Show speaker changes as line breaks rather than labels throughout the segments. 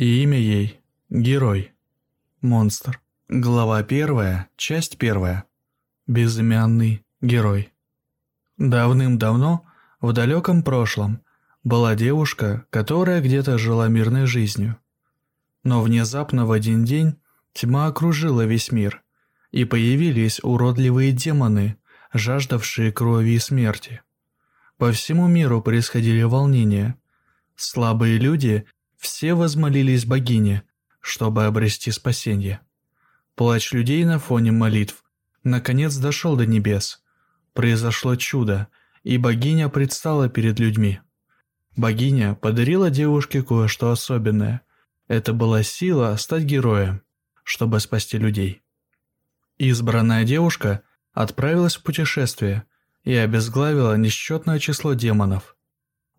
И имя ей – Герой. Монстр. Глава 1, часть 1. Безымянный герой. Давным-давно, в далеком прошлом, была девушка, которая где-то жила мирной жизнью. Но внезапно в один день тьма окружила весь мир, и появились уродливые демоны, жаждавшие крови и смерти. По всему миру происходили волнения. Слабые люди все возмолились богине, чтобы обрести спасение. Плач людей на фоне молитв наконец дошел до небес. Произошло чудо, и богиня предстала перед людьми. Богиня подарила девушке кое-что особенное. Это была сила стать героем, чтобы спасти людей. Избранная девушка отправилась в путешествие и обезглавила несчетное число демонов,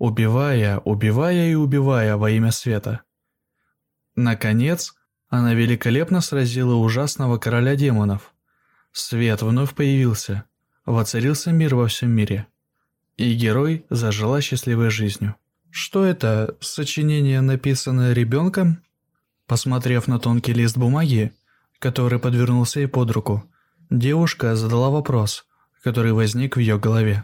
убивая, убивая и убивая во имя света. Наконец, она великолепно сразила ужасного короля демонов. Свет вновь появился, воцарился мир во всем мире. И герой зажила счастливой жизнью. Что это, сочинение, написанное ребенком? Посмотрев на тонкий лист бумаги, который подвернулся ей под руку, девушка задала вопрос, который возник в ее голове.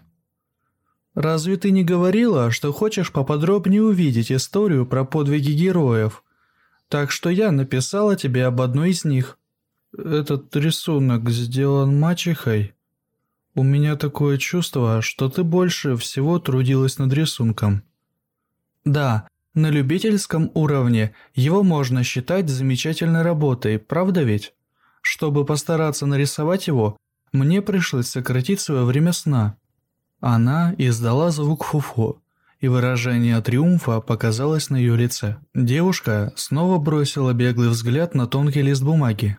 «Разве ты не говорила, что хочешь поподробнее увидеть историю про подвиги героев? Так что я написала тебе об одной из них. Этот рисунок сделан мачехой. У меня такое чувство, что ты больше всего трудилась над рисунком». «Да, на любительском уровне его можно считать замечательной работой, правда ведь? Чтобы постараться нарисовать его, мне пришлось сократить свое время сна. Она издала звук фуфу, и выражение триумфа показалось на ее лице. Девушка снова бросила беглый взгляд на тонкий лист бумаги.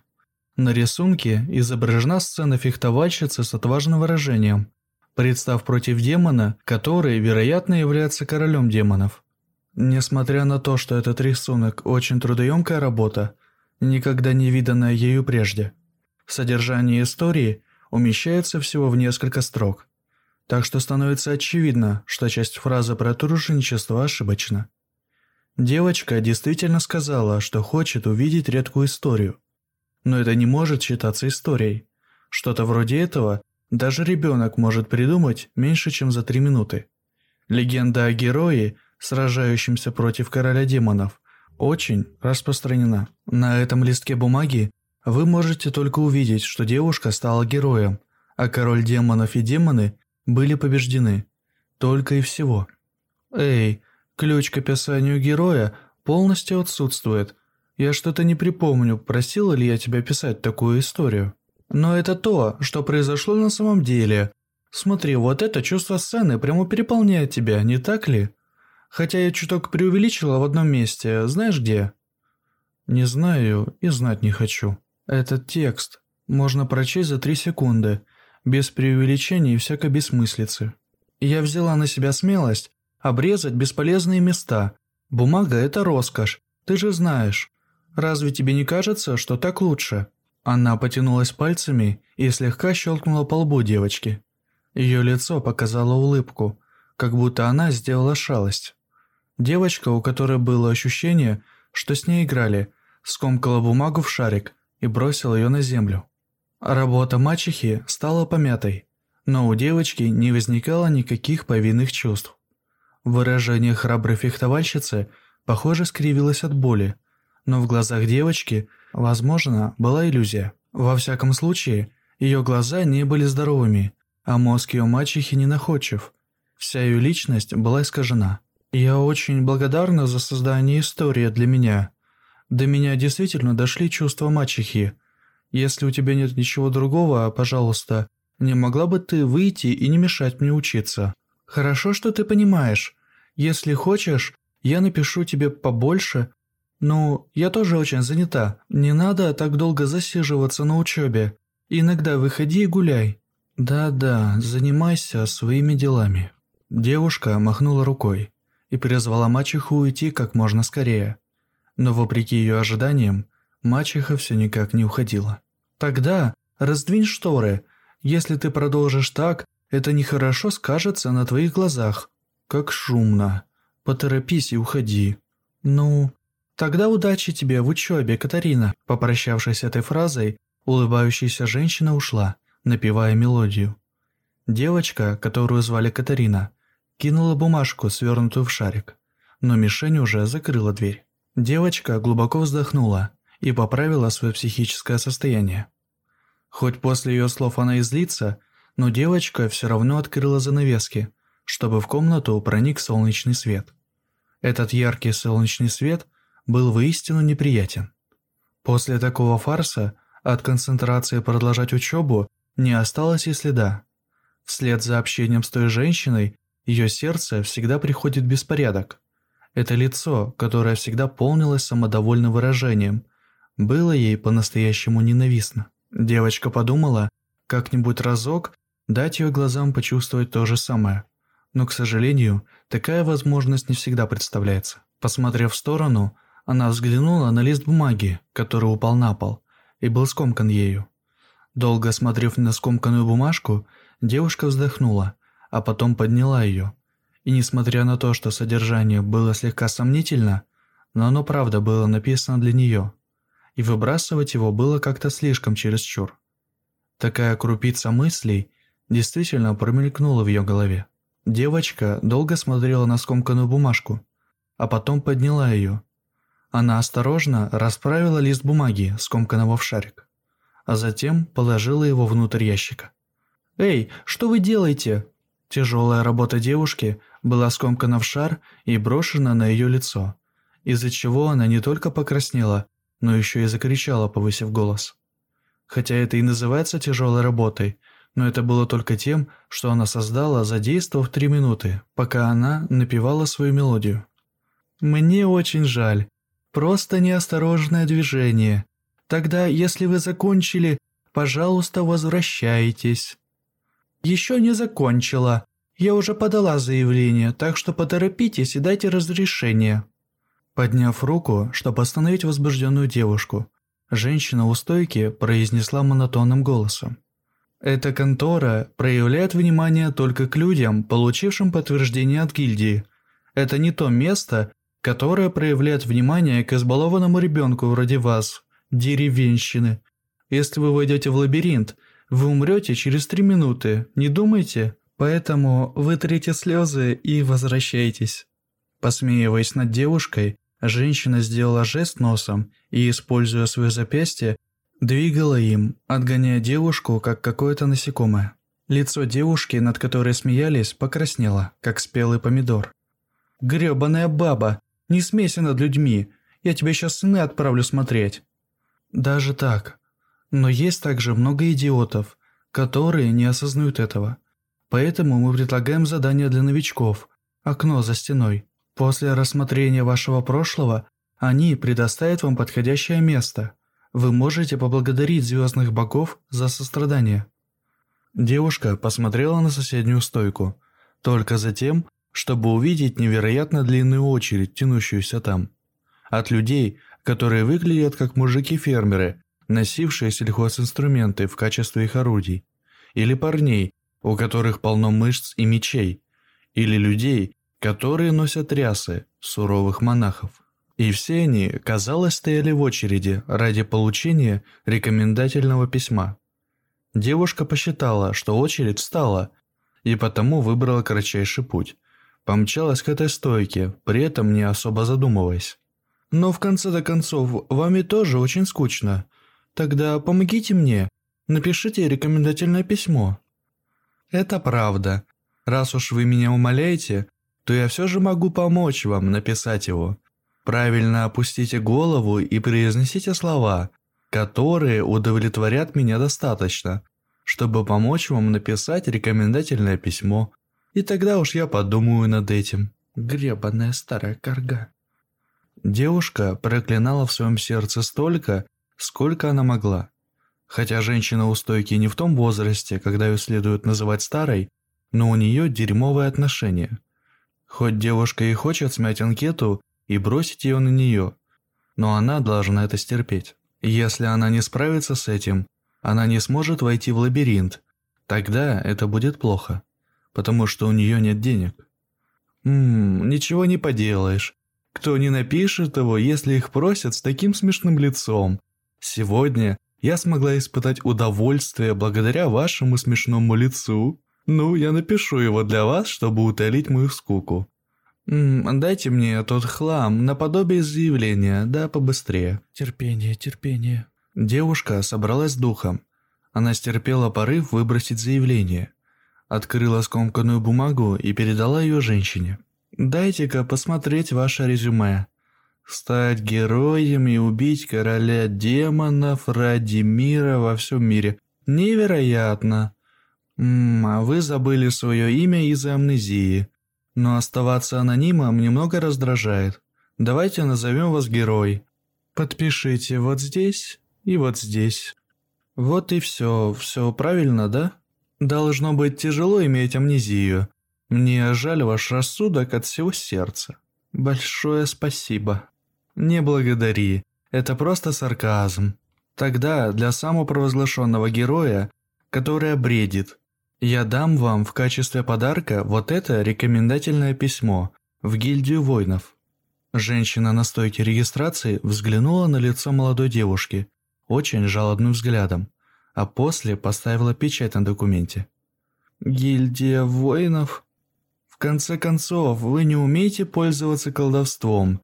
На рисунке изображена сцена фехтовальщицы с отважным выражением, представ против демона, который, вероятно, является королем демонов. Несмотря на то, что этот рисунок очень трудоемкая работа, никогда не виданная ею прежде, содержание истории умещается всего в несколько строк, так что становится очевидно, что часть фразы про труженичество ошибочна. Девочка действительно сказала, что хочет увидеть редкую историю, но это не может считаться историей. Что-то вроде этого даже ребенок может придумать меньше, чем за три минуты. Легенда о герое, сражающемся против короля демонов, очень распространена. На этом листке бумаги вы можете только увидеть, что девушка стала героем, а король демонов и демоны были побеждены. Только и всего. Эй, ключ к описанию героя полностью отсутствует. Я что-то не припомню, просила ли я тебя писать такую историю. Но это то, что произошло на самом деле. Смотри, вот это чувство сцены прямо переполняет тебя, не так ли? Хотя я чуток преувеличила в одном месте, знаешь где? Не знаю и знать не хочу. Этот текст можно прочесть за три секунды, без преувеличений и всякой бессмыслицы. Я взяла на себя смелость обрезать бесполезные места. Бумага – это роскошь, ты же знаешь. Разве тебе не кажется, что так лучше?» Она потянулась пальцами и слегка щелкнула по лбу девочки. Ее лицо показало улыбку, как будто она сделала шалость. Девочка, у которой было ощущение, что с ней играли, скомкала бумагу в шарик и бросил ее на землю. Работа мачехи стала помятой, но у девочки не возникало никаких повинных чувств. Выражение храброй фехтовальщицы, похоже, скривилось от боли, но в глазах девочки, возможно, была иллюзия. Во всяком случае, ее глаза не были здоровыми, а мозг ее мачехи не находчив. Вся ее личность была искажена. «Я очень благодарна за создание истории для меня», до меня действительно дошли чувства мачехи. Если у тебя нет ничего другого, пожалуйста, не могла бы ты выйти и не мешать мне учиться? Хорошо, что ты понимаешь. Если хочешь, я напишу тебе побольше. Ну, я тоже очень занята. Не надо так долго засиживаться на учебе. Иногда выходи и гуляй. Да-да, занимайся своими делами. Девушка махнула рукой и призвала мачеху уйти как можно скорее. Но вопреки ее ожиданиям, мачеха все никак не уходила. «Тогда раздвинь шторы. Если ты продолжишь так, это нехорошо скажется на твоих глазах. Как шумно. Поторопись и уходи. Ну, «Тогда удачи тебе в учебе, Катарина!» Попрощавшись этой фразой, улыбающаяся женщина ушла, напевая мелодию. Девочка, которую звали Катарина, кинула бумажку, свернутую в шарик, но мишень уже закрыла дверь. Девочка глубоко вздохнула и поправила свое психическое состояние. Хоть после ее слов она излится, но девочка все равно открыла занавески, чтобы в комнату проник солнечный свет. Этот яркий солнечный свет был воистину неприятен. После такого фарса от концентрации продолжать учебу не осталось и следа. Вслед за общением с той женщиной ее сердце всегда приходит беспорядок. Это лицо, которое всегда полнилось самодовольным выражением, было ей по-настоящему ненавистно. Девочка подумала, как-нибудь разок дать ее глазам почувствовать то же самое. Но, к сожалению, такая возможность не всегда представляется. Посмотрев в сторону, она взглянула на лист бумаги, который упал на пол, и был скомкан ею. Долго смотрев на скомканную бумажку, девушка вздохнула, а потом подняла ее и несмотря на то, что содержание было слегка сомнительно, но оно правда было написано для нее, и выбрасывать его было как-то слишком чересчур. Такая крупица мыслей действительно промелькнула в ее голове. Девочка долго смотрела на скомканную бумажку, а потом подняла ее. Она осторожно расправила лист бумаги, скомканного в шарик, а затем положила его внутрь ящика. «Эй, что вы делаете?» Тяжелая работа девушки была скомкана в шар и брошена на ее лицо, из-за чего она не только покраснела, но еще и закричала, повысив голос. Хотя это и называется тяжелой работой, но это было только тем, что она создала, задействовав три минуты, пока она напевала свою мелодию. «Мне очень жаль. Просто неосторожное движение. Тогда, если вы закончили, пожалуйста, возвращайтесь». «Еще не закончила. Я уже подала заявление, так что поторопитесь и дайте разрешение». Подняв руку, чтобы остановить возбужденную девушку, женщина у стойки произнесла монотонным голосом. «Эта контора проявляет внимание только к людям, получившим подтверждение от гильдии. Это не то место, которое проявляет внимание к избалованному ребенку вроде вас, деревенщины. Если вы войдете в лабиринт, вы умрете через три минуты, не думайте?» Поэтому вытрите слезы и возвращайтесь». Посмеиваясь над девушкой, женщина сделала жест носом и, используя свое запястье, двигала им, отгоняя девушку, как какое-то насекомое. Лицо девушки, над которой смеялись, покраснело, как спелый помидор. «Грёбаная баба! Не смейся над людьми! Я тебе сейчас сны отправлю смотреть!» Даже так. Но есть также много идиотов, которые не осознают этого. Поэтому мы предлагаем задание для новичков – окно за стеной. После рассмотрения вашего прошлого они предоставят вам подходящее место. Вы можете поблагодарить звездных богов за сострадание. Девушка посмотрела на соседнюю стойку, только затем, чтобы увидеть невероятно длинную очередь, тянущуюся там. От людей, которые выглядят как мужики-фермеры, носившие сельхозинструменты в качестве их орудий, или парней, у которых полно мышц и мечей, или людей, которые носят рясы, суровых монахов. И все они, казалось, стояли в очереди ради получения рекомендательного письма. Девушка посчитала, что очередь встала, и потому выбрала кратчайший путь. Помчалась к этой стойке, при этом не особо задумываясь. «Но в конце-то концов, вами тоже очень скучно. Тогда помогите мне, напишите рекомендательное письмо». Это правда. Раз уж вы меня умоляете, то я все же могу помочь вам написать его. Правильно опустите голову и произнесите слова, которые удовлетворят меня достаточно, чтобы помочь вам написать рекомендательное письмо. И тогда уж я подумаю над этим. Гребаная старая корга. Девушка проклинала в своем сердце столько, сколько она могла. Хотя женщина у стойки не в том возрасте, когда ее следует называть старой, но у нее дерьмовое отношение. Хоть девушка и хочет смять анкету и бросить ее на нее, но она должна это стерпеть. Если она не справится с этим, она не сможет войти в лабиринт. Тогда это будет плохо, потому что у нее нет денег. Ммм, ничего не поделаешь. Кто не напишет его, если их просят с таким смешным лицом? Сегодня я смогла испытать удовольствие благодаря вашему смешному лицу. Ну, я напишу его для вас, чтобы утолить мою скуку. М дайте мне тот хлам наподобие заявления, да побыстрее.
Терпение, терпение.
Девушка собралась с духом. Она стерпела порыв выбросить заявление. Открыла скомканную бумагу и передала ее женщине. «Дайте-ка посмотреть ваше резюме. Стать героем и убить короля демонов ради мира во всем мире. Невероятно. М а вы забыли свое имя из-за амнезии. Но оставаться анонимом немного раздражает. Давайте назовем вас герой. Подпишите вот здесь и вот здесь. Вот и все. Все правильно, да? Должно быть тяжело иметь амнезию. Мне жаль ваш рассудок от всего сердца. Большое спасибо. Не благодари. Это просто сарказм. Тогда для самопровозглашенного героя, который бредит, я дам вам в качестве подарка вот это рекомендательное письмо в гильдию воинов. Женщина на стойке регистрации взглянула на лицо молодой девушки очень жалобным взглядом, а после поставила печать на документе. «Гильдия воинов? В конце концов, вы не умеете пользоваться колдовством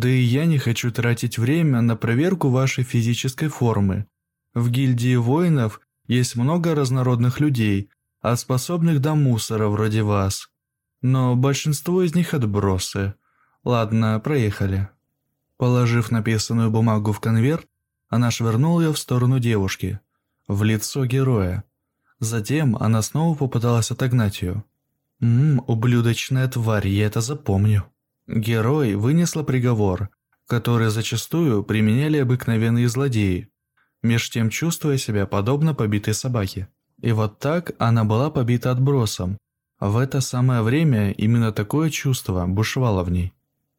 да и я не хочу тратить время на проверку вашей физической формы. В гильдии воинов есть много разнородных людей, а способных до мусора вроде вас. Но большинство из них отбросы. Ладно, проехали. Положив написанную бумагу в конверт, она швырнула ее в сторону девушки, в лицо героя. Затем она снова попыталась отогнать ее. «Ммм, ублюдочная тварь, я это запомню». Герой вынесла приговор, который зачастую применяли обыкновенные злодеи, меж тем чувствуя себя подобно побитой собаке. И вот так она была побита отбросом. В это самое время именно такое чувство бушевало в ней.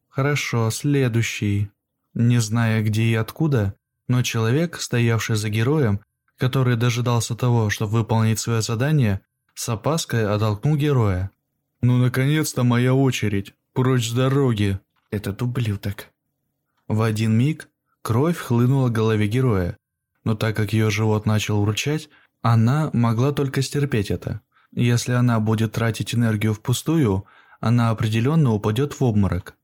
Хорошо, следующий. Не зная где и откуда, но человек, стоявший за героем, который дожидался того, чтобы выполнить свое задание, с опаской оттолкнул героя. «Ну, наконец-то моя очередь!» Прочь с дороги, этот ублюдок. В один миг кровь хлынула к голове героя, но так как ее живот начал урчать, она могла только стерпеть это. Если она будет тратить энергию впустую, она определенно упадет в обморок.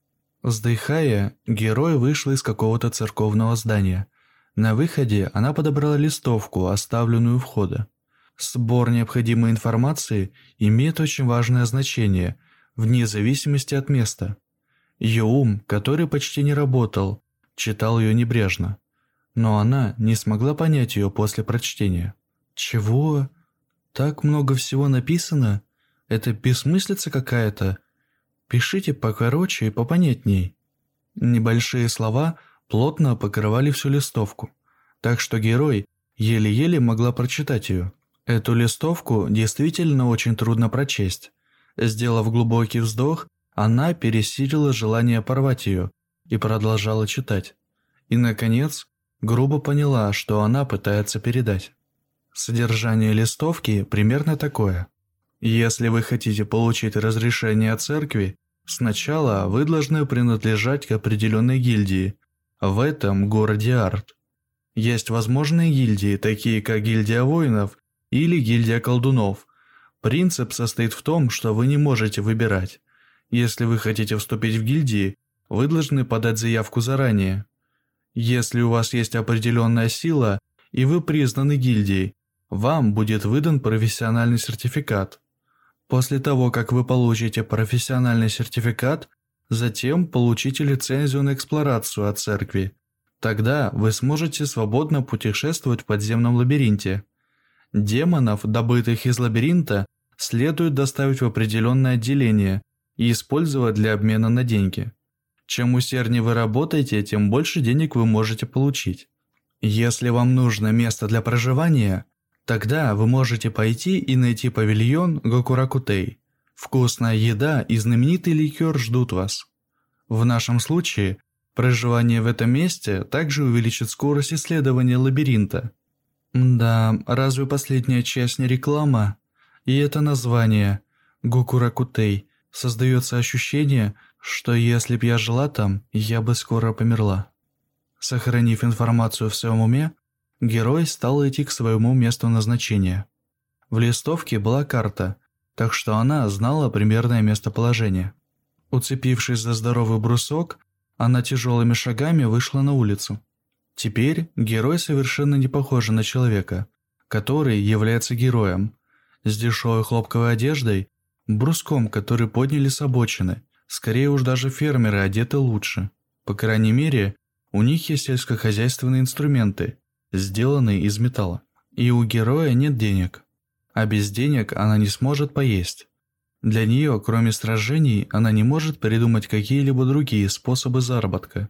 Вздыхая, герой вышла из какого-то церковного здания. На выходе она подобрала листовку, оставленную у входа. Сбор необходимой информации имеет очень важное значение – вне зависимости от места. Ее ум, который почти не работал, читал ее небрежно. Но она не смогла понять ее после прочтения. «Чего? Так много всего написано? Это бессмыслица какая-то? Пишите покороче и попонятней». Небольшие слова плотно покрывали всю листовку, так что герой еле-еле могла прочитать ее. Эту листовку действительно очень трудно прочесть, Сделав глубокий вздох, она пересилила желание порвать ее и продолжала читать. И, наконец, грубо поняла, что она пытается передать. Содержание листовки примерно такое. Если вы хотите получить разрешение от церкви, сначала вы должны принадлежать к определенной гильдии в этом городе Арт. Есть возможные гильдии, такие как гильдия воинов или гильдия колдунов – Принцип состоит в том, что вы не можете выбирать. Если вы хотите вступить в гильдии, вы должны подать заявку заранее. Если у вас есть определенная сила и вы признаны гильдией, вам будет выдан профессиональный сертификат. После того, как вы получите профессиональный сертификат, затем получите лицензию на эксплуатацию от церкви. Тогда вы сможете свободно путешествовать в подземном лабиринте. Демонов, добытых из лабиринта, следует доставить в определенное отделение и использовать для обмена на деньги. Чем усерднее вы работаете, тем больше денег вы можете получить. Если вам нужно место для проживания, тогда вы можете пойти и найти павильон Гокуракутей. Вкусная еда и знаменитый ликер ждут вас. В нашем случае, проживание в этом месте также увеличит скорость исследования лабиринта. Да, разве последняя часть не реклама? И это название Гокуракутей создается ощущение, что если б я жила там, я бы скоро померла. Сохранив информацию в своем уме, герой стал идти к своему месту назначения. В листовке была карта, так что она знала примерное местоположение. Уцепившись за здоровый брусок, она тяжелыми шагами вышла на улицу. Теперь герой совершенно не похож на человека, который является героем, с дешевой хлопковой одеждой, бруском, который подняли с обочины. Скорее уж даже фермеры одеты лучше. По крайней мере, у них есть сельскохозяйственные инструменты, сделанные из металла. И у героя нет денег. А без денег она не сможет поесть. Для нее, кроме сражений, она не может придумать какие-либо другие способы заработка.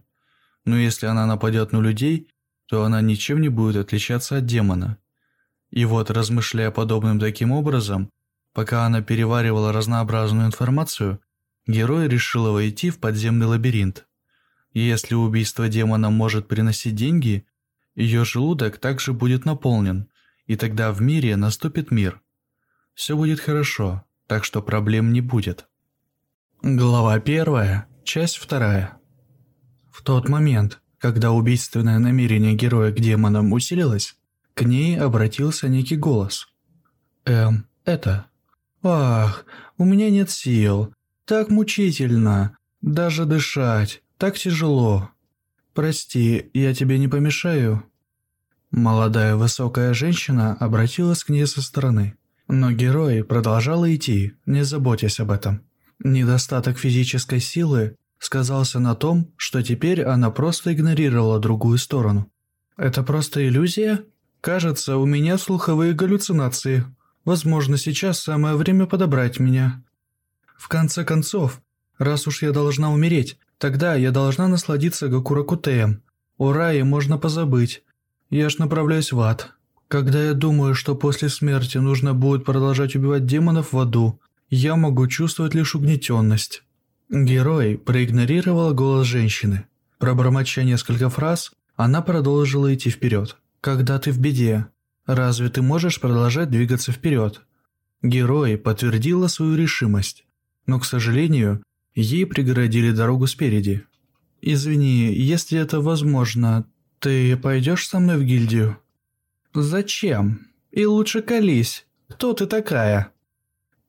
Но если она нападет на людей, то она ничем не будет отличаться от демона. И вот, размышляя подобным таким образом, пока она переваривала разнообразную информацию, герой решила войти в подземный лабиринт. Если убийство демона может приносить деньги, ее желудок также будет наполнен, и тогда в мире наступит мир. Все будет хорошо, так что проблем не будет. Глава первая, часть вторая. В тот момент, когда убийственное намерение героя к демонам усилилось, к ней обратился некий голос. «Эм, это...» «Ах, у меня нет сил. Так мучительно. Даже дышать. Так тяжело. Прости, я тебе не помешаю?» Молодая высокая женщина обратилась к ней со стороны. Но герой продолжал идти, не заботясь об этом. Недостаток физической силы сказался на том, что теперь она просто игнорировала другую сторону. «Это просто иллюзия?» Кажется, у меня слуховые галлюцинации. Возможно, сейчас самое время подобрать меня. В конце концов, раз уж я должна умереть, тогда я должна насладиться Гакуракутеем. О рае можно позабыть. Я ж направляюсь в ад. Когда я думаю, что после смерти нужно будет продолжать убивать демонов в аду, я могу чувствовать лишь угнетенность. Герой проигнорировал голос женщины. Пробормоча несколько фраз, она продолжила идти вперед когда ты в беде. Разве ты можешь продолжать двигаться вперед? Герой подтвердила свою решимость, но, к сожалению, ей преградили дорогу спереди. «Извини, если это возможно, ты пойдешь со мной в гильдию?» «Зачем? И лучше колись. Кто ты такая?»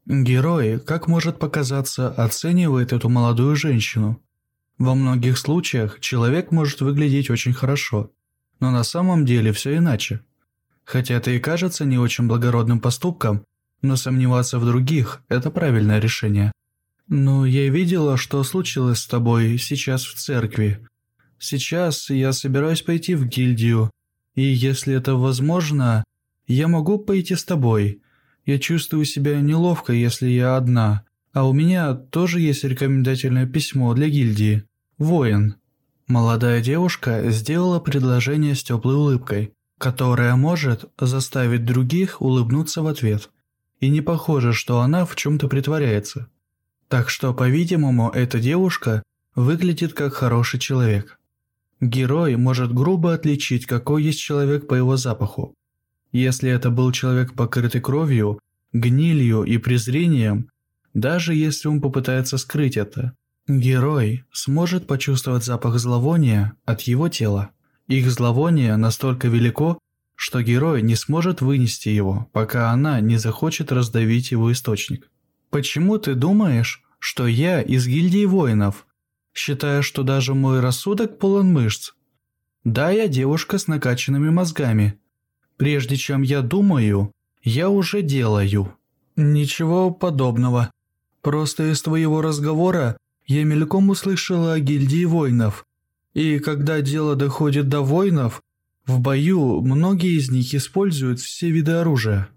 Герой, как может показаться, оценивает эту молодую женщину. Во многих случаях человек может выглядеть очень хорошо, но на самом деле все иначе. Хотя это и кажется не очень благородным поступком, но сомневаться в других – это правильное решение. «Ну, я видела, что случилось с тобой сейчас в церкви. Сейчас я собираюсь пойти в гильдию, и если это возможно, я могу пойти с тобой. Я чувствую себя неловко, если я одна, а у меня тоже есть рекомендательное письмо для гильдии. Воин». Молодая девушка сделала предложение с теплой улыбкой, которая может заставить других улыбнуться в ответ. И не похоже, что она в чем-то притворяется. Так что, по-видимому, эта девушка выглядит как хороший человек. Герой может грубо отличить, какой есть человек по его запаху. Если это был человек, покрытый кровью, гнилью и презрением, даже если он попытается скрыть это, Герой сможет почувствовать запах зловония от его тела. Их зловоние настолько велико, что герой не сможет вынести его, пока она не захочет раздавить его источник. Почему ты думаешь, что я из гильдии воинов, считая, что даже мой рассудок полон мышц? Да, я девушка с накачанными мозгами. Прежде чем я думаю, я уже делаю. Ничего подобного. Просто из твоего разговора я мельком услышала о гильдии воинов, и когда дело доходит до воинов, в бою многие из них используют все виды оружия.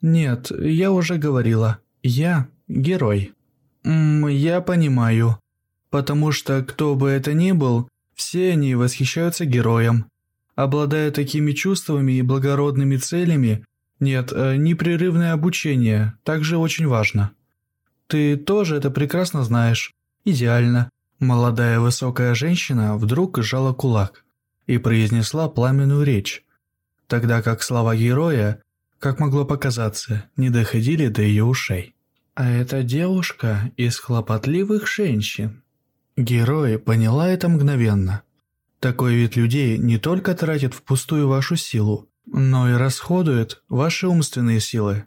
Нет, я уже говорила, я герой. Я понимаю, потому что кто бы это ни был, все они восхищаются героем. Обладая такими чувствами и благородными целями, нет, э, непрерывное обучение также очень важно. Ты тоже это прекрасно знаешь. Идеально. Молодая высокая женщина вдруг сжала кулак и произнесла пламенную речь, тогда как слова героя, как могло показаться, не доходили до ее ушей. А эта девушка из хлопотливых женщин. Герой поняла это мгновенно. Такой вид людей не только тратит впустую вашу силу, но и расходует ваши умственные силы.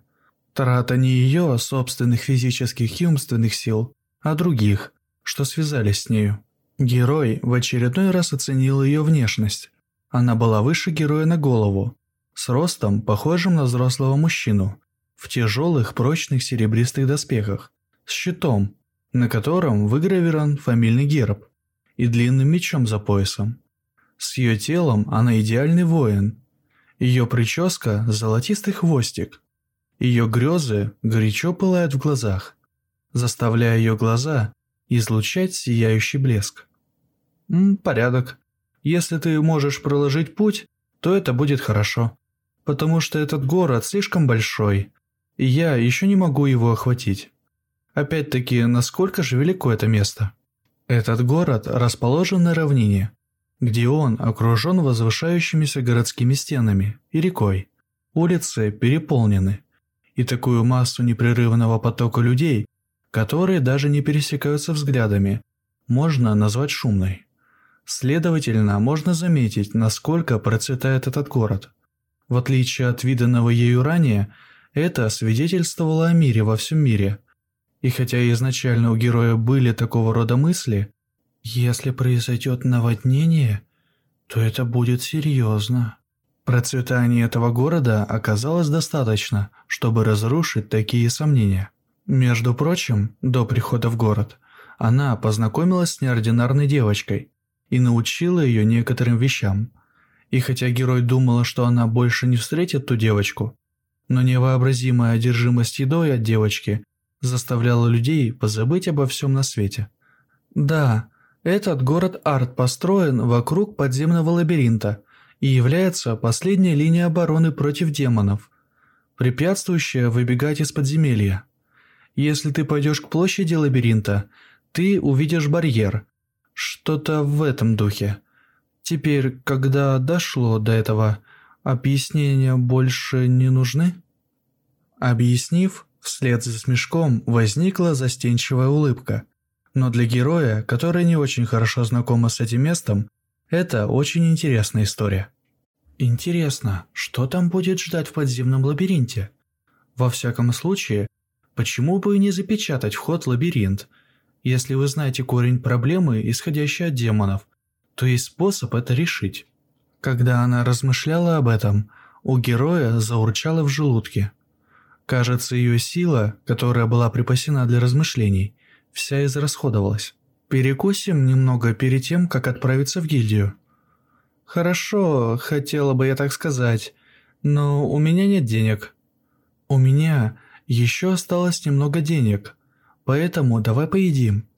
Трата не ее собственных физических и умственных сил, а других, что связались с нею. Герой в очередной раз оценил ее внешность. Она была выше героя на голову, с ростом, похожим на взрослого мужчину, в тяжелых прочных серебристых доспехах, с щитом, на котором выгравирован фамильный герб, и длинным мечом за поясом. С ее телом она идеальный воин. Ее прическа – золотистый хвостик. Ее грезы горячо пылают в глазах, заставляя ее глаза излучать сияющий блеск. М, порядок. Если ты можешь проложить путь, то это будет хорошо. Потому что этот город слишком большой, я еще не могу его охватить. Опять-таки, насколько же велико это место? Этот город расположен на равнине, где он окружен возвышающимися городскими стенами и рекой. Улицы переполнены, и такую массу непрерывного потока людей, которые даже не пересекаются взглядами, можно назвать шумной. Следовательно, можно заметить, насколько процветает этот город. В отличие от виданного ею ранее, это свидетельствовало о мире во всем мире. И хотя изначально у героя были такого рода мысли, если произойдет наводнение, то это будет серьезно. Процветание этого города оказалось достаточно, чтобы разрушить такие сомнения. Между прочим, до прихода в город, она познакомилась с неординарной девочкой и научила ее некоторым вещам. И хотя герой думала, что она больше не встретит ту девочку, но невообразимая одержимость едой от девочки заставляла людей позабыть обо всем на свете. Да, этот город Арт построен вокруг подземного лабиринта и является последней линией обороны против демонов, препятствующая выбегать из подземелья. Если ты пойдешь к площади лабиринта, ты увидишь барьер. Что-то в этом духе. Теперь, когда дошло до этого, объяснения больше не нужны? Объяснив, вслед за смешком возникла застенчивая улыбка. Но для героя, который не очень хорошо знакома с этим местом, это очень интересная история. Интересно, что там будет ждать в подземном лабиринте? Во всяком случае, Почему бы и не запечатать вход в лабиринт? Если вы знаете корень проблемы, исходящей от демонов, то есть способ это решить. Когда она размышляла об этом, у героя заурчало в желудке. Кажется, ее сила, которая была припасена для размышлений, вся израсходовалась. Перекусим немного перед тем, как отправиться в гильдию. Хорошо, хотела бы я так сказать, но у меня нет денег. У меня еще осталось немного денег, поэтому давай поедим».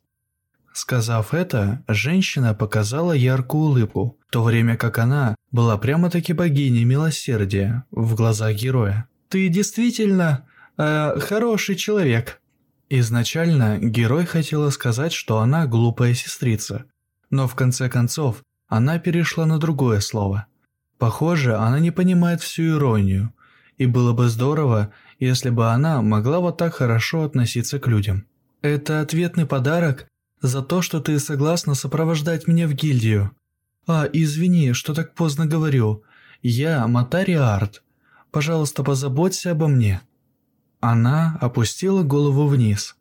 Сказав это, женщина показала яркую улыбку, в то время как она была прямо-таки богиней милосердия в глазах героя. «Ты действительно э, хороший человек». Изначально герой хотела сказать, что она глупая сестрица, но в конце концов она перешла на другое слово. Похоже, она не понимает всю иронию, и было бы здорово, если бы она могла вот так хорошо относиться к людям. Это ответный подарок за то, что ты согласна сопровождать меня в гильдию. А, извини, что так поздно говорю. Я Матари Арт. Пожалуйста, позаботься обо мне». Она опустила голову вниз,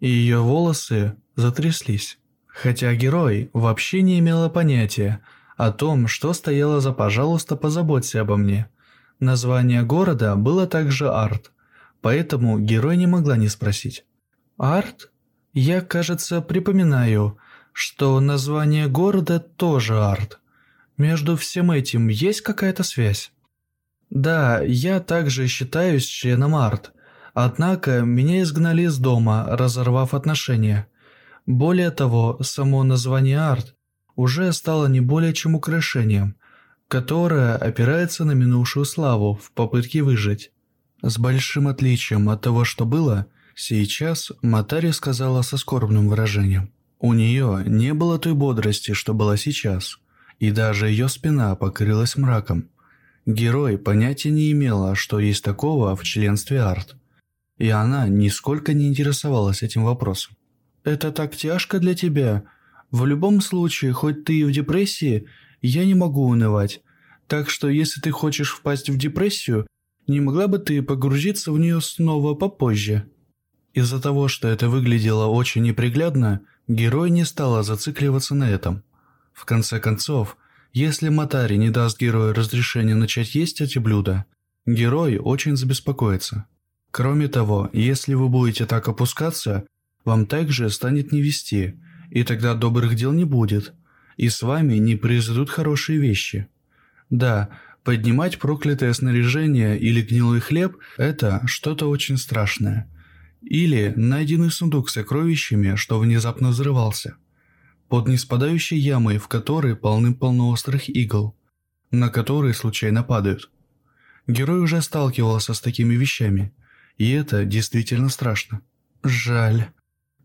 и ее волосы затряслись. Хотя герой вообще не имела понятия о том, что стояло за «пожалуйста, позаботься обо мне». Название города было также Арт, поэтому герой не могла не спросить. «Арт? Я, кажется, припоминаю, что название города тоже Арт. Между всем этим есть какая-то связь?» «Да, я также считаюсь членом Арт, однако меня изгнали из дома, разорвав отношения. Более того, само название Арт уже стало не более чем украшением, которая опирается на минувшую славу в попытке выжить. С большим отличием от того, что было, сейчас Матари сказала со скорбным выражением. У нее не было той бодрости, что была сейчас, и даже ее спина покрылась мраком. Герой понятия не имела, что есть такого в членстве арт, и она нисколько не интересовалась этим вопросом. «Это так тяжко для тебя? В любом случае, хоть ты и в депрессии, я не могу унывать. Так что если ты хочешь впасть в депрессию, не могла бы ты погрузиться в нее снова попозже?» Из-за того, что это выглядело очень неприглядно, герой не стала зацикливаться на этом. В конце концов, если Матари не даст герою разрешения начать есть эти блюда, герой очень забеспокоится. Кроме того, если вы будете так опускаться, вам также станет не вести, и тогда добрых дел не будет, и с вами не произойдут хорошие вещи. Да, поднимать проклятое снаряжение или гнилой хлеб – это что-то очень страшное. Или найденный сундук с сокровищами, что внезапно взрывался. Под неспадающей ямой, в которой полным-полно острых игл, на которые случайно падают. Герой уже сталкивался с такими вещами, и это действительно страшно. Жаль.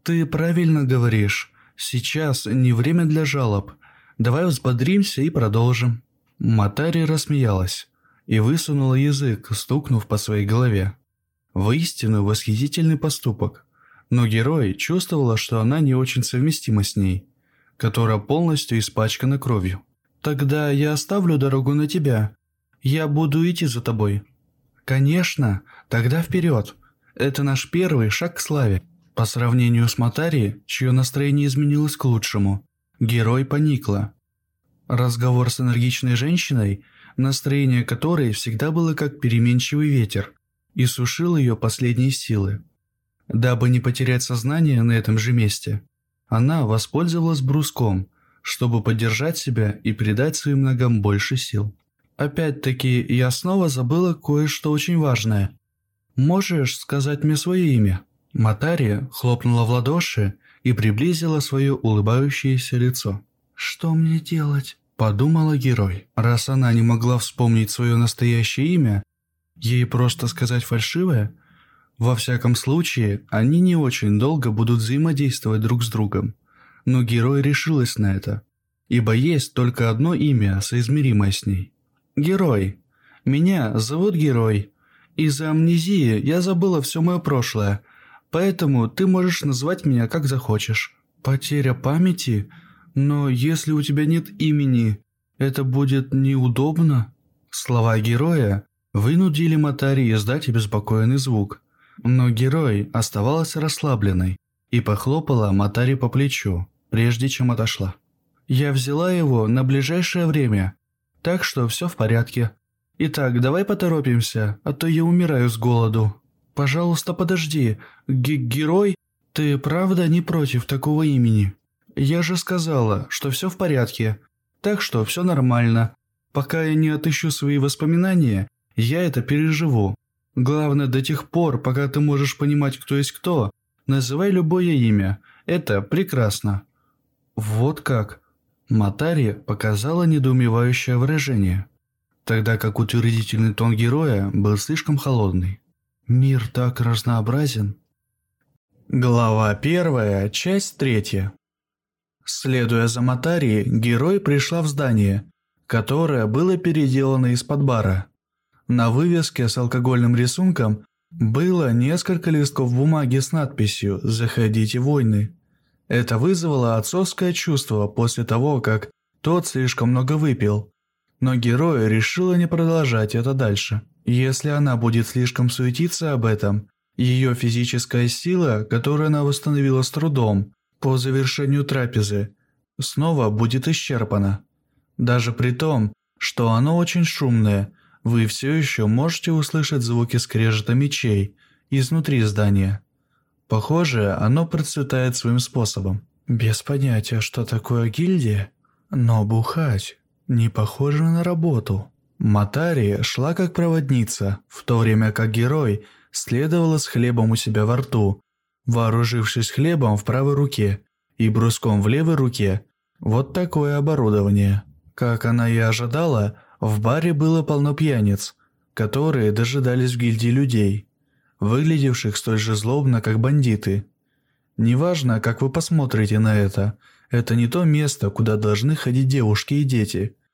Ты правильно говоришь. Сейчас не время для жалоб. Давай взбодримся и продолжим. Матари рассмеялась и высунула язык, стукнув по своей голове. Воистину восхитительный поступок. Но герой чувствовала, что она не очень совместима с ней, которая полностью испачкана кровью. «Тогда я оставлю дорогу на тебя. Я буду идти за тобой». «Конечно, тогда вперед. Это наш первый шаг к славе». По сравнению с Матари, чье настроение изменилось к лучшему, герой поникла. Разговор с энергичной женщиной, настроение которой всегда было как переменчивый ветер, и сушил ее последние силы. Дабы не потерять сознание на этом же месте, она воспользовалась бруском, чтобы поддержать себя и придать своим ногам больше сил. Опять-таки, я снова забыла кое-что очень важное. Можешь сказать мне свое имя? Матария хлопнула в ладоши и приблизила свое улыбающееся лицо. «Что мне делать?» – подумала герой. Раз она не могла вспомнить свое настоящее имя, ей просто сказать фальшивое? Во всяком случае, они не очень долго будут взаимодействовать друг с другом. Но герой решилась на это, ибо есть только одно имя, соизмеримое с ней. «Герой. Меня зовут Герой. Из-за амнезии я забыла все мое прошлое – Поэтому ты можешь назвать меня как захочешь. Потеря памяти? Но если у тебя нет имени, это будет неудобно. Слова героя вынудили Матари издать обеспокоенный звук. Но герой оставалась расслабленной и похлопала Матари по плечу, прежде чем отошла. Я взяла его на ближайшее время, так что все в порядке. Итак, давай поторопимся, а то я умираю с голоду. «Пожалуйста, подожди. Г Герой, ты правда не против такого имени? Я же сказала, что все в порядке. Так что все нормально. Пока я не отыщу свои воспоминания, я это переживу. Главное, до тех пор, пока ты можешь понимать, кто есть кто, называй любое имя. Это прекрасно». «Вот как?» Матари показала недоумевающее выражение, тогда как утвердительный тон героя был слишком холодный. Мир так разнообразен. Глава первая, часть третья. Следуя за Матари, герой пришла в здание, которое было переделано из-под бара. На вывеске с алкогольным рисунком было несколько листков бумаги с надписью «Заходите войны». Это вызвало отцовское чувство после того, как тот слишком много выпил. Но герой решила не продолжать это дальше. Если она будет слишком суетиться об этом, ее физическая сила, которую она восстановила с трудом по завершению трапезы, снова будет исчерпана. Даже при том, что оно очень шумное, вы все еще можете услышать звуки скрежета мечей изнутри здания. Похоже, оно процветает своим способом. Без понятия, что такое гильдия, но бухать не похоже на работу. Матари шла как проводница, в то время как герой следовала с хлебом у себя во рту, вооружившись хлебом в правой руке и бруском в левой руке. Вот такое оборудование. Как она и ожидала, в баре было полно пьяниц, которые дожидались в гильдии людей, выглядевших столь же злобно, как бандиты. Неважно, как вы посмотрите на это, это не то место, куда должны ходить девушки и дети –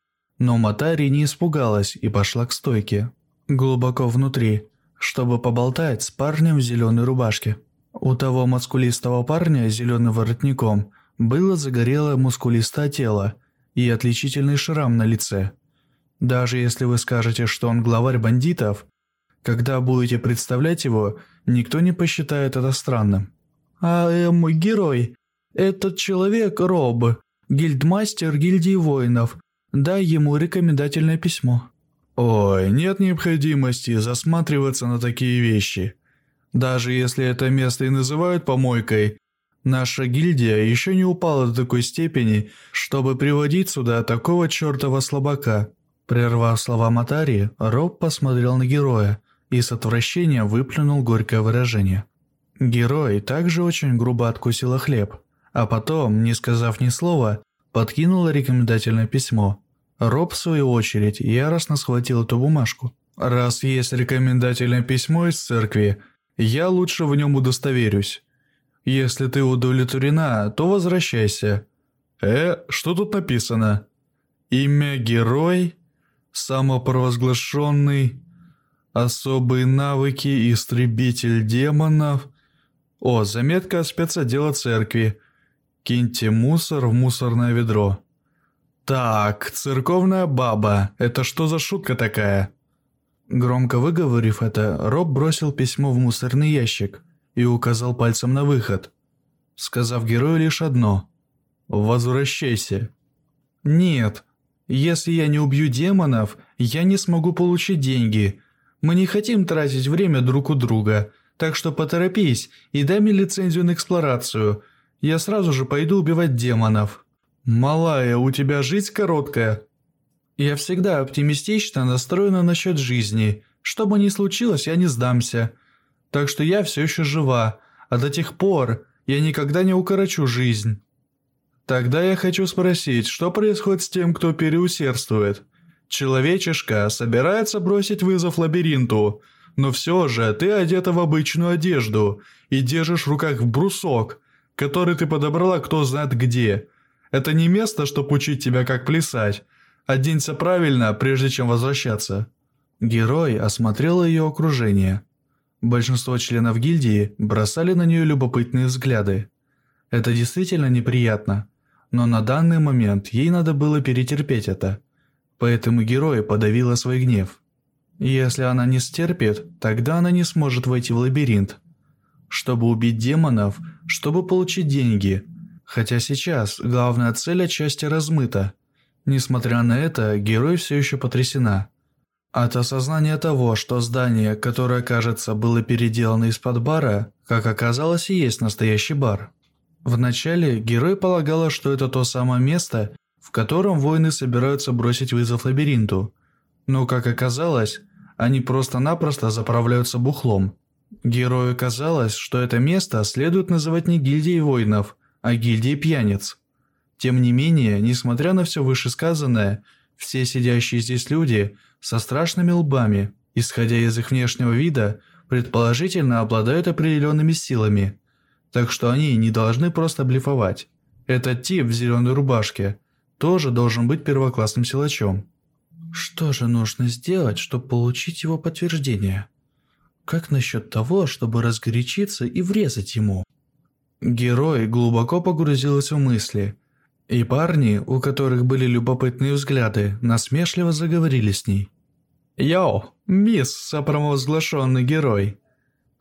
но Матари не испугалась и пошла к стойке, глубоко внутри, чтобы поболтать с парнем в зеленой рубашке. У того маскулистого парня с зеленым воротником было загорелое мускулистое тело и отличительный шрам на лице. Даже если вы скажете, что он главарь бандитов, когда будете представлять его, никто не посчитает это странным. А э, мой герой, этот человек Роб, гильдмастер гильдии воинов. Дай ему рекомендательное письмо.
Ой, нет необходимости засматриваться на такие вещи. Даже если это место и называют помойкой, наша гильдия еще не упала до такой степени, чтобы приводить сюда такого чертова слабака. Прервав слова Матари, Роб посмотрел на героя и с отвращением выплюнул горькое выражение. Герой также очень грубо откусил хлеб, а потом, не сказав ни слова, подкинул рекомендательное письмо. Роб, в свою очередь, яростно схватил эту бумажку. «Раз есть рекомендательное письмо из церкви, я лучше в нем удостоверюсь. Если ты удовлетворена, то возвращайся». «Э, что тут написано?» «Имя герой?» Самопровозглашенный, особые навыки, истребитель демонов. О, заметка спецотдела церкви. Киньте мусор в мусорное ведро. Так, церковная баба, это что за шутка такая? Громко выговорив это, Роб бросил письмо в мусорный ящик и указал пальцем на выход, сказав герою лишь одно «Возвращайся». «Нет, если я не убью демонов, я не смогу получить деньги. Мы не хотим тратить время друг у друга, так что поторопись и дай мне лицензию на эксплуатацию. Я сразу же пойду убивать демонов». «Малая, у тебя жизнь короткая». «Я всегда оптимистично настроена насчет жизни. Что бы ни случилось, я не сдамся. Так что я все еще жива, а до тех пор я никогда не укорочу жизнь». Тогда я хочу спросить, что происходит с тем, кто переусердствует? Человечишка собирается бросить вызов лабиринту, но все же ты одета в обычную одежду и держишь в руках брусок, который ты подобрала кто знает где. Это не место, чтобы учить тебя, как плясать. Оденься правильно, прежде чем возвращаться». Герой осмотрел ее окружение. Большинство членов гильдии бросали на нее любопытные взгляды. Это действительно неприятно но на данный момент ей надо было перетерпеть это. Поэтому герой подавила свой гнев. Если она не стерпит, тогда она не сможет войти в лабиринт. Чтобы убить демонов, чтобы получить деньги. Хотя сейчас главная цель отчасти размыта. Несмотря на это, герой все еще потрясена. От осознания того, что здание, которое, кажется, было переделано из-под бара, как оказалось и есть настоящий бар. Вначале герой полагала, что это то самое место, в котором воины собираются бросить вызов лабиринту. Но, как оказалось, они просто-напросто заправляются бухлом. Герою казалось, что это место следует называть не гильдией воинов, а гильдией пьяниц. Тем не менее, несмотря на все вышесказанное, все сидящие здесь люди со страшными лбами, исходя из их внешнего вида, предположительно обладают определенными силами – так что они не должны просто блефовать. Этот тип в зеленой рубашке тоже должен быть первоклассным силачом. Что же нужно сделать, чтобы получить его подтверждение? Как насчет того, чтобы разгорячиться и врезать ему? Герой глубоко погрузился в мысли, и парни, у которых были любопытные взгляды, насмешливо заговорили с ней. «Йоу, мисс, самопровозглашенный герой,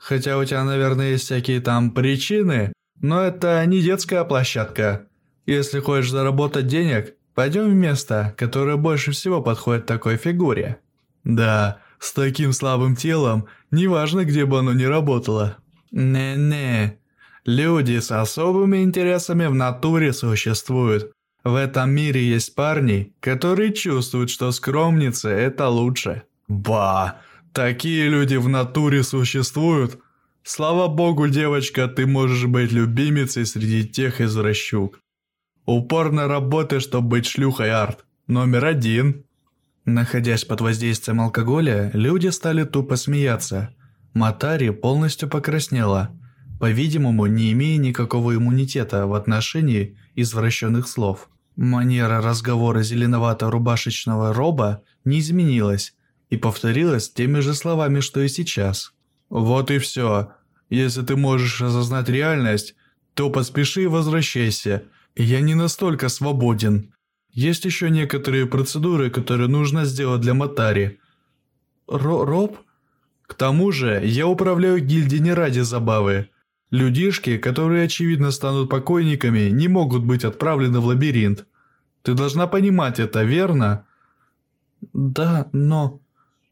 Хотя у тебя, наверное, есть всякие там причины, но это не детская площадка. Если хочешь заработать денег, пойдем в место, которое больше всего подходит такой фигуре. Да, с таким слабым телом, неважно, где бы оно ни работало. Не-не, люди с особыми интересами в натуре существуют. В этом мире есть парни, которые чувствуют, что скромница – это лучше. Ба, Такие люди в натуре существуют. Слава богу, девочка, ты можешь быть любимицей среди тех извращук. Упорно работай, чтобы быть шлюхой арт. Номер один. Находясь под воздействием алкоголя, люди стали тупо смеяться. Матари полностью покраснела, по-видимому, не имея никакого иммунитета в отношении извращенных слов. Манера разговора зеленовато-рубашечного роба не изменилась, и повторилось теми же словами, что и сейчас. «Вот и все. Если ты можешь осознать реальность, то поспеши и возвращайся, Я не настолько свободен. Есть еще некоторые процедуры, которые нужно сделать для Матари. Ро Роб? К тому же, я управляю гильдией не ради забавы. Людишки, которые очевидно станут покойниками, не могут быть отправлены в лабиринт. Ты должна понимать это, верно?
Да, но...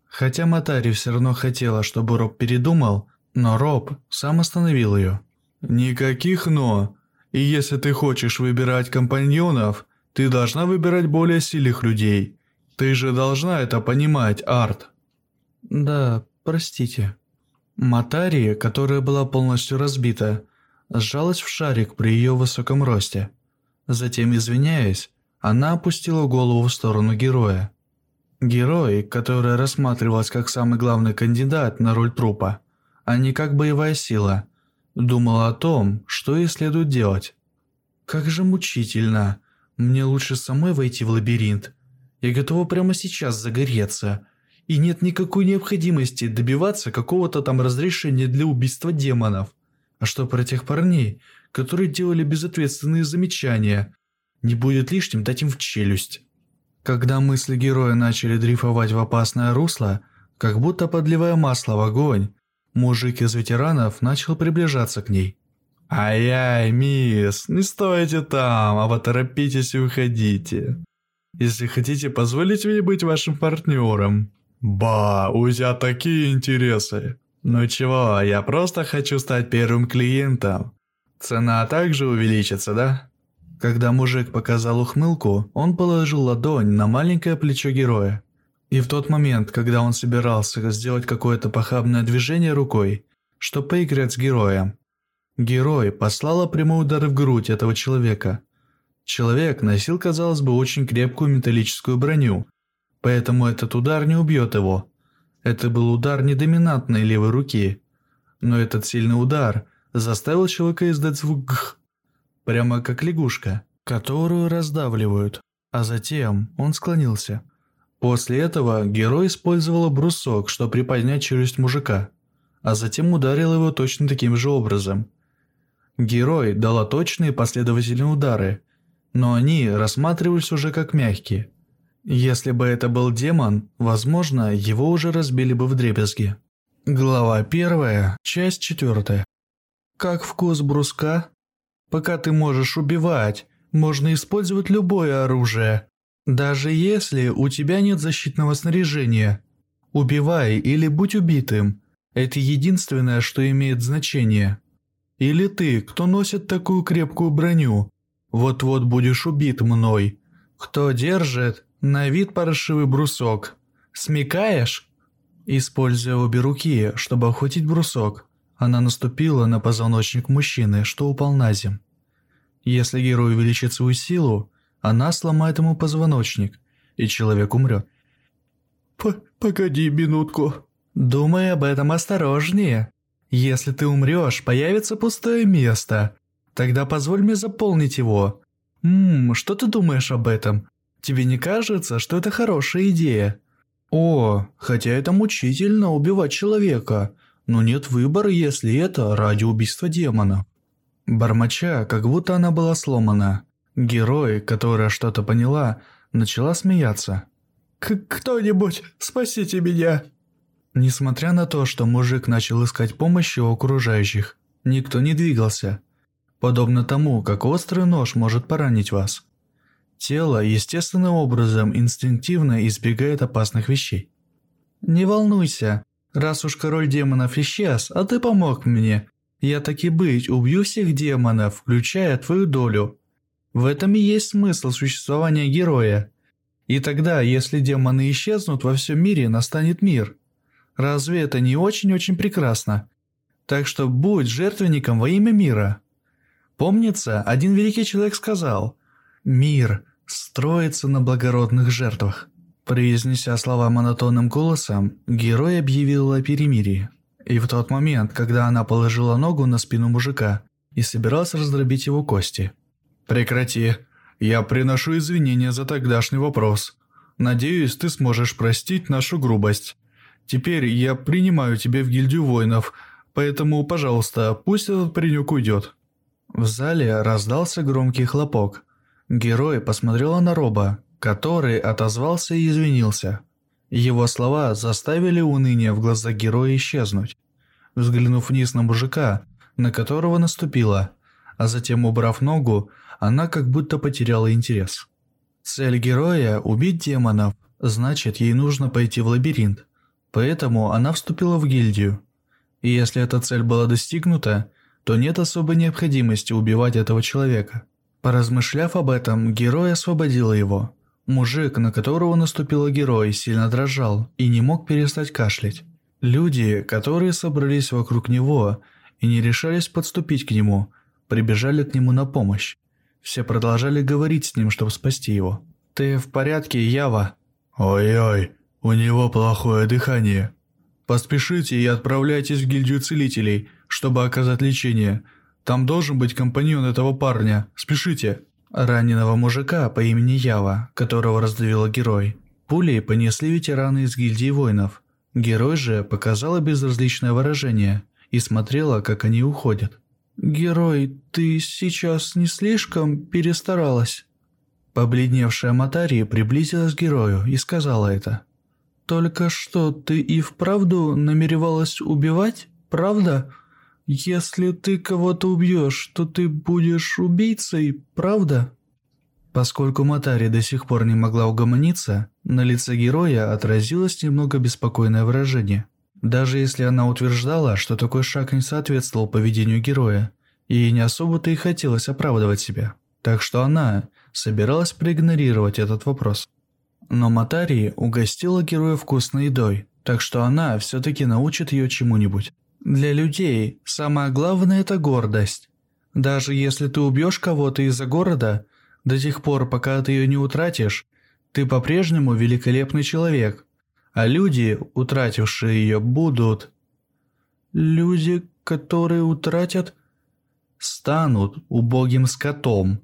Хотя Матари все равно хотела, чтобы Роб передумал, но Роб сам остановил ее.
Никаких «но». И если ты хочешь выбирать компаньонов, ты должна выбирать более сильных людей. Ты же должна это понимать, Арт.
Да, простите. Матари, которая была полностью разбита, сжалась в шарик при ее высоком росте. Затем, извиняясь, она опустила голову в сторону героя. Герой, который рассматривался как самый главный кандидат на роль трупа, а не как боевая сила, думал о том, что ей следует делать. Как же мучительно. Мне лучше самой войти в лабиринт. Я готова прямо сейчас загореться. И нет никакой необходимости добиваться какого-то там разрешения для убийства демонов. А что про тех парней, которые делали безответственные замечания? Не будет лишним дать им в челюсть. Когда мысли героя начали дрейфовать в опасное русло, как будто подливая масло в огонь, мужик из ветеранов начал приближаться к ней.
«Ай-яй, мисс, не стойте там, а поторопитесь и уходите. Если хотите, позволите мне быть вашим партнером. Ба, у тебя такие интересы. Ну чего, я просто хочу стать первым клиентом. Цена также увеличится, да?»
Когда мужик показал ухмылку, он положил ладонь на маленькое плечо героя. И в тот момент, когда он собирался сделать какое-то похабное движение рукой, чтобы поиграть с героем, герой послала прямой удар в грудь этого человека. Человек носил, казалось бы, очень крепкую металлическую броню, поэтому этот удар не убьет его. Это был удар недоминантной левой руки. Но этот сильный удар заставил человека издать звук «гх», прямо как лягушка, которую раздавливают, а затем он склонился. После этого герой использовал брусок, чтобы приподнять челюсть мужика, а затем ударил его точно таким же образом. Герой дала точные последовательные удары, но они рассматривались уже как мягкие. Если бы это был демон, возможно, его уже разбили бы в дребезги. Глава 1, часть 4. Как вкус бруска? Пока ты можешь убивать, можно использовать любое оружие. Даже если у тебя нет защитного снаряжения. Убивай или будь убитым. Это единственное, что имеет значение. Или ты, кто носит такую крепкую броню. Вот-вот будешь убит мной. Кто держит на вид паршивый брусок. Смекаешь? Используя обе руки, чтобы охватить брусок, она наступила на позвоночник мужчины, что упал на земь. Если герой увеличит свою силу, она сломает ему позвоночник, и человек умрет.
П «Погоди минутку».
«Думай об этом осторожнее. Если ты умрешь, появится пустое место. Тогда позволь мне заполнить его. Ммм, что ты думаешь об этом? Тебе не кажется, что это хорошая идея?» «О, хотя это мучительно убивать человека, но нет выбора, если это ради убийства демона». Бормоча, как будто она была сломана. Герой, которая что-то поняла, начала смеяться.
«Кто-нибудь, спасите меня!»
Несмотря на то, что мужик начал искать помощи у окружающих, никто не двигался. Подобно тому, как острый нож может поранить вас. Тело естественным образом инстинктивно избегает опасных вещей. «Не волнуйся, раз уж король демонов исчез, а ты помог мне, я так и быть убью всех демонов, включая твою долю. В этом и есть смысл существования героя. И тогда, если демоны исчезнут, во всем мире настанет мир. Разве это не очень-очень прекрасно? Так что будь жертвенником во имя мира. Помнится, один великий человек сказал «Мир строится на благородных жертвах». Произнеся слова монотонным голосом, герой объявил о перемирии. И в тот момент, когда она положила ногу на спину мужика и собиралась раздробить его кости.
«Прекрати. Я приношу извинения за тогдашний вопрос. Надеюсь, ты сможешь простить нашу грубость. Теперь я принимаю тебя в гильдию воинов, поэтому, пожалуйста, пусть этот паренек уйдет».
В зале раздался громкий хлопок. Герой посмотрел на Роба, который отозвался и извинился. Его слова заставили уныние в глазах героя исчезнуть. Взглянув вниз на мужика, на которого наступила, а затем убрав ногу, она как будто потеряла интерес. Цель героя – убить демонов, значит ей нужно пойти в лабиринт. Поэтому она вступила в гильдию. И если эта цель была достигнута, то нет особой необходимости убивать этого человека. Поразмышляв об этом, герой освободил его. Мужик, на которого наступила герой, сильно дрожал и не мог перестать кашлять. Люди, которые собрались вокруг него и не решались подступить к нему, прибежали к нему на помощь. Все продолжали говорить с ним, чтобы спасти его. «Ты в порядке, Ява?»
«Ой-ой, у него плохое дыхание». «Поспешите и отправляйтесь в гильдию целителей, чтобы оказать лечение. Там должен быть компаньон этого парня. Спешите».
Раненого мужика по имени Ява, которого раздавила герой. Пули понесли ветераны из гильдии воинов. Герой же показала безразличное выражение и смотрела, как они уходят. «Герой, ты сейчас не слишком перестаралась?» Побледневшая Матари приблизилась к герою и сказала это. «Только что ты и вправду намеревалась убивать, правда? Если ты кого-то убьешь, то ты будешь убийцей, правда?» Поскольку Матари до сих пор не могла угомониться, на лице героя отразилось немного беспокойное выражение – даже если она утверждала, что такой шаг не соответствовал поведению героя, ей не особо-то и хотелось оправдывать себя. Так что она собиралась проигнорировать этот вопрос. Но Матари угостила героя вкусной едой, так что она все-таки научит ее чему-нибудь. Для людей самое главное – это гордость. Даже если ты убьешь кого-то из-за города, до тех пор, пока ты ее не утратишь, ты по-прежнему великолепный человек, а люди, утратившие ее, будут... Люди, которые утратят, станут убогим скотом.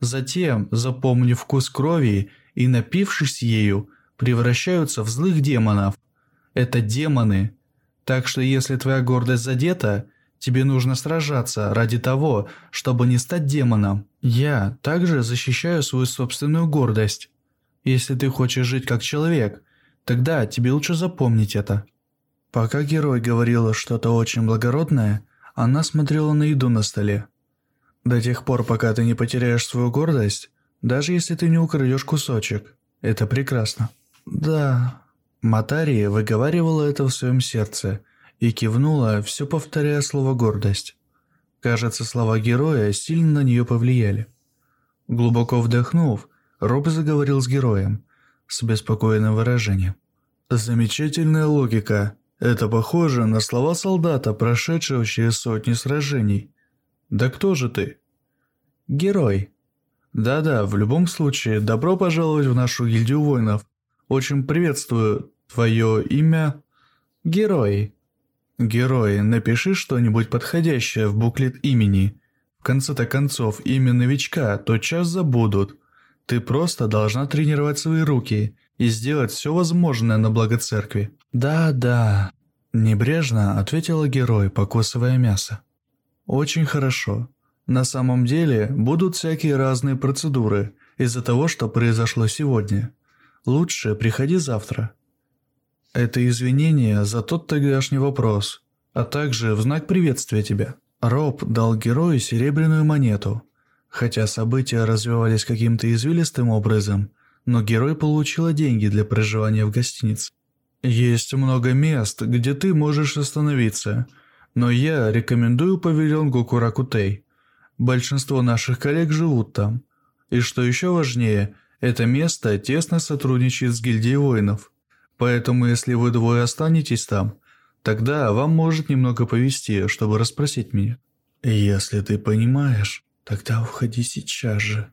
Затем, запомнив вкус крови и напившись ею, превращаются в злых демонов. Это демоны. Так что если твоя гордость задета, тебе нужно сражаться ради того, чтобы не стать демоном. Я также защищаю свою собственную гордость. Если ты хочешь жить как человек, Тогда тебе лучше запомнить это». Пока герой говорила что-то очень благородное, она смотрела на еду на столе. До тех пор, пока ты не потеряешь свою гордость, даже если ты не украдешь кусочек, это прекрасно. Да, Матари выговаривала это в своем сердце и кивнула, все повторяя слово «гордость». Кажется, слова героя сильно на нее повлияли. Глубоко вдохнув, Роб заговорил с героем с беспокойным выражением. «Замечательная логика. Это похоже на слова солдата, прошедшего через сотни сражений. Да кто же ты?» «Герой». «Да-да, в любом случае, добро пожаловать в нашу гильдию воинов. Очень приветствую. Твое имя?» «Герой». «Герой, напиши что-нибудь подходящее в буклет имени. В конце-то концов, имя новичка тотчас забудут». Ты просто должна тренировать свои руки и сделать все возможное на благо церкви. Да-да, небрежно ответила герой, покусывая мясо. Очень хорошо. На самом деле будут всякие разные процедуры из-за того, что произошло сегодня. Лучше приходи завтра. Это извинение за тот тогдашний вопрос, а также в знак приветствия тебя. Роб дал герою серебряную монету – Хотя события развивались каким-то извилистым образом, но герой получила деньги для проживания в гостинице. Есть много мест, где ты можешь остановиться, но я рекомендую павильон Гокуракутей. Большинство наших коллег живут там. И что еще важнее, это место тесно сотрудничает с гильдией воинов. Поэтому если вы двое останетесь там, тогда вам может немного повезти, чтобы расспросить меня. Если ты понимаешь, Тогда уходи сейчас же.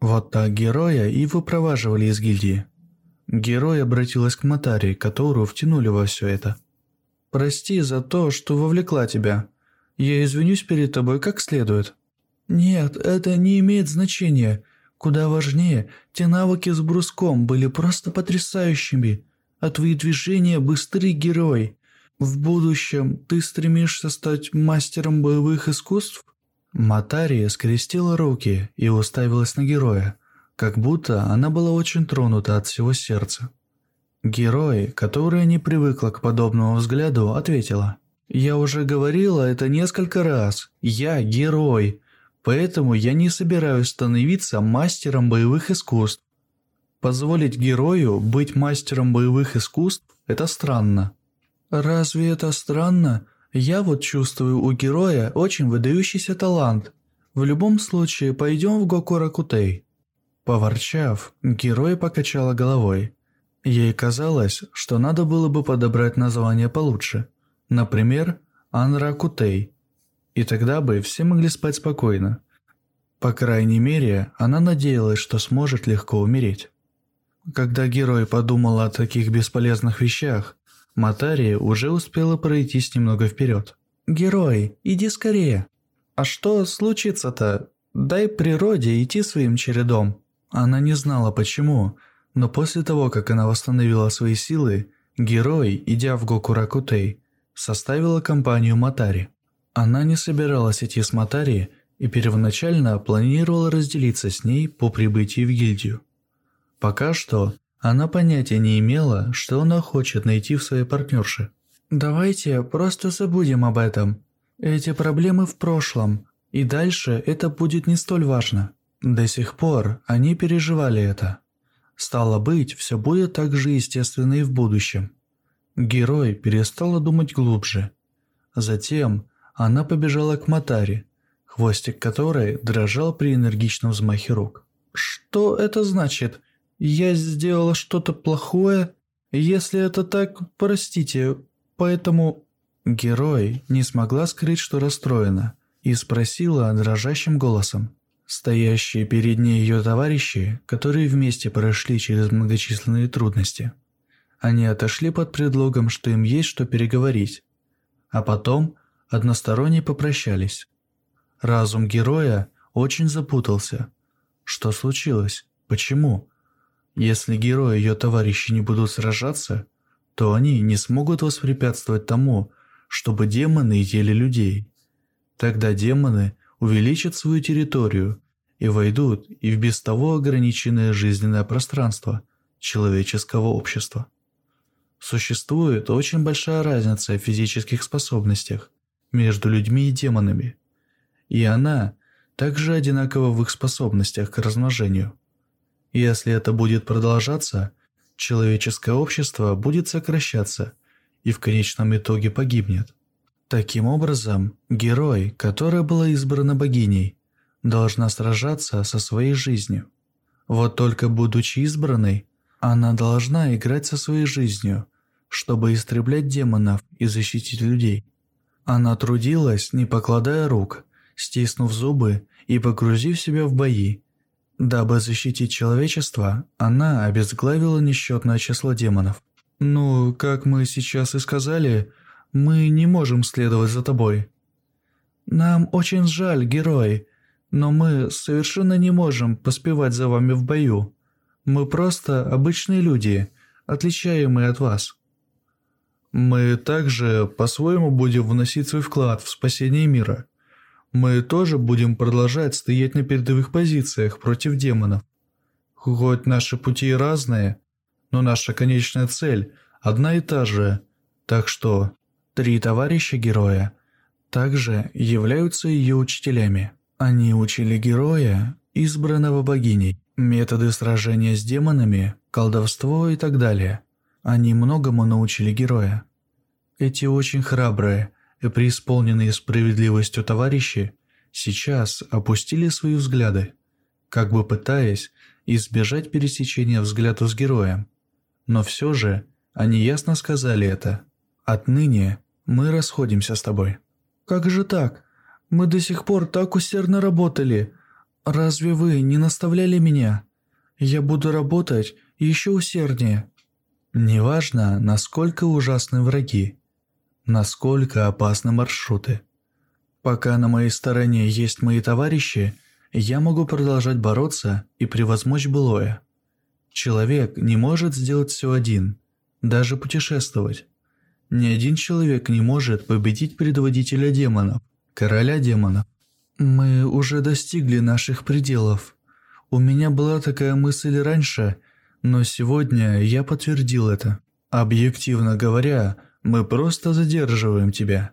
Вот так героя и выпроваживали из гильдии. Герой обратилась к Матари, которую втянули во все это. «Прости за то, что вовлекла тебя. Я извинюсь перед тобой как следует». «Нет, это не имеет значения. Куда важнее, те навыки с бруском были просто потрясающими, а твои движения быстрый герой. В будущем ты стремишься стать мастером боевых искусств?» Матария скрестила руки и уставилась на героя, как будто она была очень тронута от всего сердца. Герой, которая не привыкла к подобному взгляду, ответила. «Я уже говорила это несколько раз. Я герой, поэтому я не собираюсь становиться мастером боевых искусств. Позволить герою быть мастером боевых искусств – это странно». «Разве это странно? Я вот чувствую у героя очень выдающийся талант. В любом случае, пойдем в Гокуракутей». Поворчав, герой покачала головой. Ей казалось, что надо было бы подобрать название получше. Например, Анра Кутей. И тогда бы все могли спать спокойно. По крайней мере, она надеялась, что сможет легко умереть. Когда герой подумал о таких бесполезных вещах, Матари уже успела пройтись немного вперед. «Герой, иди скорее!» «А что случится-то? Дай природе идти своим чередом!» Она не знала почему, но после того, как она восстановила свои силы, герой, идя в Гокуракутей, составила компанию Матари. Она не собиралась идти с Матари и первоначально планировала разделиться с ней по прибытии в гильдию. Пока что она понятия не имела, что она хочет найти в своей партнерше. «Давайте просто забудем об этом. Эти проблемы в прошлом, и дальше это будет не столь важно». До сих пор они переживали это. Стало быть, все будет так же естественно и в будущем. Герой перестала думать глубже. Затем она побежала к Матаре, хвостик которой дрожал при энергичном взмахе рук. «Что это значит? Я сделала что-то плохое? Если это так, простите, поэтому...» Герой не смогла скрыть, что расстроена, и спросила дрожащим голосом. Стоящие перед ней ее товарищи, которые вместе прошли через многочисленные трудности. Они отошли под предлогом, что им есть что переговорить, а потом односторонне попрощались. Разум героя очень запутался. Что случилось? Почему? Если герои и ее товарищи не будут сражаться, то они не смогут воспрепятствовать тому, чтобы демоны ели людей. Тогда демоны увеличат свою территорию и войдут и в без того ограниченное жизненное пространство человеческого общества. Существует очень большая разница в физических способностях между людьми и демонами, и она также одинакова в их способностях к размножению. Если это будет продолжаться, человеческое общество будет сокращаться и в конечном итоге погибнет. Таким образом, герой, которая была избрана богиней, должна сражаться со своей жизнью. Вот только будучи избранной, она должна играть со своей жизнью, чтобы истреблять демонов и защитить людей. Она трудилась, не покладая рук, стиснув зубы и погрузив себя в бои. Дабы защитить человечество, она обезглавила несчетное число демонов. Ну, как мы сейчас и сказали – мы не можем следовать за тобой. Нам очень жаль, герой, но мы совершенно не можем поспевать за вами в бою. Мы просто обычные люди, отличаемые от вас. Мы также по-своему будем вносить свой вклад в спасение мира. Мы тоже будем продолжать стоять на передовых позициях против демонов. Хоть наши пути разные, но наша конечная цель одна и та же. Так что Три товарища героя также являются ее учителями. Они учили героя, избранного богиней, методы сражения с демонами, колдовство и так далее. Они многому научили героя. Эти очень храбрые и преисполненные справедливостью товарищи сейчас опустили свои взгляды, как бы пытаясь избежать пересечения взгляда с героем. Но все же они ясно сказали это. Отныне мы расходимся с тобой». «Как же так? Мы до сих пор так усердно работали. Разве вы не наставляли меня? Я буду работать еще усерднее». Неважно, насколько ужасны враги, насколько опасны маршруты. Пока на моей стороне есть мои товарищи, я могу продолжать бороться и превозмочь былое. Человек не может сделать все один, даже путешествовать. Ни один человек не может победить предводителя демонов, короля демонов. Мы уже достигли наших пределов. У меня была такая мысль раньше, но сегодня я подтвердил это. Объективно говоря, мы просто задерживаем тебя.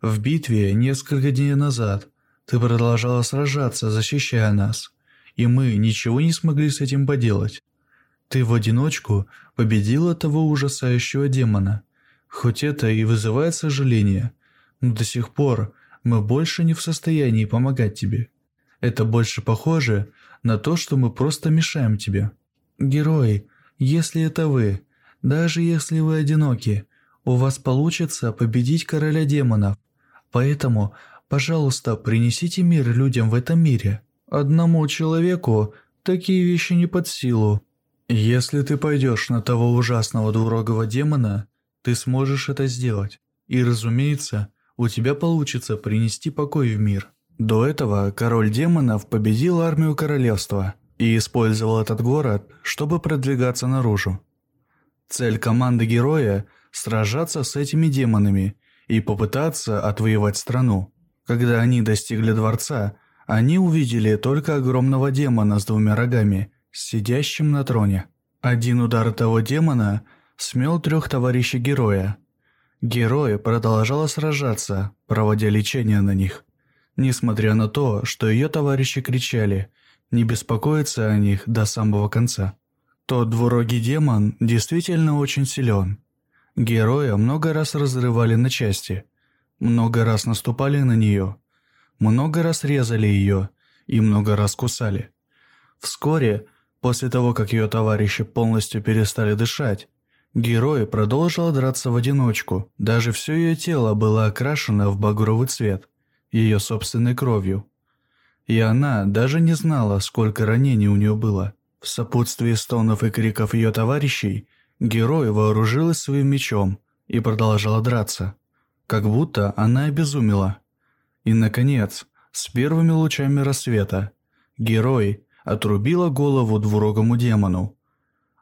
В битве несколько дней назад ты продолжала сражаться, защищая нас, и мы ничего не смогли с этим поделать. Ты в одиночку победила того ужасающего демона. Хоть это и вызывает сожаление, но до сих пор мы больше не в состоянии помогать тебе. Это больше похоже на то, что мы просто мешаем тебе. Герой, если это вы, даже если вы одиноки, у вас получится победить короля демонов. Поэтому, пожалуйста, принесите мир людям в этом мире. Одному человеку такие вещи не под силу. Если ты пойдешь на того ужасного двурогого демона, ты сможешь это сделать. И, разумеется, у тебя получится принести покой в мир. До этого король демонов победил армию королевства и использовал этот город, чтобы продвигаться наружу. Цель команды героя – сражаться с этими демонами и попытаться отвоевать страну. Когда они достигли дворца, они увидели только огромного демона с двумя рогами, сидящим на троне. Один удар того демона смел трех товарищей героя, Герой продолжала сражаться, проводя лечение на них. Несмотря на то, что ее товарищи кричали не беспокоиться о них до самого конца. Тот двурогий демон действительно очень силен. Героя много раз разрывали на части, много раз наступали на нее, много раз резали ее и много раз кусали. Вскоре, после того, как ее товарищи полностью перестали дышать, Герой продолжила драться в одиночку. Даже все ее тело было окрашено в багровый цвет, ее собственной кровью. И она даже не знала, сколько ранений у нее было. В сопутствии стонов и криков ее товарищей, герой вооружилась своим мечом и продолжала драться, как будто она обезумела. И, наконец, с первыми лучами рассвета, герой отрубила голову двурогому демону,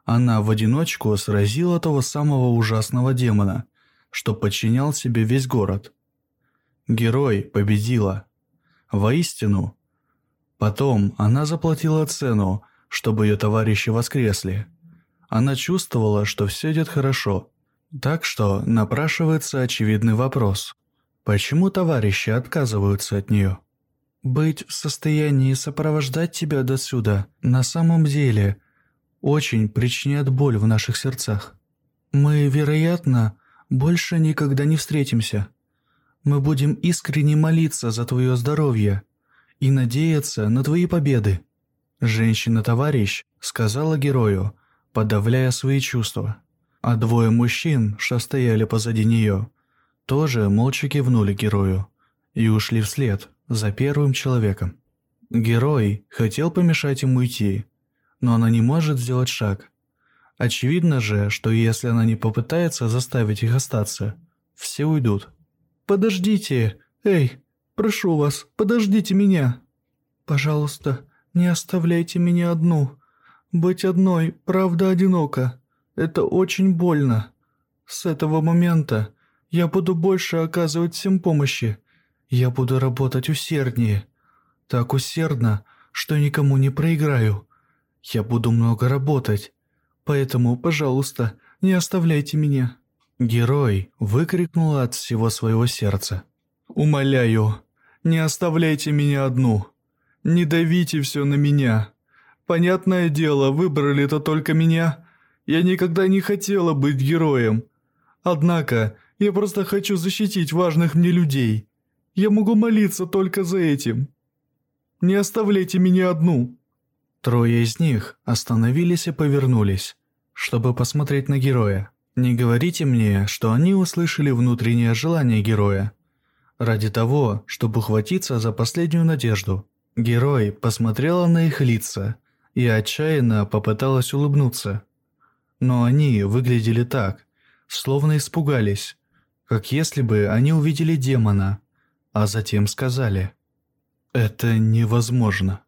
она в одиночку сразила того самого ужасного демона, что подчинял себе весь город. Герой победила. Воистину. Потом она заплатила цену, чтобы ее товарищи воскресли. Она чувствовала, что все идет хорошо. Так что напрашивается очевидный вопрос. Почему товарищи отказываются от нее? Быть в состоянии сопровождать тебя до сюда на самом деле – очень причиняет боль в наших сердцах. Мы, вероятно, больше никогда не встретимся. Мы будем искренне молиться за твое здоровье и надеяться на твои победы. Женщина-товарищ сказала герою, подавляя свои чувства. А двое мужчин, что стояли позади нее, тоже молча кивнули герою и ушли вслед за первым человеком. Герой хотел помешать им уйти, но она не может сделать шаг. Очевидно же, что если она не попытается заставить их остаться, все уйдут. «Подождите! Эй, прошу вас, подождите меня!» «Пожалуйста, не оставляйте меня одну. Быть одной, правда, одиноко. Это очень больно. С этого момента я буду больше оказывать всем помощи. Я буду работать усерднее. Так усердно, что никому не проиграю. Я буду много работать, поэтому, пожалуйста, не оставляйте меня». Герой выкрикнула от всего своего сердца. «Умоляю, не оставляйте меня одну. Не давите все на меня. Понятное дело, выбрали-то только меня. Я никогда не хотела быть героем. Однако, я просто хочу защитить важных мне людей. Я могу молиться только за этим. Не оставляйте меня одну». Трое из них остановились и повернулись, чтобы посмотреть на героя. Не говорите мне, что они услышали внутреннее желание героя. Ради того, чтобы ухватиться за последнюю надежду. Герой посмотрела на их лица и отчаянно попыталась улыбнуться. Но они выглядели так, словно испугались, как если бы они увидели демона, а затем сказали «Это невозможно».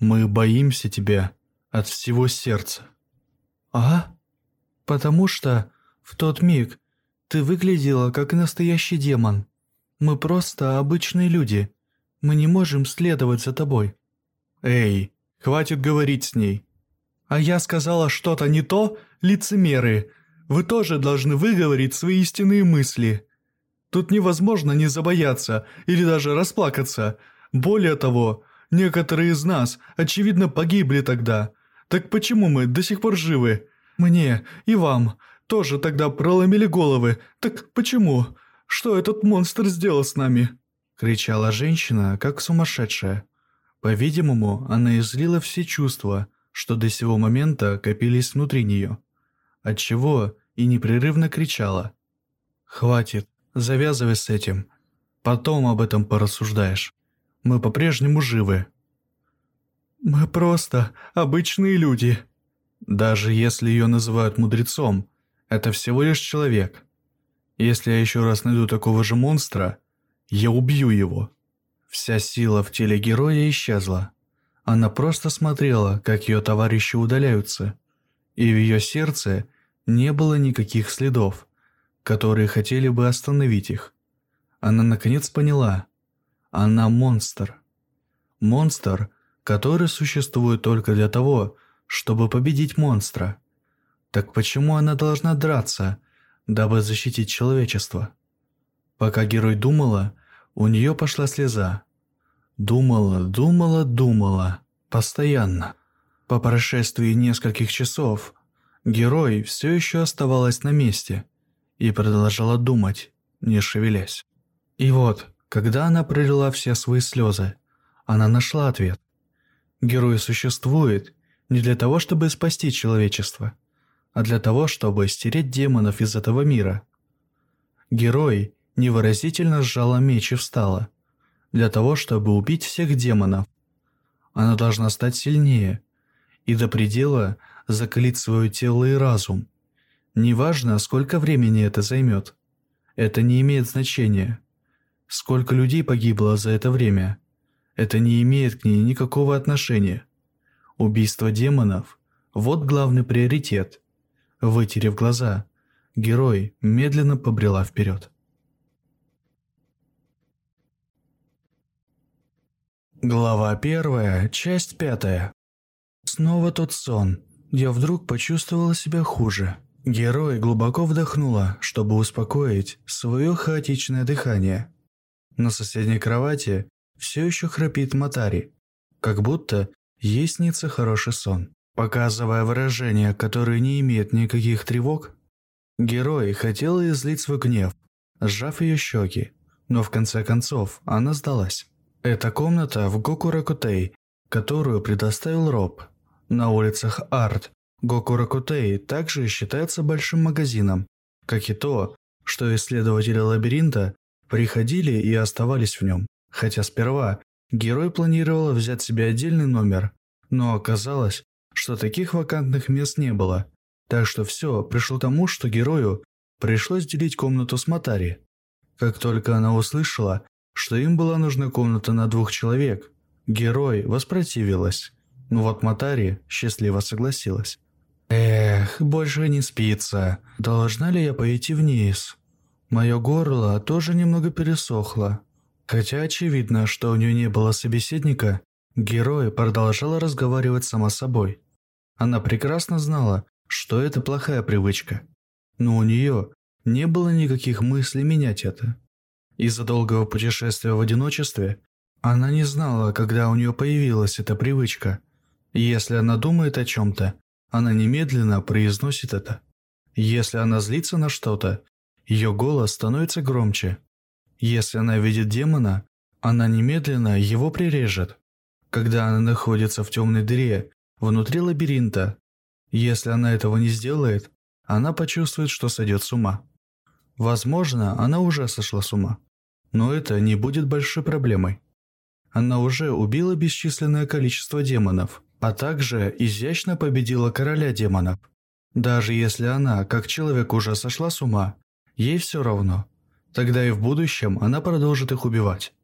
Мы боимся тебя от всего сердца». «А? Потому что в тот миг ты выглядела как настоящий демон. Мы просто обычные люди. Мы не можем следовать за тобой».
«Эй, хватит говорить с ней».
«А я сказала что-то не то, лицемеры. Вы тоже должны выговорить свои истинные мысли. Тут невозможно не забояться или даже расплакаться. Более того, некоторые из нас, очевидно, погибли тогда. Так почему мы до сих пор живы? Мне и вам тоже тогда проломили головы. Так почему? Что этот монстр сделал с нами?» Кричала женщина, как сумасшедшая. По-видимому, она излила все чувства, что до сего момента копились внутри нее. Отчего и непрерывно кричала. «Хватит, завязывай с этим. Потом об этом порассуждаешь. Мы по-прежнему живы». «Мы просто обычные люди». Даже если ее называют мудрецом, это всего лишь человек. Если я еще раз найду такого же монстра, я убью его. Вся сила в теле героя исчезла. Она просто смотрела, как ее товарищи удаляются, и в ее сердце не было никаких следов, которые хотели бы остановить их. Она наконец поняла. Она монстр. Монстр, который существует только для того, чтобы победить монстра. Так почему она должна драться, дабы защитить человечество? Пока герой думала, у нее пошла слеза. Думала, думала, думала. Постоянно. По прошествии нескольких часов герой все еще оставалась на месте и продолжала думать, не шевелясь. И вот, когда она пролила все свои слезы, она нашла ответ. Герой существует не для того, чтобы спасти человечество, а для того, чтобы стереть демонов из этого мира. Герой невыразительно сжала меч и встала, для того, чтобы убить всех демонов. Она должна стать сильнее и до предела закалить свое тело и разум. Неважно, сколько времени это займет. Это не имеет значения. Сколько людей погибло за это время. Это не имеет к ней никакого отношения. Убийство демонов – вот главный приоритет. Вытерев глаза, герой медленно побрела вперед. Глава первая, часть пятая. Снова тот сон. Я вдруг почувствовала себя хуже. Герой глубоко вдохнула, чтобы успокоить свое хаотичное дыхание. На соседней кровати все еще храпит Матари, как будто ей снится хороший сон. Показывая выражение, которое не имеет никаких тревог, герой хотела излить свой гнев, сжав ее щеки, но в конце концов она сдалась. Это комната в Гокуракутей, которую предоставил Роб. На улицах Арт Гокуракутей также считается большим магазином, как и то, что исследователи лабиринта приходили и оставались в нем. Хотя сперва герой планировал взять себе отдельный номер, но оказалось, что таких вакантных мест не было. Так что все пришло тому, что герою пришлось делить комнату с Матари. Как только она услышала, что им была нужна комната на двух человек. Герой воспротивилась. Но вот Матари счастливо согласилась. «Эх, больше не спится. Должна ли я пойти вниз?» Мое горло тоже немного пересохло. Хотя очевидно, что у нее не было собеседника, герой продолжала разговаривать сама собой. Она прекрасно знала, что это плохая привычка. Но у нее не было никаких мыслей менять это. Из-за долгого путешествия в одиночестве она не знала, когда у нее появилась эта привычка. Если она думает о чем-то, она немедленно произносит это. Если она злится на что-то, ее голос становится громче. Если она видит демона, она немедленно его прирежет. Когда она находится в темной дыре, внутри лабиринта, если она этого не сделает, она почувствует, что сойдет с ума. Возможно, она уже сошла с ума. Но это не будет большой проблемой. Она уже убила бесчисленное количество демонов, а также изящно победила короля демонов. Даже если она, как человек, уже сошла с ума, ей все равно. Тогда и в будущем она продолжит их убивать.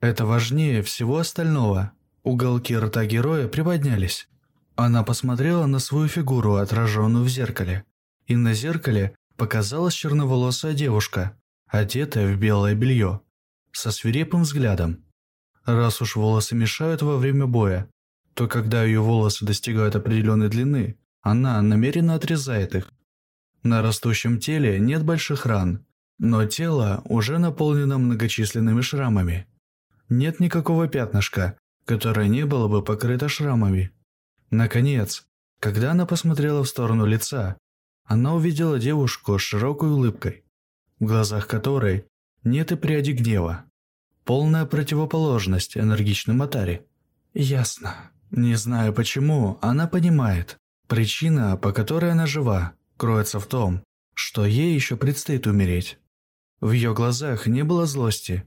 Это важнее всего остального. Уголки рта героя приподнялись. Она посмотрела на свою фигуру, отраженную в зеркале. И на зеркале показалась черноволосая девушка, одетая в белое белье, со свирепым взглядом. Раз уж волосы мешают во время боя, то когда ее волосы достигают определенной длины, она намеренно отрезает их. На растущем теле нет больших ран, но тело уже наполнено многочисленными шрамами. Нет никакого пятнышка, которое не было бы покрыто шрамами. Наконец, когда она посмотрела в сторону лица, она увидела девушку с широкой улыбкой, в глазах которой нет и пряди гнева. Полная противоположность энергичной Матаре. Ясно. Не знаю почему, она понимает. Причина, по которой она жива, кроется в том, что ей еще предстоит умереть. В ее глазах не было злости.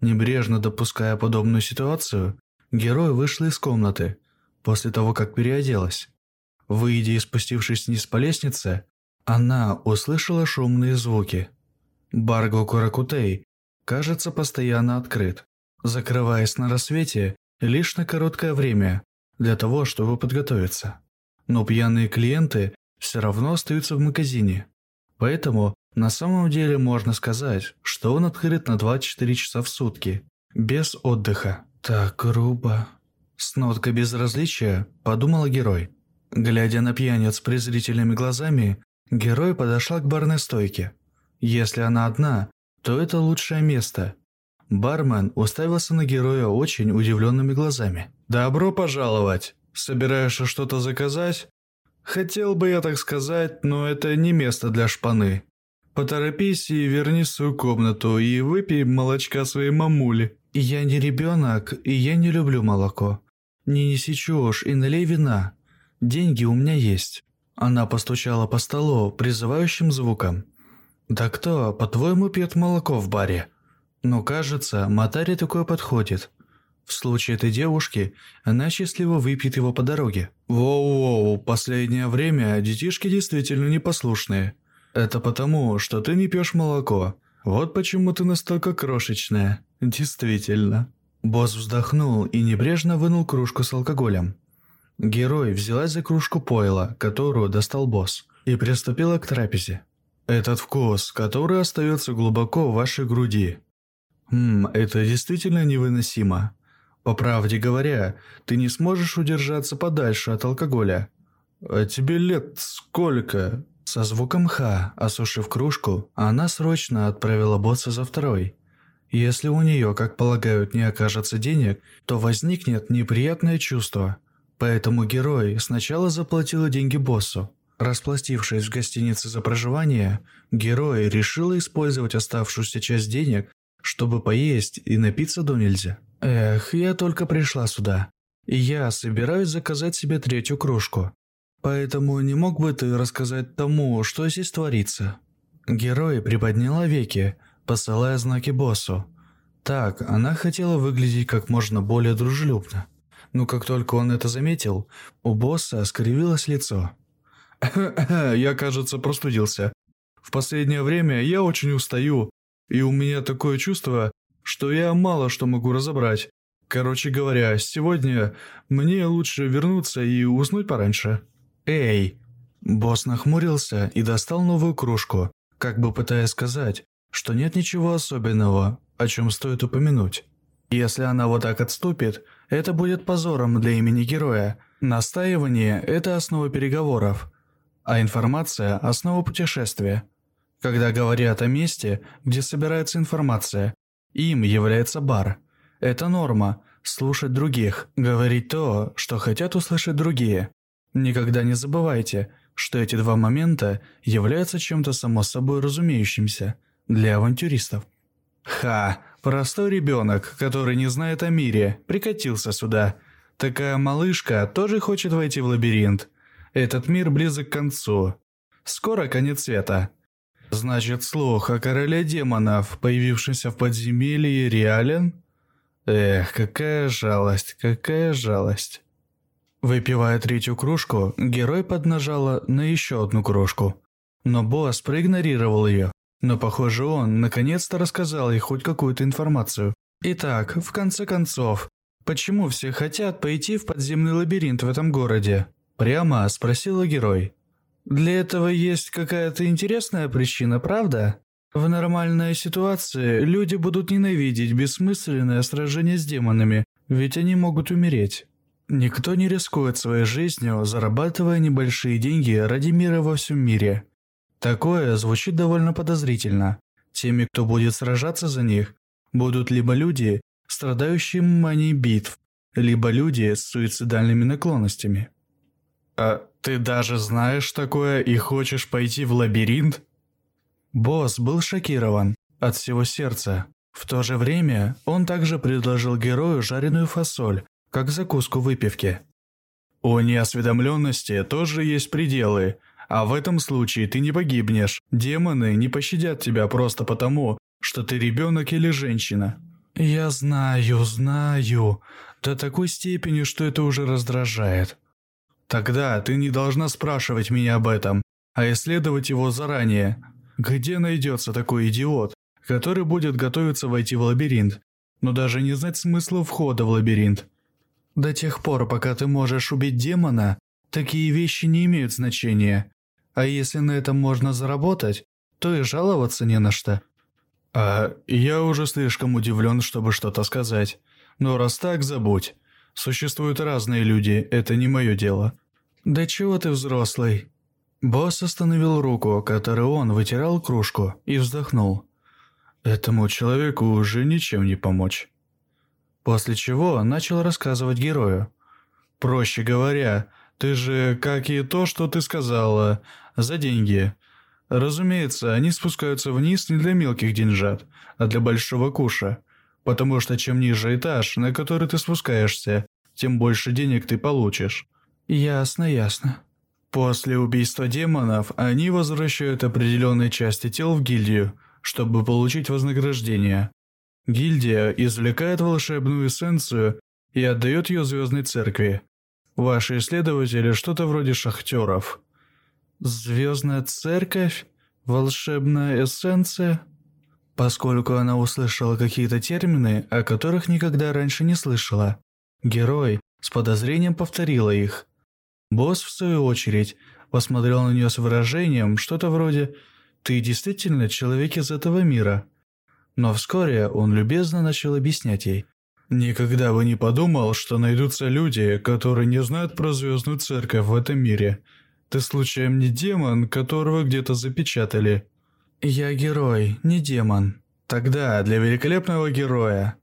Небрежно допуская подобную ситуацию, герой вышла из комнаты после того, как переоделась. Выйдя и спустившись вниз по лестнице, она услышала шумные звуки. Барго Куракутей, кажется, постоянно открыт, закрываясь на рассвете лишь на короткое время для того, чтобы подготовиться. Но пьяные клиенты все равно остаются в магазине. Поэтому на самом деле можно сказать, что он открыт на 24 часа в сутки, без отдыха. Так грубо. С ноткой безразличия подумала герой. Глядя на пьяниц презрительными глазами, герой подошла к барной стойке. Если она одна, то это лучшее место. Бармен уставился на героя очень удивленными глазами. «Добро пожаловать! Собираешься что-то заказать?» «Хотел бы я так сказать, но это не место для шпаны. Поторопись и верни свою комнату и выпей молочка своей мамули». «Я не ребенок, и я не люблю молоко. Не неси чушь и налей вина. Деньги у меня есть». Она постучала по столу призывающим звуком. «Да кто, по-твоему, пьет молоко в баре?» «Ну, кажется, Матаре такое подходит. В случае этой девушки, она счастливо выпьет его по дороге». «Воу-воу, последнее время детишки действительно непослушные. Это потому, что ты не пьешь молоко. Вот почему ты настолько крошечная. Действительно». Босс вздохнул и небрежно вынул кружку с алкоголем. Герой взялась за кружку пойла, которую достал босс, и приступила к трапезе. Этот вкус, который остается глубоко в вашей груди. Ммм, это действительно невыносимо. По правде говоря, ты не сможешь удержаться подальше от алкоголя. А тебе лет сколько? Со звуком «ха», осушив кружку, она срочно отправила босса за второй. Если у нее, как полагают, не окажется денег, то возникнет неприятное чувство. Поэтому герой сначала заплатила деньги боссу, Расплатившись в гостинице за проживание, герой решил использовать оставшуюся часть денег, чтобы поесть и напиться до нельзя. Эх, я только пришла сюда. И я собираюсь заказать себе третью кружку. Поэтому не мог бы ты рассказать тому, что здесь творится? Герой приподняла веки, посылая знаки боссу. Так, она хотела выглядеть как можно более дружелюбно. Но как только он это заметил, у босса скривилось лицо. Я, кажется, простудился. В последнее время я очень устаю, и у меня такое чувство, что я мало что могу разобрать. Короче говоря, сегодня мне лучше вернуться и уснуть пораньше. Эй! Босс нахмурился и достал новую кружку, как бы пытаясь сказать, что нет ничего особенного, о чем стоит упомянуть. Если она вот так отступит, это будет позором для имени героя. Настаивание – это основа переговоров а информация – основа путешествия. Когда говорят о месте, где собирается информация, им является бар. Это норма – слушать других, говорить то, что хотят услышать другие. Никогда не забывайте, что эти два момента являются чем-то само собой разумеющимся для авантюристов. Ха, простой ребенок, который не знает о мире, прикатился сюда. Такая малышка тоже хочет войти в лабиринт. Этот мир близок к концу. Скоро конец света. Значит, слух о короле демонов, появившемся в подземелье, реален? Эх, какая жалость, какая жалость. Выпивая третью кружку, герой поднажала на еще одну кружку. Но босс проигнорировал ее. Но, похоже, он наконец-то рассказал ей хоть какую-то информацию. Итак, в конце концов, почему все хотят пойти в подземный лабиринт в этом городе? Прямо спросила герой. «Для этого есть какая-то интересная причина, правда?» В нормальной ситуации люди будут ненавидеть бессмысленное сражение с демонами, ведь они могут умереть. Никто не рискует своей жизнью, зарабатывая небольшие деньги ради мира во всем мире. Такое звучит довольно подозрительно. Теми, кто будет сражаться за них, будут либо люди, страдающие манией битв, либо люди с суицидальными наклонностями. «А ты даже знаешь такое и хочешь пойти в лабиринт?» Босс был шокирован от всего сердца. В то же время он также предложил герою жареную фасоль, как закуску выпивки. У неосведомленности тоже есть пределы, а в этом случае ты не погибнешь. Демоны не пощадят тебя просто потому, что ты ребенок или женщина. Я знаю, знаю, до такой степени, что это уже раздражает. Тогда ты не должна спрашивать меня об этом, а исследовать его заранее. Где найдется такой идиот, который будет готовиться войти в лабиринт, но даже не знать смысла входа в лабиринт? До тех пор, пока ты можешь убить демона, такие вещи не имеют значения. А если на этом можно заработать, то и жаловаться не на что. А я уже слишком удивлен, чтобы что-то сказать. Но раз так, забудь. Существуют разные люди, это не мое дело. Да чего ты взрослый? Босс остановил руку, которой он вытирал кружку, и вздохнул. Этому человеку уже ничем не помочь. После чего начал рассказывать герою. Проще говоря, ты же, как и то, что ты сказала, за деньги. Разумеется, они спускаются вниз не для мелких деньжат, а для большого куша. Потому что чем ниже этаж, на который ты спускаешься, тем больше денег ты получишь. Ясно, ясно. После убийства демонов они возвращают определенные части тел в гильдию, чтобы получить вознаграждение. Гильдия извлекает волшебную эссенцию и отдает ее Звездной Церкви. Ваши исследователи что-то вроде шахтеров. Звездная Церковь? Волшебная эссенция? Поскольку она услышала какие-то термины, о которых никогда раньше не слышала, герой с подозрением повторила их – Босс, в свою очередь, посмотрел на нее с выражением, что-то вроде «Ты действительно человек из этого мира». Но вскоре он любезно начал объяснять ей. «Никогда бы не подумал, что найдутся люди, которые не знают про Звездную Церковь в этом мире. Ты случаем не демон, которого где-то запечатали?» «Я герой, не демон. Тогда для великолепного героя».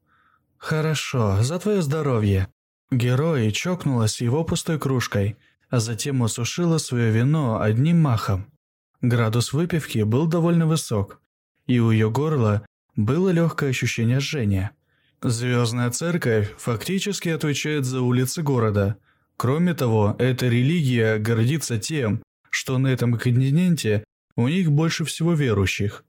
«Хорошо, за твое здоровье». Герой чокнулась его пустой кружкой – а затем осушила свое вино одним махом. Градус выпивки был довольно высок, и у ее горла было легкое ощущение жжения. Звездная церковь фактически отвечает за улицы города. Кроме того, эта религия гордится тем, что на этом континенте у них больше всего верующих.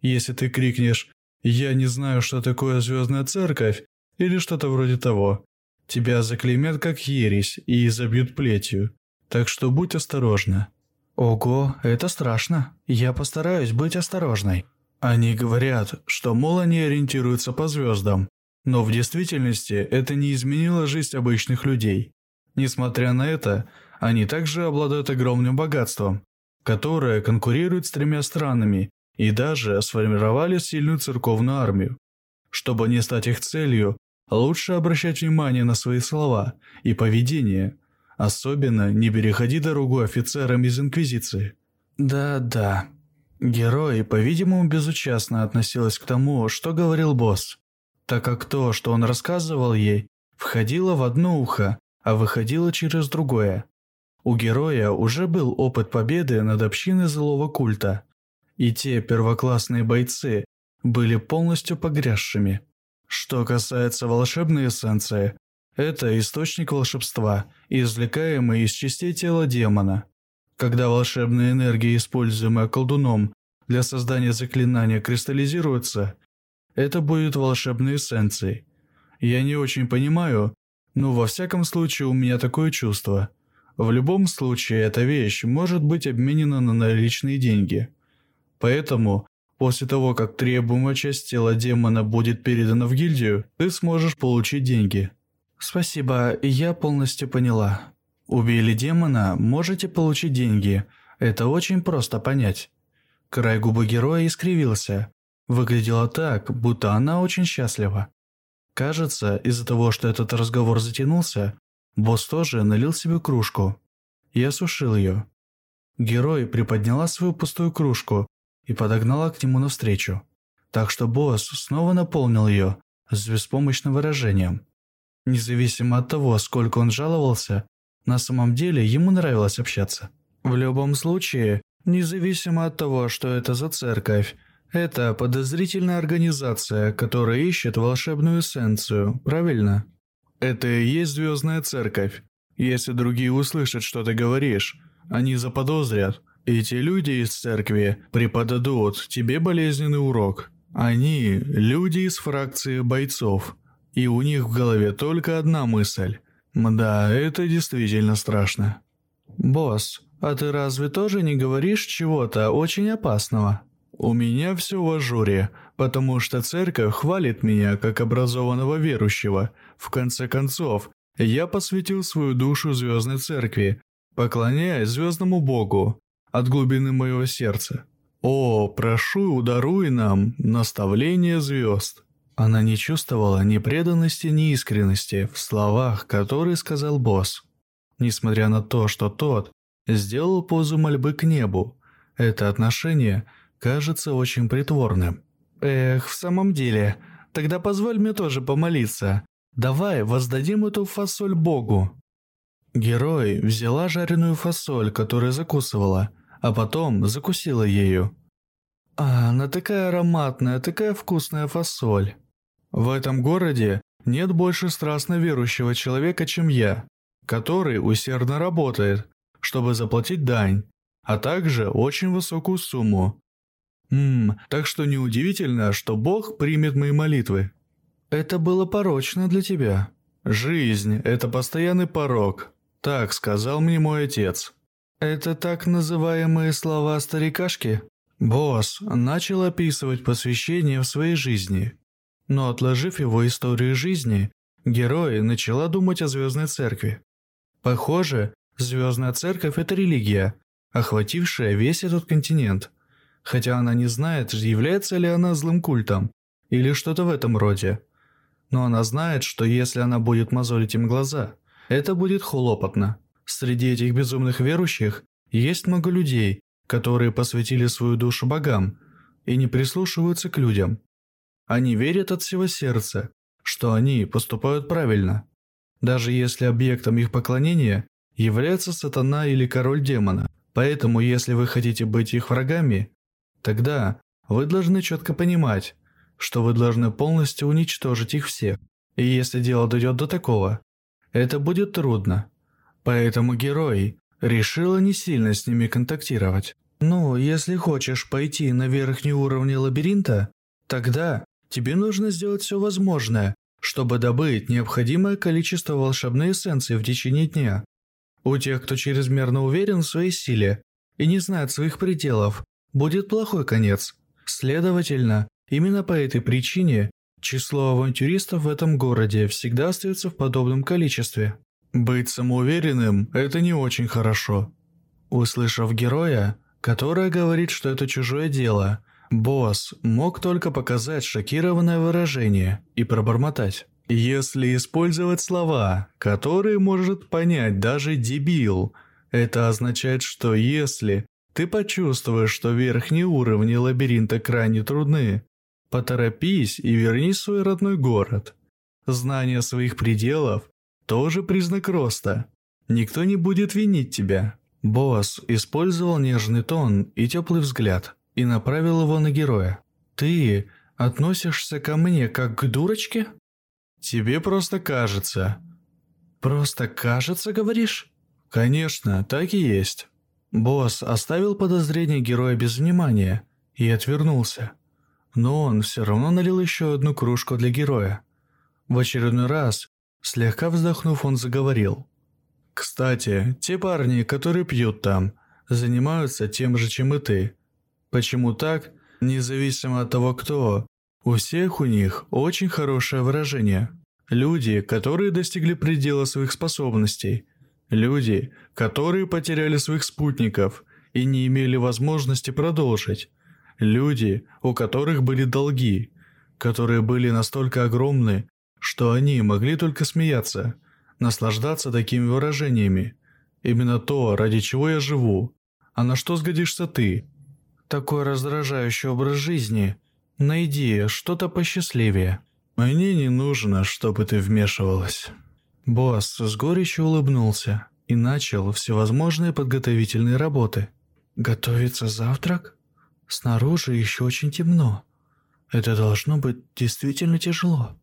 Если ты крикнешь «Я не знаю, что такое Звездная Церковь» или что-то вроде того, тебя заклеймят как ересь и изобьют плетью так что будь осторожна». «Ого, это страшно. Я постараюсь быть осторожной». Они говорят, что, мол, они ориентируются по звездам, но в действительности это не изменило жизнь обычных людей. Несмотря на это, они также обладают огромным богатством, которое конкурирует с тремя странами и даже сформировали сильную церковную армию. Чтобы не стать их целью, лучше обращать внимание на свои слова и поведение, Особенно не переходи дорогу офицерам из Инквизиции. Да-да. Герой, по-видимому, безучастно относилась к тому, что говорил босс, так как то, что он рассказывал ей, входило в одно ухо, а выходило через другое. У героя уже был опыт победы над общиной злого культа, и те первоклассные бойцы были полностью погрязшими. Что касается волшебной эссенции, это источник волшебства, извлекаемый из частей тела демона. Когда волшебная энергия, используемая колдуном для создания заклинания, кристаллизируется, это будет волшебной эссенцией. Я не очень понимаю, но во всяком случае у меня такое чувство. В любом случае эта вещь может быть обменена на наличные деньги. Поэтому, после того, как требуемая часть тела демона будет передана в гильдию, ты сможешь получить деньги. «Спасибо, я полностью поняла. Убили демона, можете получить деньги. Это очень просто понять». Край губы героя искривился. Выглядело так, будто она очень счастлива. Кажется, из-за того, что этот разговор затянулся, босс тоже налил себе кружку и осушил ее. Герой приподняла свою пустую кружку и подогнала к нему навстречу, так что босс снова наполнил ее с беспомощным выражением. Независимо от того, сколько он жаловался, на самом деле ему нравилось общаться. В любом случае, независимо от того, что это за церковь, это подозрительная организация, которая ищет волшебную эссенцию, правильно? Это и есть Звездная Церковь. Если другие услышат, что ты говоришь, они заподозрят. Эти люди из церкви преподадут тебе болезненный урок. Они – люди из фракции бойцов. И у них в голове только одна мысль. Мда, это действительно страшно. Босс, а ты разве тоже не говоришь чего-то очень опасного? У меня все в ажуре, потому что церковь хвалит меня как образованного верующего. В конце концов, я посвятил свою душу Звездной Церкви, поклоняясь Звездному Богу от глубины моего сердца. О, прошу, ударуй нам наставление звезд. Она не чувствовала ни преданности, ни искренности в словах, которые сказал босс. Несмотря на то, что тот сделал позу мольбы к небу, это отношение кажется очень притворным. Эх, в самом деле, тогда позволь мне тоже помолиться. Давай воздадим эту фасоль Богу. Герой взяла жареную фасоль, которую закусывала, а потом закусила ею. А, она такая ароматная, такая вкусная фасоль. В этом городе нет больше страстно верующего человека, чем я, который усердно работает, чтобы заплатить дань, а также очень высокую сумму. Ммм, так что неудивительно, что Бог примет мои молитвы. Это было порочно для тебя. Жизнь – это постоянный порог, так сказал мне мой отец. Это так называемые слова старикашки? Босс начал описывать посвящение в своей жизни – но отложив его историю жизни, герой начала думать о Звездной Церкви. Похоже, Звездная Церковь – это религия, охватившая весь этот континент. Хотя она не знает, является ли она злым культом, или что-то в этом роде. Но она знает, что если она будет мозолить им глаза, это будет хлопотно. Среди этих безумных верующих есть много людей, которые посвятили свою душу богам и не прислушиваются к людям. Они верят от всего сердца, что они поступают правильно. Даже если объектом их поклонения является сатана или король демона. Поэтому, если вы хотите быть их врагами, тогда вы должны четко понимать, что вы должны полностью уничтожить их всех. И если дело дойдет до такого, это будет трудно. Поэтому герой решила не сильно с ними контактировать. Ну, если хочешь пойти на верхний уровень лабиринта, тогда Тебе нужно сделать все возможное, чтобы добыть необходимое количество волшебной эссенции в течение дня. У тех, кто чрезмерно уверен в своей силе и не знает своих пределов, будет плохой конец. Следовательно, именно по этой причине число авантюристов в этом городе всегда остается в подобном количестве. Быть самоуверенным – это не очень хорошо. Услышав героя, которая говорит, что это чужое дело, Босс мог только показать шокированное выражение и пробормотать. Если использовать слова, которые может понять даже дебил, это означает, что если ты почувствуешь, что верхние уровни лабиринта крайне трудны, поторопись и вернись в свой родной город. Знание своих пределов тоже признак роста. Никто не будет винить тебя. Босс использовал нежный тон и теплый взгляд и направил его на героя. «Ты относишься ко мне как к дурочке?» «Тебе просто кажется». «Просто кажется, говоришь?» «Конечно, так и есть». Босс оставил подозрение героя без внимания и отвернулся. Но он все равно налил еще одну кружку для героя. В очередной раз, слегка вздохнув, он заговорил. «Кстати, те парни, которые пьют там, занимаются тем же, чем и ты. Почему так? Независимо от того, кто. У всех у них очень хорошее выражение. Люди, которые достигли предела своих способностей. Люди, которые потеряли своих спутников и не имели возможности продолжить.
Люди, у которых были долги, которые были настолько огромны, что они могли только смеяться, наслаждаться такими выражениями. Именно то, ради чего я живу. А на что сгодишься ты?
Такой раздражающий образ жизни. Найди что-то посчастливее.
Мне не нужно, чтобы ты вмешивалась.
Босс с горечью улыбнулся и начал всевозможные подготовительные работы. Готовится завтрак? Снаружи еще очень темно. Это должно быть действительно тяжело.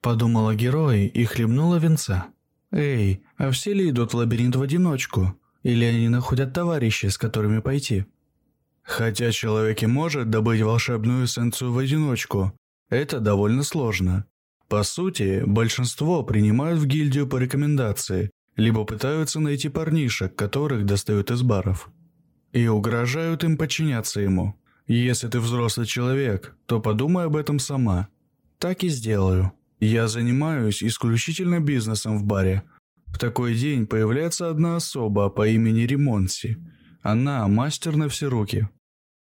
Подумала герой и хлебнула венца. Эй, а все ли идут в лабиринт в одиночку? Или они находят товарищей, с которыми пойти?
Хотя человек и может добыть волшебную эссенцию в одиночку, это довольно сложно. По сути, большинство принимают в гильдию по рекомендации, либо пытаются найти парнишек, которых достают из баров. И угрожают им подчиняться ему. Если ты взрослый человек, то подумай об этом сама.
Так и сделаю.
Я занимаюсь исключительно бизнесом в баре. В такой день появляется одна особа по имени Ремонси. Она мастер на все руки.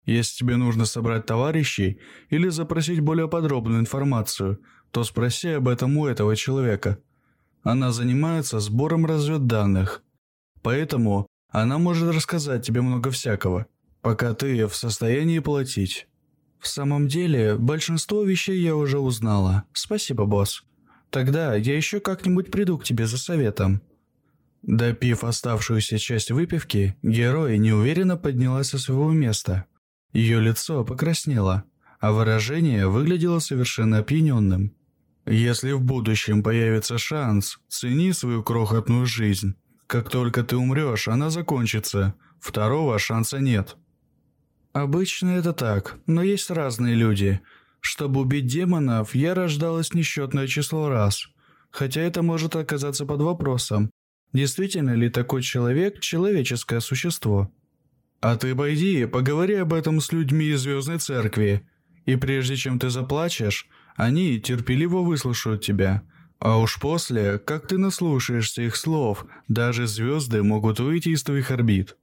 Если тебе нужно собрать товарищей или запросить более подробную информацию, то спроси об этом у этого человека. Она занимается сбором разведданных. Поэтому она может рассказать тебе много всякого, пока ты в состоянии платить.
В самом деле, большинство вещей я уже узнала. Спасибо, босс. Тогда я еще как-нибудь приду к тебе за советом. Допив оставшуюся часть выпивки, герой неуверенно поднялась со своего места. Ее лицо покраснело, а выражение выглядело совершенно опьяненным.
«Если в будущем появится шанс, цени свою крохотную жизнь. Как только ты умрешь, она закончится. Второго шанса нет».
Обычно это так, но есть разные люди. Чтобы убить демонов, я рождалась несчетное число раз. Хотя это может оказаться под вопросом. Действительно ли такой человек человеческое существо?
А ты пойди, поговори об этом с людьми из Звездной Церкви. И прежде чем ты заплачешь, они терпеливо выслушают тебя. А уж после, как ты наслушаешься их слов, даже звезды могут выйти из твоих орбит.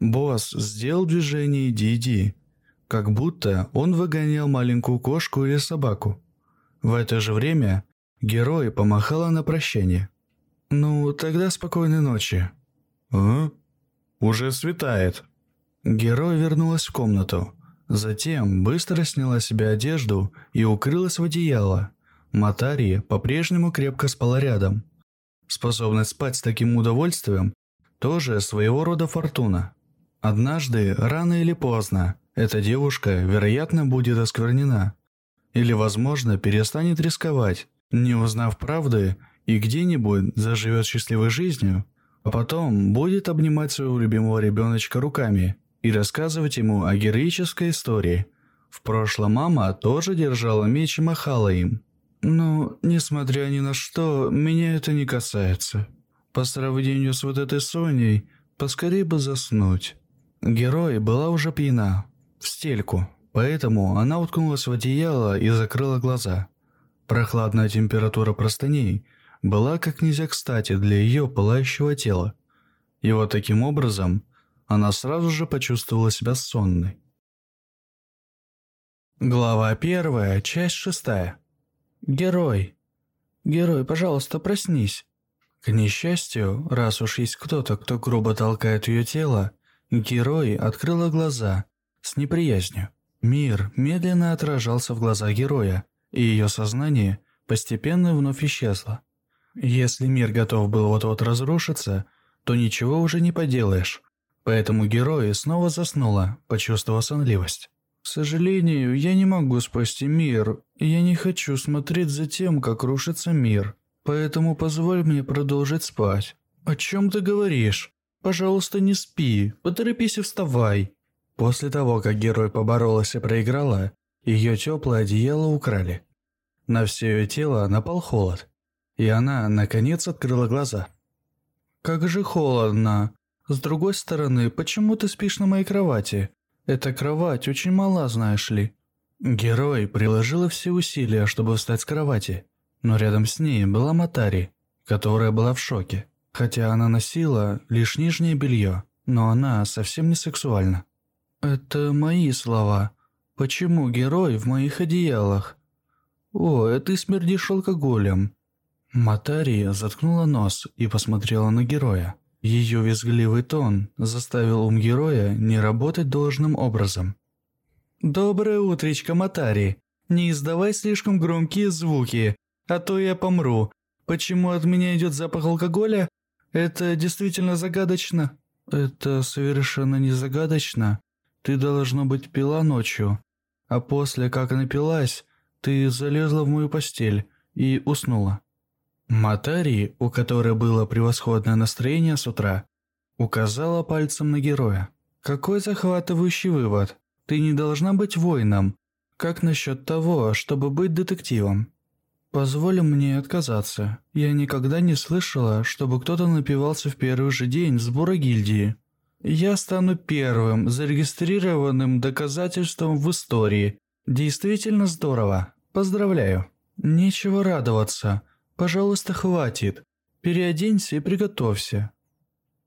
Босс сделал движение «иди-иди», как будто он выгонял маленькую кошку или собаку. В это же время герой помахала на прощание. «Ну, тогда спокойной ночи».
«А? Уже светает».
Герой вернулась в комнату. Затем быстро сняла себе одежду и укрылась в одеяло. Матари по-прежнему крепко спала рядом. Способность спать с таким удовольствием – тоже своего рода фортуна. Однажды, рано или поздно, эта девушка, вероятно, будет осквернена. Или, возможно, перестанет рисковать, не узнав правды, и где-нибудь заживет счастливой жизнью, а потом будет обнимать своего любимого ребеночка руками и рассказывать ему о героической истории. В прошлом мама тоже держала меч и махала им. Но, несмотря ни на что, меня это не касается. По сравнению с вот этой Соней, поскорее бы заснуть. Герой была уже пьяна, в стельку, поэтому она уткнулась в одеяло и закрыла глаза. Прохладная температура простыней была как нельзя кстати для ее пылающего тела. И вот таким образом она сразу же почувствовала себя сонной. Глава первая, часть шестая. Герой. Герой, пожалуйста, проснись. К несчастью, раз уж есть кто-то, кто грубо толкает ее тело, Герой открыла глаза с неприязнью. Мир медленно отражался в глазах героя, и ее сознание постепенно вновь исчезло. Если мир готов был вот-вот разрушиться, то ничего уже не поделаешь. Поэтому герой снова заснула, почувствовав сонливость. «К сожалению, я не могу спасти мир, я не хочу смотреть за тем, как рушится мир. Поэтому позволь мне продолжить спать». «О чем ты говоришь?» «Пожалуйста, не спи, поторопись и вставай». После того, как герой поборолась и проиграла, ее теплое одеяло украли. На все ее тело напал холод, и она, наконец, открыла глаза. «Как же холодно! С другой стороны, почему ты спишь на моей кровати? Эта кровать очень мала, знаешь ли». Герой приложила все усилия, чтобы встать с кровати, но рядом с ней была Матари, которая была в шоке. Хотя она носила лишь нижнее белье, но она совсем не сексуальна. «Это мои слова. Почему герой в моих одеялах? О, это ты смердишь алкоголем. Матари заткнула нос и посмотрела на героя. Ее визгливый тон заставил ум героя не работать должным образом. «Доброе утречко, Матари. Не издавай слишком громкие звуки, а то я помру. Почему от меня идет запах алкоголя? Это действительно загадочно». «Это совершенно не загадочно. Ты, должно быть, пила ночью. А после, как напилась, ты залезла в мою постель и уснула». Матари, у которой было превосходное настроение с утра, указала пальцем на героя. «Какой захватывающий вывод. Ты не должна быть воином. Как насчет того, чтобы быть детективом?» «Позволь мне отказаться. Я никогда не слышала, чтобы кто-то напивался в первый же день сбора гильдии. Я стану первым зарегистрированным доказательством в истории. Действительно здорово. Поздравляю. Нечего радоваться. Пожалуйста, хватит. Переоденься и приготовься».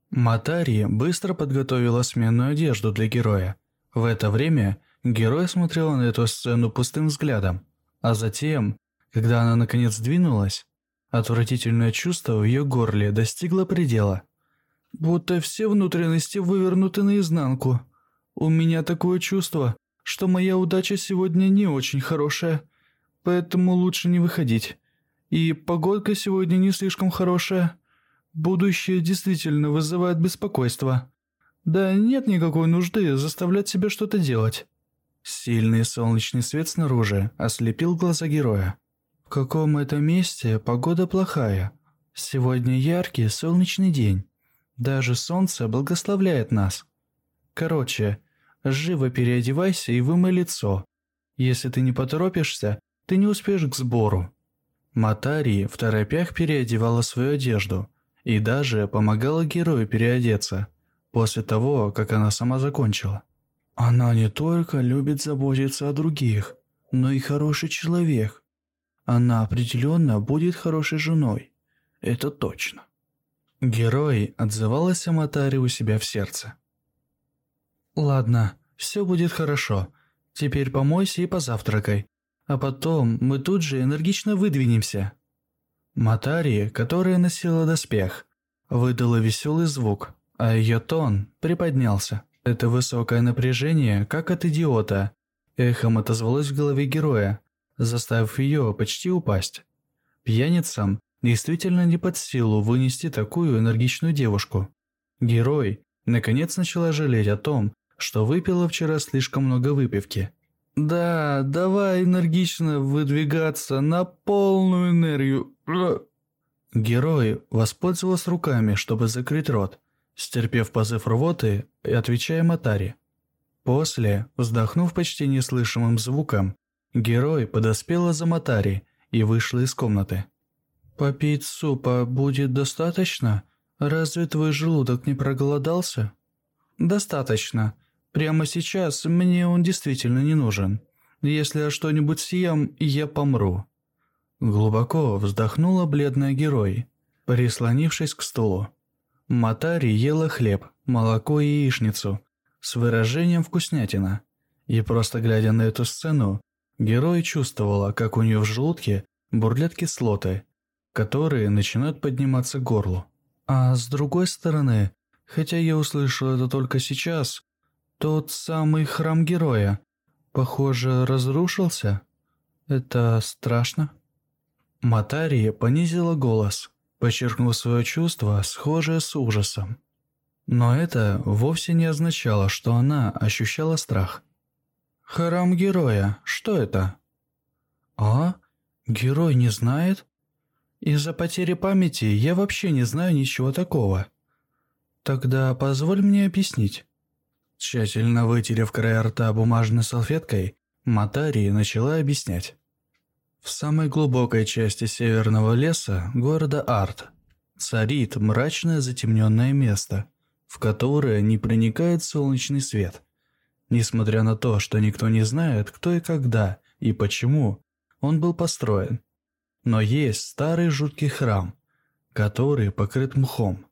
Матари быстро подготовила сменную одежду для героя. В это время герой смотрел на эту сцену пустым взглядом, а затем, когда она наконец двинулась, отвратительное чувство в ее горле достигло предела. Будто все внутренности вывернуты наизнанку. У меня такое чувство, что моя удача сегодня не очень хорошая, поэтому лучше не выходить. И погодка сегодня не слишком хорошая. Будущее действительно вызывает беспокойство. Да нет никакой нужды заставлять себя что-то делать. Сильный солнечный свет снаружи ослепил глаза героя. В каком это месте погода плохая. Сегодня яркий солнечный день. Даже солнце благословляет нас. Короче, живо переодевайся и вымой лицо. Если ты не поторопишься, ты не успеешь к сбору. Матари в торопях переодевала свою одежду и даже помогала герою переодеться после того, как она сама закончила. Она не только любит заботиться о других, но и хороший человек. Она определенно будет хорошей женой. Это точно. Герой отзывалась о Матари у себя в сердце. «Ладно, все будет хорошо. Теперь помойся и позавтракай. А потом мы тут же энергично выдвинемся». Матари, которая носила доспех, выдала веселый звук, а ее тон приподнялся. Это высокое напряжение, как от идиота, эхом отозвалось в голове героя, заставив ее почти упасть. Пьяницам действительно не под силу вынести такую энергичную девушку. Герой наконец начала жалеть о том, что выпила вчера слишком много выпивки. Да, давай энергично выдвигаться на полную энергию. Герой воспользовался руками, чтобы закрыть рот, стерпев позыв рвоты и отвечая Матари. После, вздохнув почти неслышимым звуком, герой подоспела за Матари и вышла из комнаты. «Попить супа будет достаточно? Разве твой желудок не проголодался?» «Достаточно. Прямо сейчас мне он действительно не нужен. Если я что-нибудь съем, я помру». Глубоко вздохнула бледная герой, прислонившись к столу. Матари ела хлеб, молоко и яичницу с выражением «вкуснятина». И просто глядя на эту сцену, герой чувствовала, как у нее в желудке бурлят кислоты, которые начинают подниматься к горлу. А с другой стороны, хотя я услышал это только сейчас, тот самый храм героя, похоже, разрушился. Это страшно. Матари понизила голос, подчеркнув свое чувство, схожее с ужасом. Но это вовсе не означало, что она ощущала страх. «Храм героя, что это?» «А? Герой не знает?» «Из-за потери памяти я вообще не знаю ничего такого». «Тогда позволь мне объяснить». Тщательно вытерев край рта бумажной салфеткой, Матари начала объяснять. В самой глубокой части северного леса, города Арт, царит мрачное затемненное место, в которое не проникает солнечный свет. Несмотря на то, что никто не знает, кто и когда и почему он был построен. Но есть старый жуткий храм, который покрыт мхом.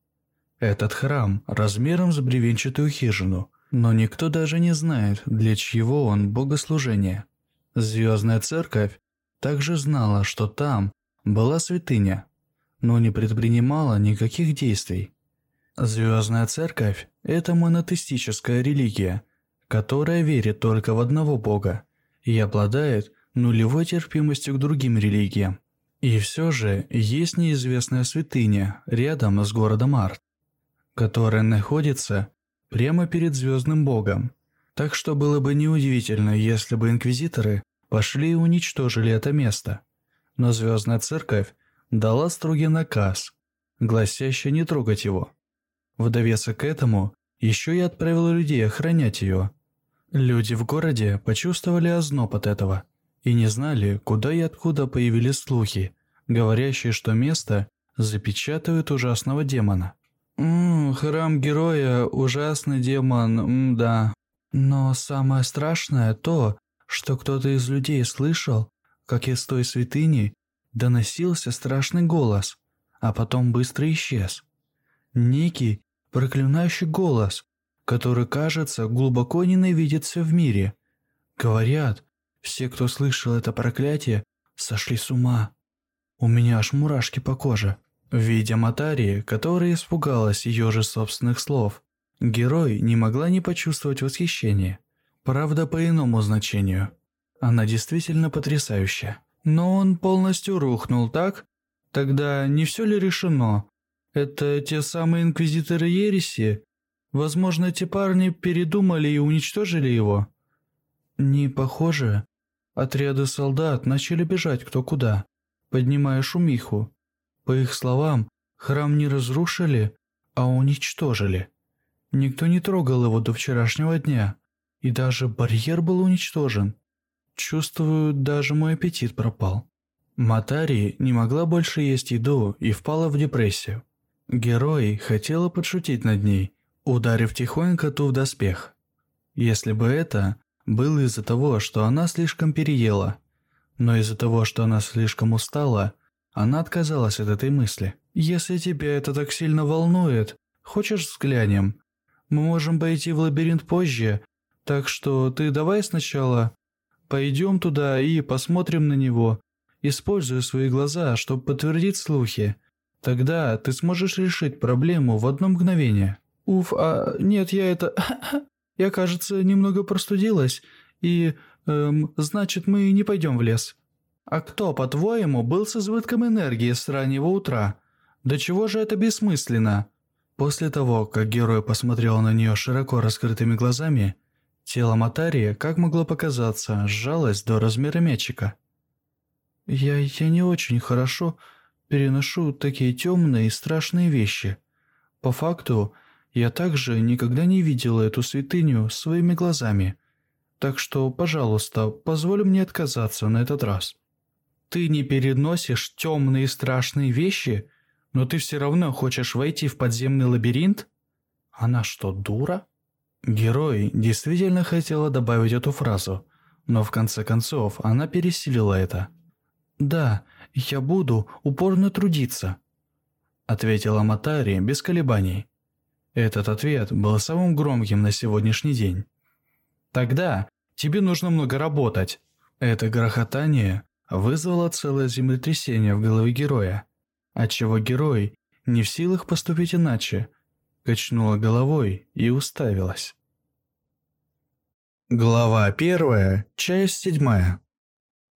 Этот храм размером с бревенчатую хижину – Но никто даже не знает, для чего он богослужение. Звездная церковь также знала, что там была святыня, но не предпринимала никаких действий. Звездная церковь – это монотеистическая религия, которая верит только в одного бога и обладает нулевой терпимостью к другим религиям. И все же есть неизвестная святыня рядом с городом Арт, которая находится прямо перед звездным богом. Так что было бы неудивительно, если бы инквизиторы пошли и уничтожили это место. Но звездная церковь дала строгий наказ, гласящий не трогать его. В довесок к этому еще и отправила людей охранять ее. Люди в городе почувствовали озноб от этого и не знали, куда и откуда появились слухи, говорящие, что место запечатывает ужасного демона. «Ммм, храм героя, ужасный демон, м да. Но самое страшное то, что кто-то из людей слышал, как из той святыни доносился страшный голос, а потом быстро исчез. Некий проклинающий голос, который, кажется, глубоко ненавидит все в мире. Говорят, все, кто слышал это проклятие, сошли с ума. У меня аж мурашки по коже. Видя Матарии, которая испугалась ее же собственных слов, герой не могла не почувствовать восхищение. Правда, по иному значению. Она действительно потрясающая. Но он полностью рухнул, так? Тогда не все ли решено? Это те самые инквизиторы Ереси? Возможно, эти парни передумали и уничтожили его? Не похоже. Отряды солдат начали бежать кто куда, поднимая шумиху. По их словам, храм не разрушили, а уничтожили. Никто не трогал его до вчерашнего дня, и даже барьер был уничтожен. Чувствую, даже мой аппетит пропал. Матари не могла больше есть еду и впала в депрессию. Герой хотела подшутить над ней, ударив тихонько ту в доспех. Если бы это было из-за того, что она слишком переела, но из-за того, что она слишком устала, она отказалась от этой мысли. «Если тебя это так сильно волнует, хочешь взглянем? Мы можем пойти в лабиринт позже, так что ты давай сначала пойдем туда и посмотрим на него, используя свои глаза, чтобы подтвердить слухи. Тогда ты сможешь решить проблему в одно мгновение». «Уф, а нет, я это... я, кажется, немного простудилась, и... Эм, значит, мы не пойдем в лес». А кто, по-твоему, был с избытком энергии с раннего утра? До чего же это бессмысленно? После того, как герой посмотрел на нее широко раскрытыми глазами, тело Матарии, как могло показаться, сжалось до размера мячика. «Я, я не очень хорошо переношу такие темные и страшные вещи. По факту, я также никогда не видела эту святыню своими глазами. Так что, пожалуйста, позволь мне отказаться на этот раз». Ты не переносишь темные страшные вещи, но ты все равно хочешь войти в подземный лабиринт? Она что, дура? Герой действительно хотела добавить эту фразу, но в конце концов она пересилила это. «Да, я буду упорно трудиться», — ответила Матари без колебаний. Этот ответ был самым громким на сегодняшний день. «Тогда тебе нужно много работать». Это грохотание вызвало целое землетрясение в голове героя, отчего герой не в силах поступить иначе, качнула головой и уставилась. Глава первая, часть седьмая.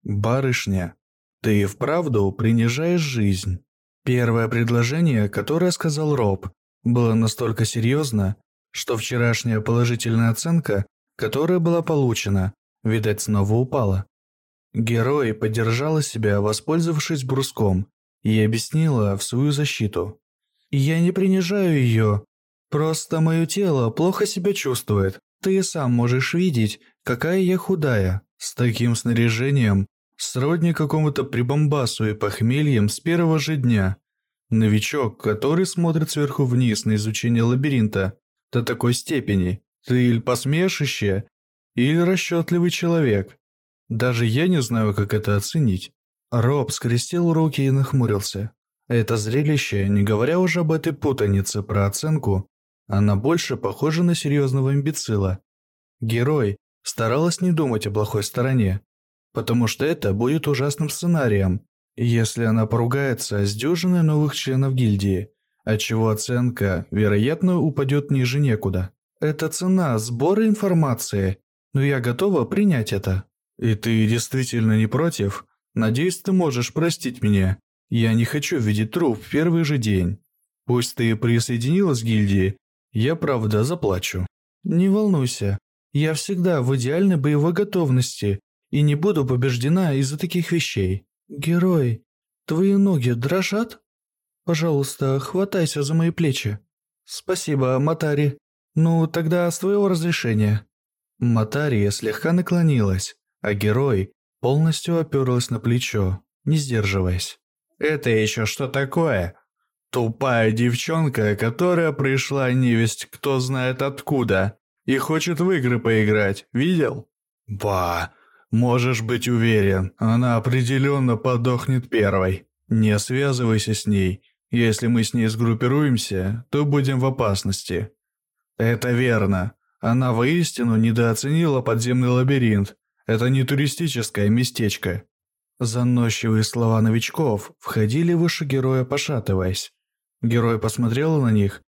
«Барышня, ты и вправду принижаешь жизнь». Первое предложение, которое сказал Роб, было настолько серьезно, что вчерашняя положительная оценка, которая была получена, видать, снова упала. Герой поддержала себя, воспользовавшись бруском, и объяснила в свою защиту. «Я не принижаю ее. Просто мое тело плохо себя чувствует. Ты сам можешь видеть, какая я худая. С таким снаряжением, сродни какому-то прибамбасу и похмельем с первого же дня. Новичок, который смотрит сверху вниз на изучение лабиринта, до такой степени. Ты или посмешище, или расчетливый человек. Даже я не знаю, как это оценить. Роб скрестил руки и нахмурился. Это зрелище, не говоря уже об этой путанице про оценку, Она больше похожа на серьезного имбецила. Герой старалась не думать о плохой стороне, потому что это будет ужасным сценарием, если она поругается с дюжиной новых членов гильдии, отчего оценка, вероятно, упадет ниже некуда. Это цена сбора информации, но я готова принять это. И ты действительно не против? Надеюсь, ты можешь простить меня. Я не хочу видеть труп в первый же день. Пусть ты присоединилась к гильдии, я правда заплачу. Не волнуйся, я всегда в идеальной боевой готовности и не буду побеждена из-за таких вещей. Герой, твои ноги дрожат? Пожалуйста, хватайся за мои плечи. Спасибо, Матари. Ну, тогда с твоего разрешения. Матария слегка наклонилась, а герой полностью оперлась на плечо, не сдерживаясь.
«Это еще что такое?» Тупая девчонка, которая пришла невесть кто знает откуда и хочет в игры поиграть, видел? Ба, можешь быть уверен, она определенно подохнет первой. Не связывайся с ней. Если мы с ней сгруппируемся, то будем в опасности. Это верно. Она воистину недооценила подземный лабиринт. Это не туристическое местечко.
Заносчивые слова новичков входили выше героя, пошатываясь. Герой посмотрел на них,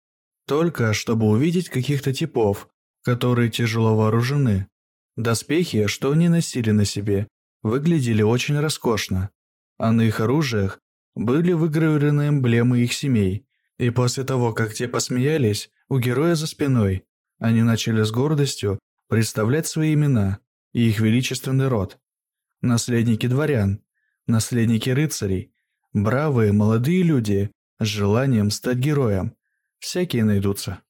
только чтобы увидеть каких-то типов, которые тяжело вооружены. Доспехи, что они носили на себе, выглядели очень роскошно, а на их оружиях были выгравированы эмблемы их семей. И после того, как те посмеялись, у героя за спиной, они начали с гордостью представлять свои имена и их величественный род. Наследники дворян, наследники рыцарей, бравые молодые люди, с желанием стать героем. Всякие найдутся.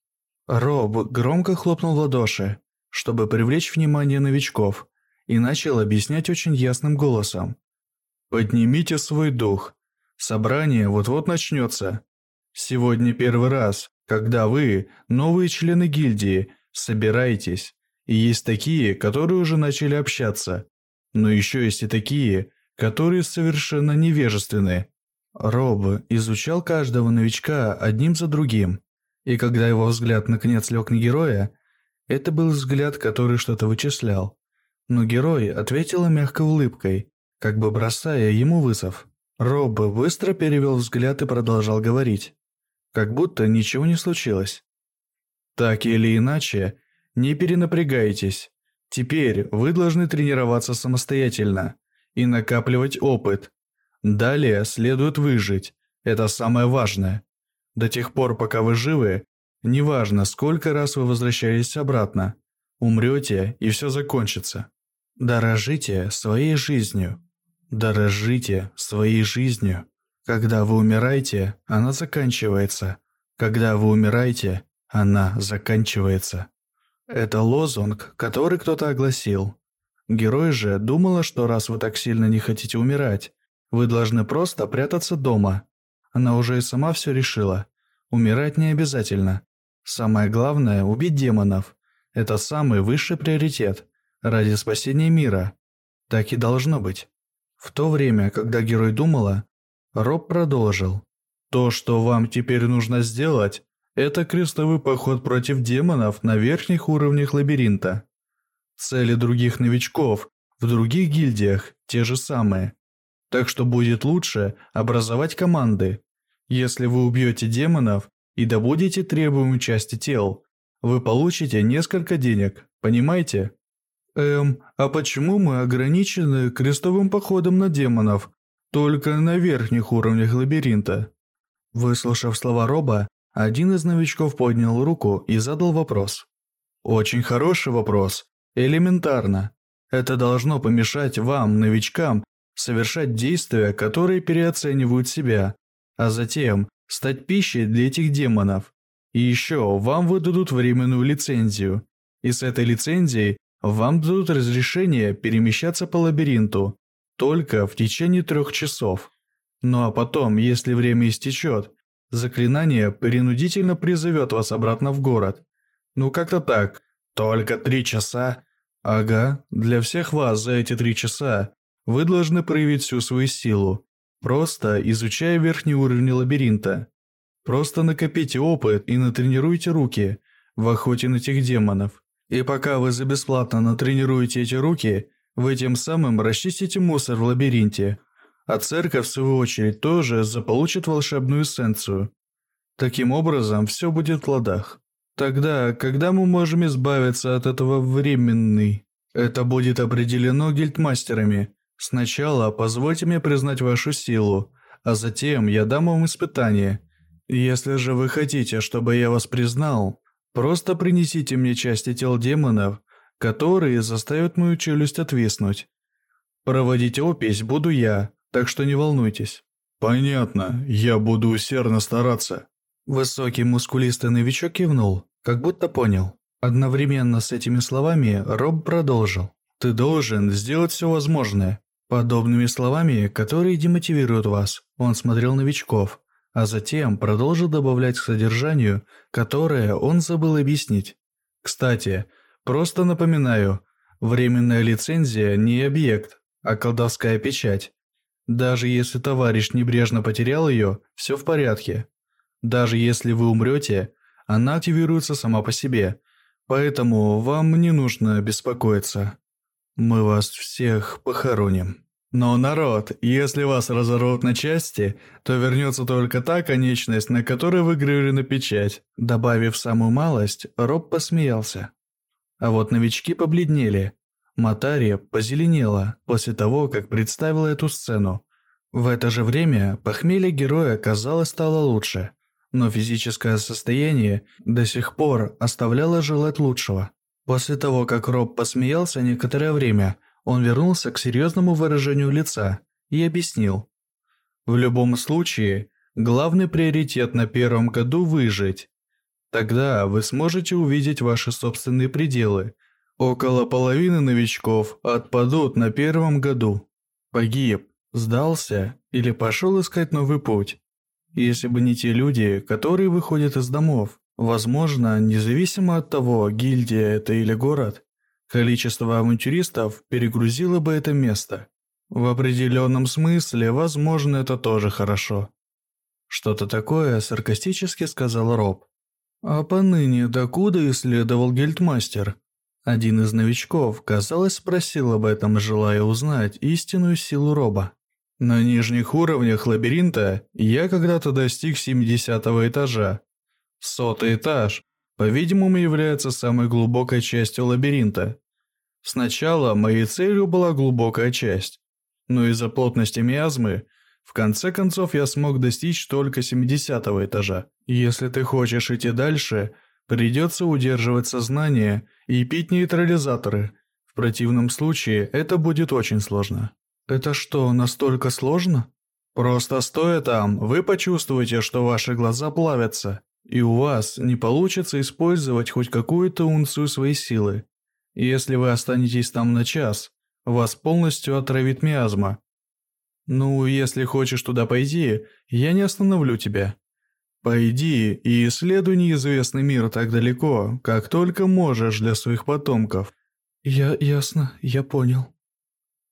Роб громко хлопнул в ладоши, чтобы привлечь внимание новичков, и начал объяснять очень ясным голосом.
«Поднимите свой дух. Собрание вот-вот начнется. Сегодня первый раз, когда вы, новые члены гильдии, собираетесь. И есть такие, которые уже начали общаться. Но еще есть и такие, которые совершенно невежественны.
Роб изучал каждого новичка одним за другим, и когда его взгляд наконец лег на героя, это был взгляд, который что-то вычислял. Но герой ответил мягкой улыбкой, как бы бросая ему вызов. Роб быстро перевел взгляд и продолжал говорить, как будто ничего не случилось.
Так или иначе, не перенапрягайтесь. Теперь вы должны тренироваться самостоятельно и накапливать опыт, Далее следует выжить. Это самое важное. До тех пор, пока вы живы, неважно, сколько раз вы возвращаетесь обратно, умрете и все закончится. Дорожите своей жизнью. Дорожите своей жизнью. Когда вы умираете, она заканчивается. Когда вы умираете, она заканчивается. Это лозунг, который кто-то огласил. Герой же думала, что раз вы так сильно не хотите умирать, вы должны просто прятаться дома. Она уже и сама все решила. Умирать не обязательно. Самое главное – убить демонов. Это самый высший приоритет. Ради спасения мира. Так и должно быть. В то время, когда герой думала, Роб продолжил. То, что вам теперь нужно сделать, это крестовый поход против демонов на верхних уровнях лабиринта. Цели других новичков в других гильдиях те же самые. Так что будет лучше образовать команды. Если вы убьете демонов и добудете требуемую части тел, вы получите несколько денег, понимаете? Эм, а почему мы ограничены крестовым походом на демонов только на верхних уровнях лабиринта? Выслушав слова Роба, один из новичков поднял руку и задал вопрос. Очень хороший вопрос. Элементарно. Это должно помешать вам, новичкам, совершать действия, которые переоценивают себя, а затем стать пищей для этих демонов. И еще вам выдадут временную лицензию. И с этой лицензией вам дадут разрешение перемещаться по лабиринту только в течение трех часов. Ну а потом, если время истечет, заклинание принудительно призовет вас обратно в город. Ну как-то так. Только три часа? Ага, для всех вас за эти три часа вы должны проявить всю свою силу, просто изучая верхний уровень лабиринта. Просто накопите опыт и натренируйте руки в охоте на тех демонов. И пока вы за бесплатно натренируете эти руки, вы тем самым расчистите мусор в лабиринте. А церковь, в свою очередь, тоже заполучит волшебную эссенцию. Таким образом, все будет в ладах. Тогда, когда мы можем избавиться от этого временный? Это будет определено гильдмастерами. Сначала позвольте мне признать вашу силу, а затем я дам вам испытание. Если же вы хотите, чтобы я вас признал, просто принесите мне части тел демонов, которые заставят мою челюсть отвиснуть. Проводить опись буду я, так что не волнуйтесь. Понятно, я буду усердно стараться. Высокий мускулистый новичок кивнул, как будто понял. Одновременно с этими словами Роб продолжил. «Ты должен сделать все возможное». Подобными словами, которые демотивируют вас, он смотрел новичков, а затем продолжил добавлять к содержанию, которое он забыл объяснить. Кстати, просто напоминаю, временная лицензия не объект, а колдовская печать. Даже если товарищ небрежно потерял ее, все в порядке. Даже если вы умрете, она активируется сама по себе, поэтому вам не нужно беспокоиться. Мы вас всех похороним. Но, народ, если вас разорвут на части, то вернется только та конечность, на которой вы грыли на печать. Добавив самую малость, Роб посмеялся. А вот новички побледнели. Матария позеленела после того, как представила эту сцену. В это же время похмелье героя, казалось, стало лучше но физическое состояние до сих пор оставляло желать лучшего. После того, как Роб посмеялся некоторое время, он вернулся к серьезному выражению лица и объяснил. В любом случае, главный приоритет на первом году – выжить. Тогда вы сможете увидеть ваши собственные пределы. Около половины новичков отпадут на первом году. Погиб, сдался или пошел искать новый путь. Если бы не те люди, которые выходят из домов, возможно, независимо от того, гильдия это или город, количество авантюристов перегрузило бы это место. В определенном смысле, возможно, это тоже хорошо. Что-то такое саркастически сказал Роб. А поныне докуда исследовал гильдмастер? Один из новичков, казалось, спросил об этом, желая узнать истинную силу Роба. На нижних уровнях лабиринта я когда-то достиг 70 этажа. Сотый этаж, по-видимому, является самой глубокой частью лабиринта. Сначала моей целью была глубокая часть, но из-за плотности миазмы, в конце концов я смог достичь только 70 этажа. Если ты хочешь идти дальше, придется удерживать сознание и пить нейтрализаторы. В противном случае это будет очень сложно. Это что, настолько сложно? Просто стоя там, вы почувствуете, что ваши глаза плавятся, и у вас не получится использовать хоть какую-то унцию своей силы. Если вы останетесь там на час, вас полностью отравит миазма. Ну, если хочешь туда пойти, я не остановлю тебя. Пойди и исследуй неизвестный мир так далеко, как только можешь для своих потомков. Я ясно, я понял.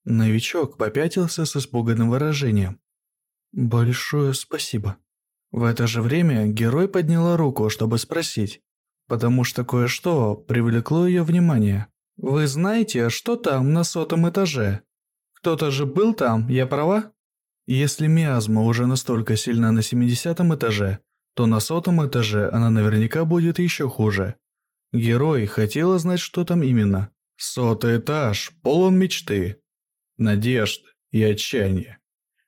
Новичок попятился с испуганным выражением. «Большое спасибо». В это же время герой подняла руку, чтобы спросить, потому что кое-что привлекло ее внимание. «Вы знаете, что там на сотом этаже? Кто-то же был там, я права?» Если миазма уже настолько сильна на 70 этаже, то на сотом этаже она наверняка будет еще хуже. Герой хотела знать, что там именно. Сотый этаж, полон мечты надежд и отчаяния.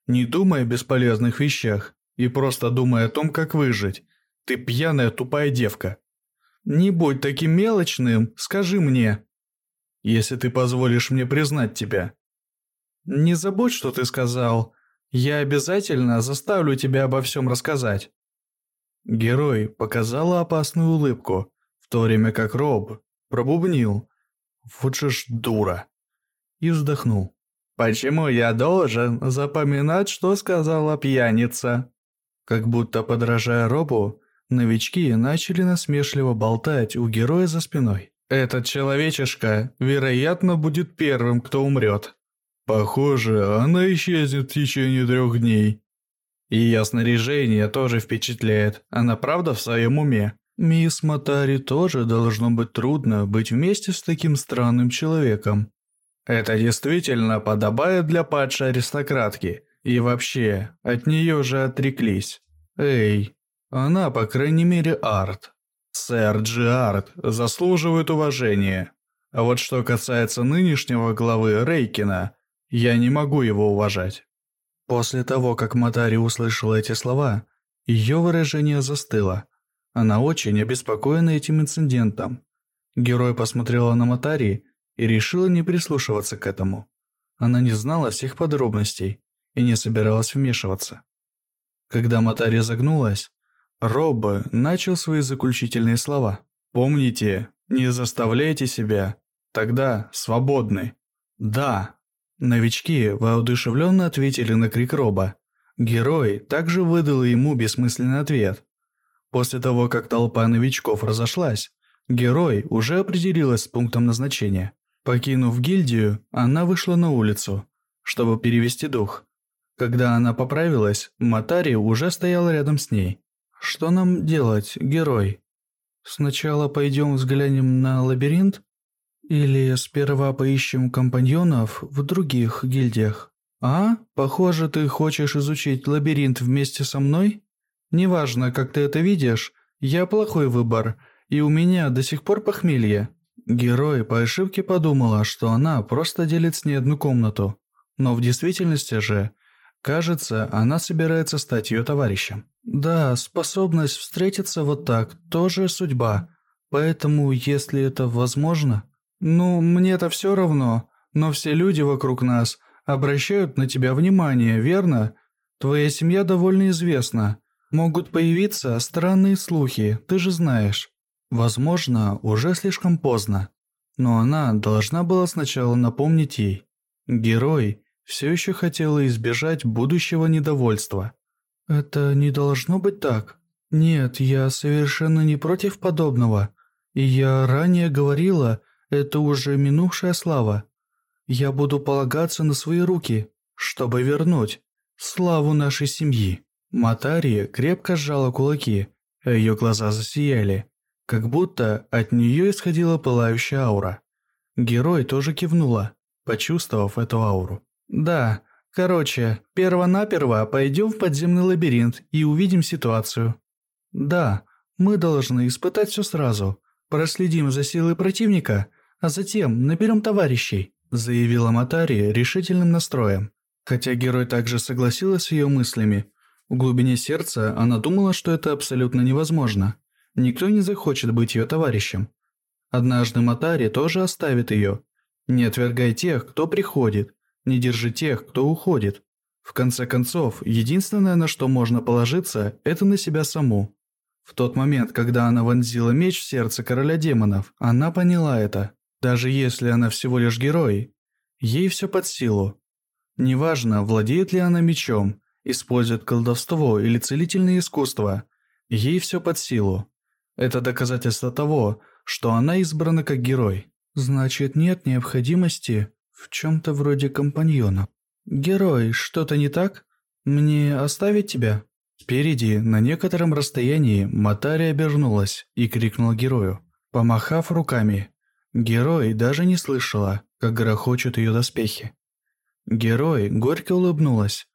Не думай о бесполезных вещах и просто думай о том, как выжить. Ты пьяная тупая девка. Не будь таким мелочным, скажи мне. Если ты позволишь мне признать тебя. Не забудь, что ты сказал. Я обязательно заставлю тебя обо всем рассказать. Герой показала опасную улыбку, в то время как Роб пробубнил. Вот же ж дура. И вздохнул. Почему я должен запоминать, что сказала пьяница? Как будто подражая Робу, новички начали насмешливо болтать у героя за спиной. Этот человечишка, вероятно, будет первым, кто умрет. Похоже, она исчезнет в течение трех дней. И ее снаряжение тоже впечатляет. Она правда в своем уме?
Мисс Матари тоже должно быть трудно быть вместе с таким странным человеком.
Это действительно подобает для падшей аристократки. И вообще, от нее же отреклись. Эй, она, по крайней мере, арт. Сэр Джи Арт заслуживает уважения. А вот что касается нынешнего главы Рейкина, я не могу его уважать.
После того, как Матари услышала эти слова, ее выражение застыло. Она очень обеспокоена этим инцидентом. Герой посмотрела на Матари и решила не прислушиваться к этому. Она не знала всех подробностей и не собиралась вмешиваться. Когда Матари загнулась, Роббо начал свои заключительные слова. «Помните, не заставляйте себя, тогда свободны». «Да». Новички воодушевленно ответили на крик Роба. Герой также выдал ему бессмысленный ответ. После того, как толпа новичков разошлась, герой уже определилась с пунктом назначения. Покинув гильдию, она вышла на улицу, чтобы перевести дух. Когда она поправилась, Матари уже стоял рядом с ней. «Что нам делать, герой? Сначала пойдем взглянем на лабиринт? Или сперва поищем компаньонов в других гильдиях? А? Похоже, ты хочешь изучить лабиринт вместе со мной? Неважно, как ты это видишь, я плохой выбор, и у меня до сих пор похмелье». Герой по ошибке подумала, что она просто делит с ней одну комнату. Но в действительности же Кажется, она собирается стать ее товарищем. Да, способность встретиться вот так тоже судьба. Поэтому, если это возможно... Ну, мне-то все равно, но все люди вокруг нас обращают на тебя внимание, верно? Твоя семья довольно известна. Могут появиться странные слухи, ты же знаешь. Возможно, уже слишком поздно. Но она должна была сначала напомнить ей. Герой все еще хотела избежать будущего недовольства. «Это не должно быть так. Нет, я совершенно не против подобного. И я ранее говорила, это уже минувшая слава. Я буду полагаться на свои руки, чтобы вернуть славу нашей семьи». Матария крепко сжала кулаки, а ее глаза засияли, как будто от нее исходила пылающая аура. Герой тоже кивнула, почувствовав эту ауру. «Да, короче, перво-наперво пойдем в подземный лабиринт и увидим ситуацию». «Да, мы должны испытать все сразу. Проследим за силой противника, а затем наберем товарищей», заявила Матари решительным настроем. Хотя герой также согласилась с ее мыслями, в глубине сердца она думала, что это абсолютно невозможно. Никто не захочет быть ее товарищем. Однажды Матари тоже оставит ее. Не отвергай тех, кто приходит, не держи тех, кто уходит. В конце концов, единственное, на что можно положиться, это на себя саму. В тот момент, когда она вонзила меч в сердце короля демонов, она поняла это. Даже если она всего лишь герой, ей все под силу. Неважно, владеет ли она мечом, использует колдовство или целительное искусство, ей все под силу. Это доказательство того, что она избрана как герой. Значит, нет необходимости в чем-то вроде компаньона. «Герой, что-то не так? Мне оставить тебя?» Спереди, на некотором расстоянии, Матари обернулась и крикнула герою, помахав руками. Герой даже не слышала, как грохочут ее доспехи. Герой горько улыбнулась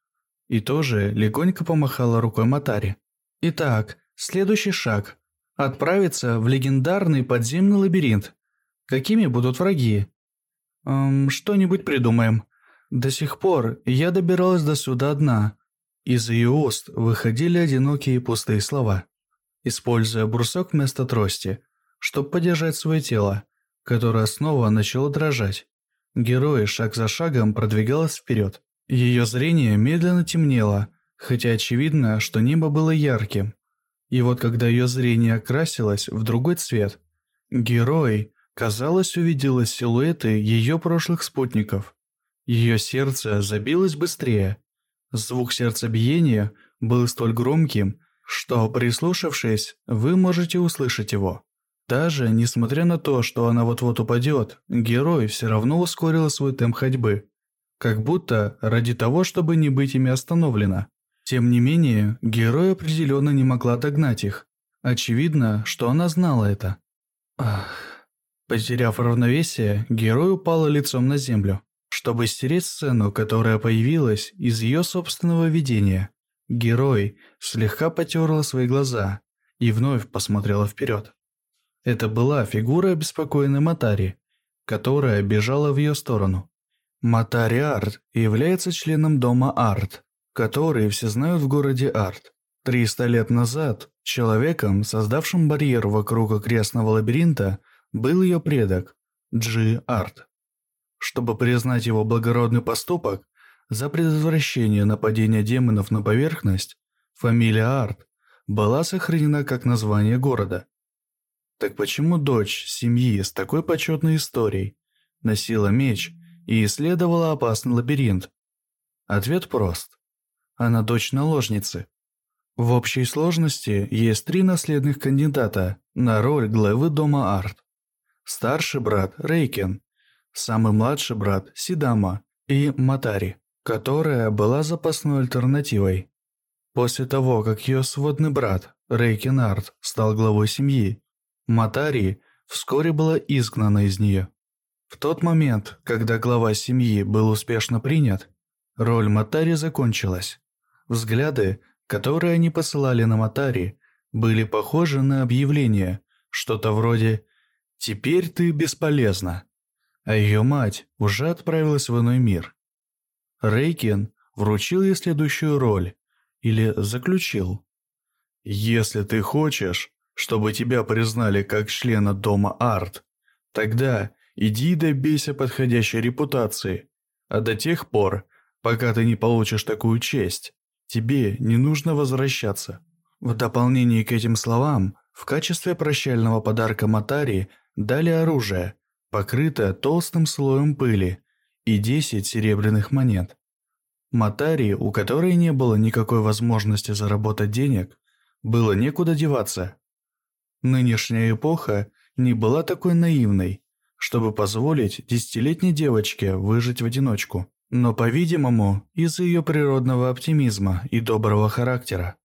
и тоже легонько помахала рукой Матари. Итак, следующий шаг – отправиться в легендарный подземный лабиринт. Какими будут враги? Эм, что-нибудь придумаем. До сих пор я добиралась до сюда одна. Из ее уст выходили одинокие пустые слова. Используя брусок вместо трости, чтобы поддержать свое тело, которое снова начало дрожать. Герой шаг за шагом продвигалась вперед. Ее зрение медленно темнело, хотя очевидно, что небо было ярким. И вот когда ее зрение окрасилось в другой цвет, герой Казалось, увидела силуэты ее прошлых спутников. Ее сердце забилось быстрее. Звук сердцебиения был столь громким, что, прислушавшись, вы можете услышать его. Даже несмотря на то, что она вот-вот упадет, герой все равно ускорил свой темп ходьбы. Как будто ради того, чтобы не быть ими остановлена. Тем не менее, герой определенно не могла догнать их. Очевидно, что она знала это. Ах. Потеряв равновесие, герой упала лицом на землю, чтобы стереть сцену, которая появилась из ее собственного видения. Герой слегка потерла свои глаза и вновь посмотрела вперед. Это была фигура обеспокоенной Матари, которая бежала в ее сторону. Матари Арт является членом дома Арт, который все знают в городе Арт. 300 лет назад человеком, создавшим барьер вокруг окрестного лабиринта, был ее предок Джи Арт. Чтобы признать его благородный поступок за предотвращение нападения демонов на поверхность, фамилия Арт была сохранена как название города. Так почему дочь семьи с такой почетной историей носила меч и исследовала опасный лабиринт? Ответ прост. Она дочь наложницы. В общей сложности есть три наследных кандидата на роль главы дома Арт. Старший брат Рейкен, самый младший брат Сидама и Матари, которая была запасной альтернативой. После того, как ее сводный брат Рейкен Арт стал главой семьи, Матари вскоре была изгнана из нее. В тот момент, когда глава семьи был успешно принят, роль Матари закончилась. Взгляды, которые они посылали на Матари, были похожи на объявление, что-то вроде «Теперь ты бесполезна», а ее мать уже отправилась в иной мир. Рейкин вручил ей следующую роль, или заключил. «Если ты хочешь, чтобы тебя признали как члена дома Арт, тогда иди и добейся подходящей репутации, а до тех пор, пока ты не получишь такую честь, Тебе не нужно возвращаться». В дополнение к этим словам, в качестве прощального подарка Матари дали оружие, покрытое толстым слоем пыли, и 10 серебряных монет. Матари, у которой не было никакой возможности заработать денег, было некуда деваться. Нынешняя эпоха не была такой наивной, чтобы позволить десятилетней девочке выжить в одиночку но, по-видимому, из-за ее природного оптимизма и доброго характера.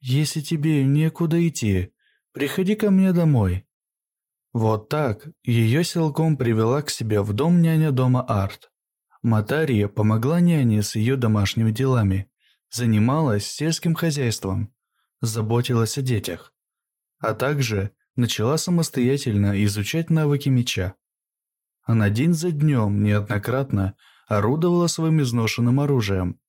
«Если тебе некуда идти, приходи ко мне домой». Вот так ее силком привела к себе в дом няня дома Арт. Матария помогла няне с ее домашними делами, занималась сельским хозяйством, заботилась о детях, а также начала самостоятельно изучать навыки меча. Она день за днем неоднократно орудовала своим изношенным оружием,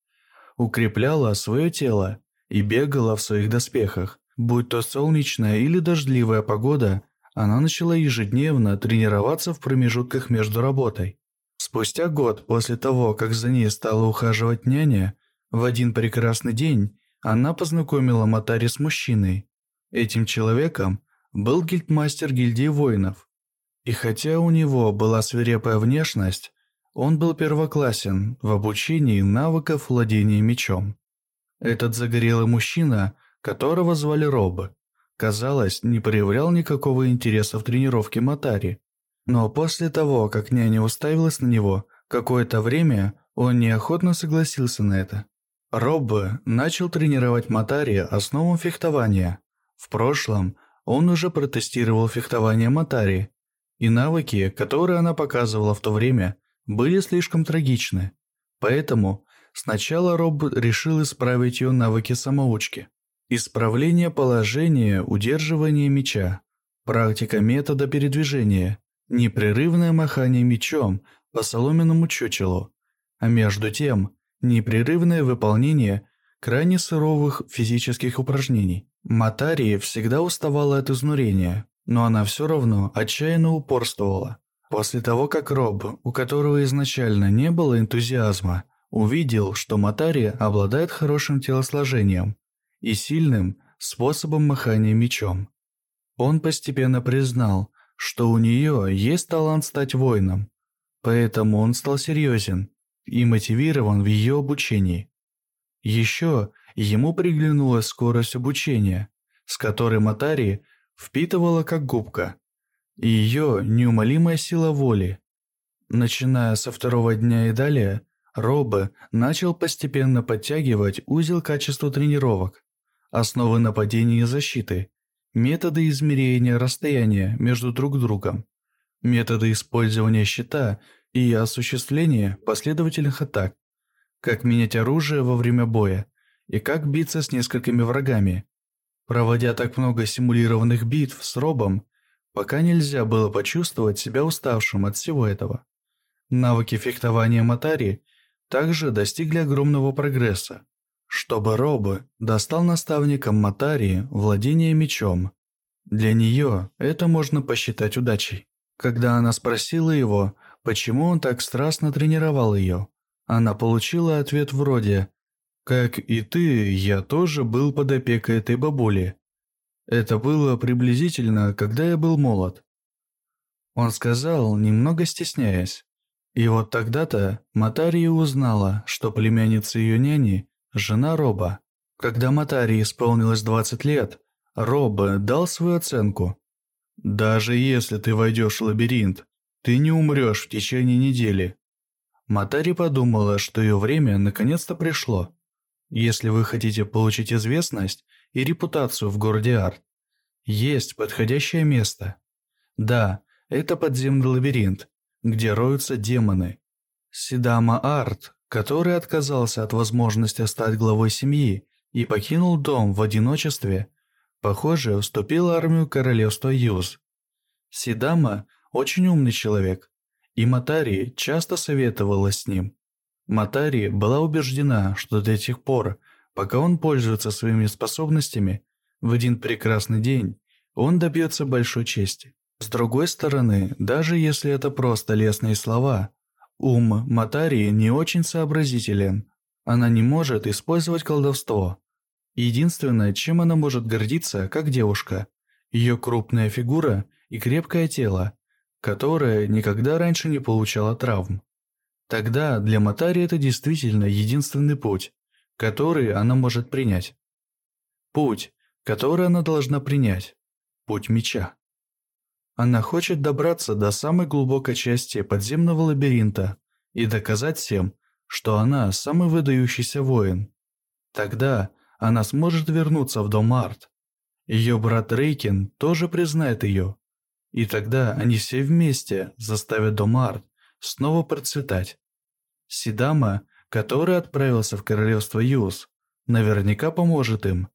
укрепляла свое тело и бегала в своих доспехах. Будь то солнечная или дождливая погода, она начала ежедневно тренироваться в промежутках между работой. Спустя год после того, как за ней стала ухаживать няня, в один прекрасный день она познакомила Матари с мужчиной. Этим человеком был гильдмастер гильдии воинов. И хотя у него была свирепая внешность, он был первоклассен в обучении навыков владения мечом. Этот загорелый мужчина, которого звали Роб, казалось, не проявлял никакого интереса в тренировке Матари. Но после того, как няня уставилась на него, какое-то время он неохотно согласился на это. Роб начал тренировать Матари основам фехтования. В прошлом он уже протестировал фехтование Матари, и навыки, которые она показывала в то время, были слишком трагичны. Поэтому сначала Роб решил исправить ее навыки самоучки. Исправление положения, удерживание меча, практика метода передвижения, непрерывное махание мечом по соломенному чучелу, а между тем непрерывное выполнение крайне суровых физических упражнений. Матария всегда уставала от изнурения, но она все равно отчаянно упорствовала. После того, как Роб, у которого изначально не было энтузиазма, увидел, что Матари обладает хорошим телосложением и сильным способом махания мечом, он постепенно признал, что у нее есть талант стать воином, поэтому он стал серьезен и мотивирован в ее обучении. Еще ему приглянулась скорость обучения, с которой Матари впитывала как губка – и ее неумолимая сила воли. Начиная со второго дня и далее, Робе начал постепенно подтягивать узел качества тренировок, основы нападения и защиты, методы измерения расстояния между друг другом, методы использования щита и осуществления последовательных атак, как менять оружие во время боя и как биться с несколькими врагами. Проводя так много симулированных битв с Робом, пока нельзя было почувствовать себя уставшим от всего этого. Навыки фехтования Матари также достигли огромного прогресса, чтобы Робы достал наставникам Матари владение мечом. Для нее это можно посчитать удачей. Когда она спросила его, почему он так страстно тренировал ее, она получила ответ вроде «Как и ты, я тоже был под опекой этой бабули. Это было приблизительно, когда я был молод». Он сказал, немного стесняясь. И вот тогда-то Матария узнала, что племянница ее няни – жена Роба. Когда Матарии исполнилось 20 лет, Роб дал свою оценку. «Даже если ты войдешь в лабиринт, ты не умрешь в течение недели». Матари подумала, что ее время наконец-то пришло. Если вы хотите получить известность и репутацию в городе Арт, есть подходящее место. Да, это подземный лабиринт, где роются демоны. Сидама Арт, который отказался от возможности стать главой семьи и покинул дом в одиночестве, похоже, вступил в армию королевства Юз. Сидама очень умный человек, и Матари часто советовалась с ним. Матари была убеждена, что до тех пор, пока он пользуется своими способностями, в один прекрасный день он добьется большой чести. С другой стороны, даже если это просто лестные слова, ум Матари не очень сообразителен. Она не может использовать колдовство. Единственное, чем она может гордиться, как девушка, ее крупная фигура и крепкое тело, которое никогда раньше не получало травм. Тогда для Матари это действительно единственный путь, который она может принять. Путь, который она должна принять. Путь меча. Она хочет добраться до самой глубокой части подземного лабиринта и доказать всем, что она самый выдающийся воин. Тогда она сможет вернуться в дом Арт. Ее брат Рейкин тоже признает ее. И тогда они все вместе заставят дом Арт снова процветать. Сидама, который отправился в королевство Юз, наверняка поможет им.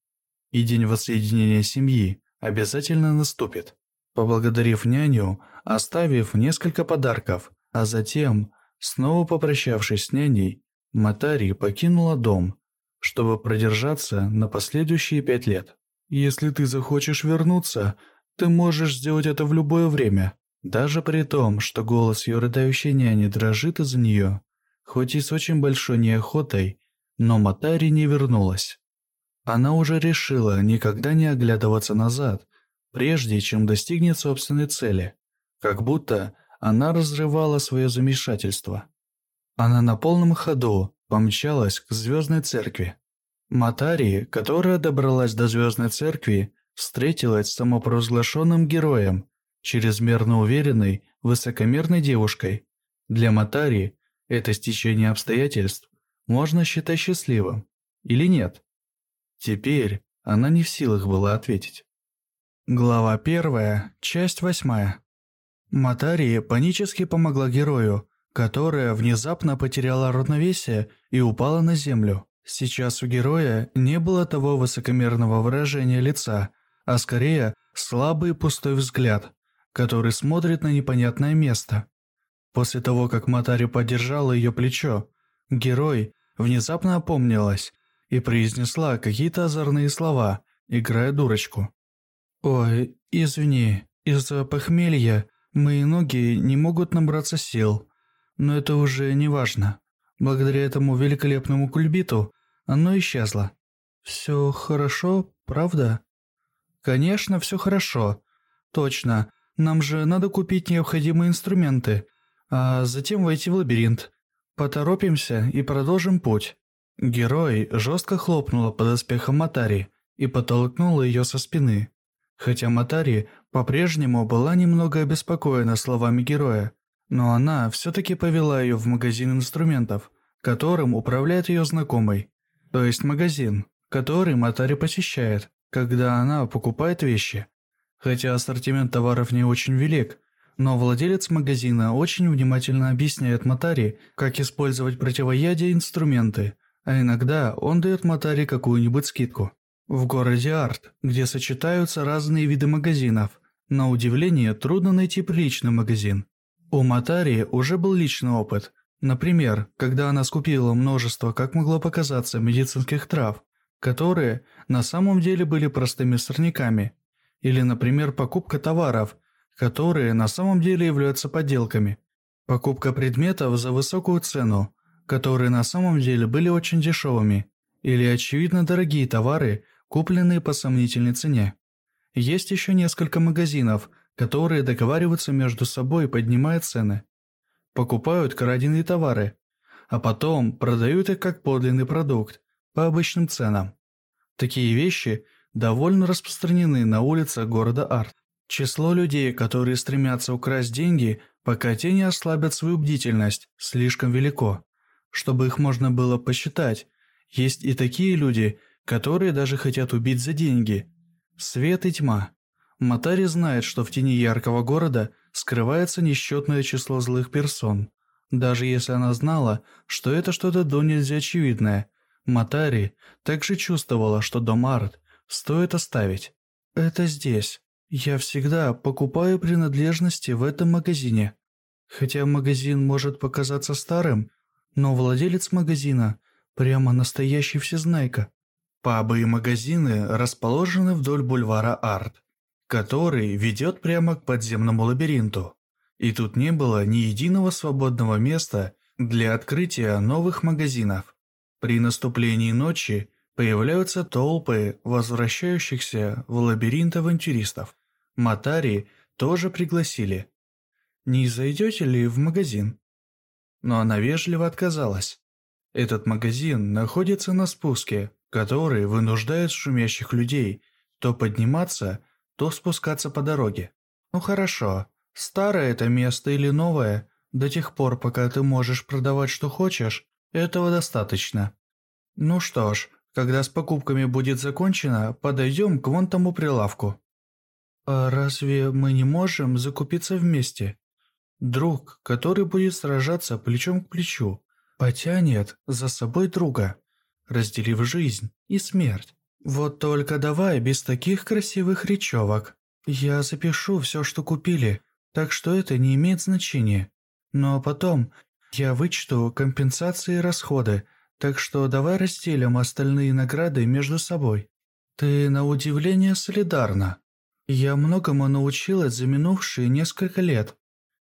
И день воссоединения семьи обязательно наступит. Поблагодарив няню, оставив несколько подарков, а затем, снова попрощавшись с няней, Матари покинула дом, чтобы продержаться на последующие пять лет. «Если ты захочешь вернуться, ты можешь сделать это в любое время», даже при том, что голос ее рыдающей няни дрожит из-за нее, хоть и с очень большой неохотой, но Матари не вернулась. Она уже решила никогда не оглядываться назад прежде чем достигнет собственной цели, как будто она разрывала свое замешательство. Она на полном ходу помчалась к Звездной Церкви. Матари, которая добралась до Звездной Церкви, встретилась с самопровозглашенным героем, чрезмерно уверенной, высокомерной девушкой. Для Матари это стечение обстоятельств можно считать счастливым или нет. Теперь она не в силах была ответить. Глава 1, часть 8. Матария панически помогла герою, которая внезапно потеряла равновесие и упала на землю. Сейчас у героя не было того высокомерного выражения лица, а скорее слабый пустой взгляд, который смотрит на непонятное место. После того, как Матари поддержала ее плечо, герой внезапно опомнилась и произнесла какие-то озорные слова, играя дурочку. «Ой, извини, из-за похмелья мои ноги не могут набраться сил, но это уже не важно. Благодаря этому великолепному кульбиту оно исчезло. Все хорошо, правда?» «Конечно, все хорошо. Точно, нам же надо купить необходимые инструменты, а затем войти в лабиринт. Поторопимся и продолжим путь». Герой жестко хлопнула под доспехом Матари и подтолкнула ее со спины. Хотя Матари по-прежнему была немного обеспокоена словами героя, но она все-таки повела ее в магазин инструментов, которым управляет ее знакомый, то есть магазин, который Матари посещает, когда она покупает вещи. Хотя ассортимент товаров не очень велик, но владелец магазина очень внимательно объясняет Матари, как использовать противоядие инструменты, а иногда он дает Матари какую-нибудь скидку. В городе Арт, где сочетаются разные виды магазинов, на удивление трудно найти приличный магазин. У Матари уже был личный опыт. Например, когда она скупила множество, как могло показаться, медицинских трав, которые на самом деле были простыми сорняками. Или, например, покупка товаров, которые на самом деле являются подделками. Покупка предметов за высокую цену, которые на самом деле были очень дешевыми. Или, очевидно, дорогие товары, купленные по сомнительной цене. Есть еще несколько магазинов, которые договариваются между собой, поднимая цены. Покупают краденые товары, а потом продают их как подлинный продукт по обычным ценам. Такие вещи довольно распространены на улицах города Арт. Число людей, которые стремятся украсть деньги, пока те не ослабят свою бдительность, слишком велико. Чтобы их можно было посчитать, есть и такие люди, которые даже хотят убить за деньги. Свет и тьма. Матари знает, что в тени яркого города скрывается несчетное число злых персон. Даже если она знала, что это что-то до нельзя очевидное, Матари также чувствовала, что дом Арт стоит оставить. «Это здесь. Я всегда покупаю принадлежности в этом магазине. Хотя магазин может показаться старым, но владелец магазина прямо настоящий всезнайка». Пабы и магазины расположены вдоль бульвара Арт который ведет прямо к подземному лабиринту. И тут не было ни единого свободного места для открытия новых магазинов. При наступлении ночи появляются толпы возвращающихся в лабиринт авантюристов. Матари тоже пригласили. «Не зайдете ли в магазин?» Но она вежливо отказалась. Этот магазин находится на спуске, который вынуждает шумящих людей то подниматься, то спускаться по дороге. Ну хорошо, старое это место или новое, до тех пор, пока ты можешь продавать что хочешь, этого достаточно. Ну что ж, когда с покупками будет закончено, подойдем к вон тому прилавку. А разве мы не можем закупиться вместе? Друг, который будет сражаться плечом к плечу, потянет за собой друга, разделив жизнь и смерть. «Вот только давай без таких красивых речевок. Я запишу все, что купили, так что это не имеет значения. Но потом я вычту компенсации и расходы, так что давай разделим остальные награды между собой. Ты на удивление солидарна. Я многому научилась за минувшие несколько лет.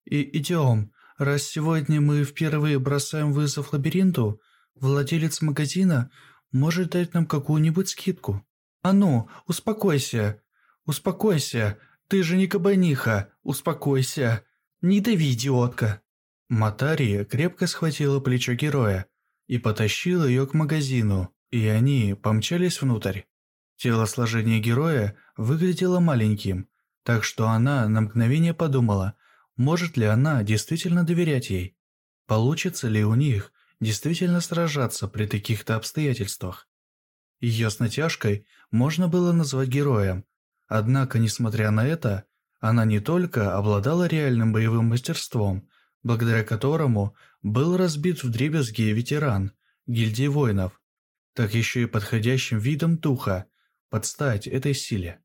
И идем, раз сегодня мы впервые бросаем вызов лабиринту, владелец магазина – может дать нам какую-нибудь скидку. А ну, успокойся. Успокойся. Ты же не кабаниха. Успокойся. Не дави, идиотка. Матария крепко схватила плечо героя и потащила ее к магазину, и они помчались внутрь. Телосложение героя выглядело маленьким, так что она на мгновение подумала, может ли она действительно доверять ей. Получится ли у них действительно сражаться при таких-то обстоятельствах. Ее с натяжкой можно было назвать героем, однако, несмотря на это, она не только обладала реальным боевым мастерством, благодаря которому был разбит в дребезги ветеран гильдии воинов, так еще и подходящим видом духа под этой силе.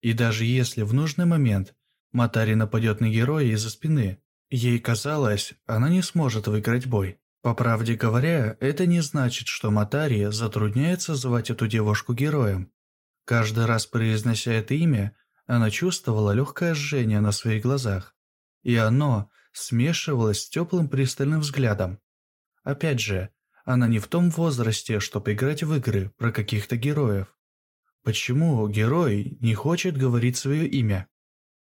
И даже если в нужный момент Матари нападет на героя из-за спины, ей казалось, она не сможет выиграть бой. По правде говоря, это не значит, что Матари затрудняется звать эту девушку героем. Каждый раз произнося это имя, она чувствовала легкое жжение на своих глазах, и оно смешивалось с теплым пристальным взглядом. Опять же, она не в том возрасте, чтобы играть в игры про каких-то героев. Почему герой не хочет говорить свое имя?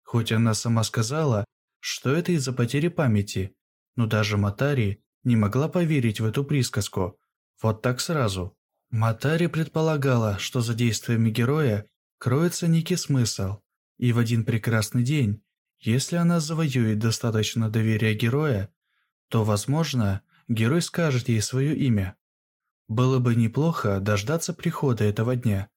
Хоть она сама сказала, что это из-за потери памяти, но даже Матари не могла поверить в эту присказку. Вот так сразу. Матари предполагала, что за действиями героя кроется некий смысл. И в один прекрасный день, если она завоюет достаточно доверия героя, то, возможно, герой скажет ей свое имя. Было бы неплохо дождаться прихода этого дня.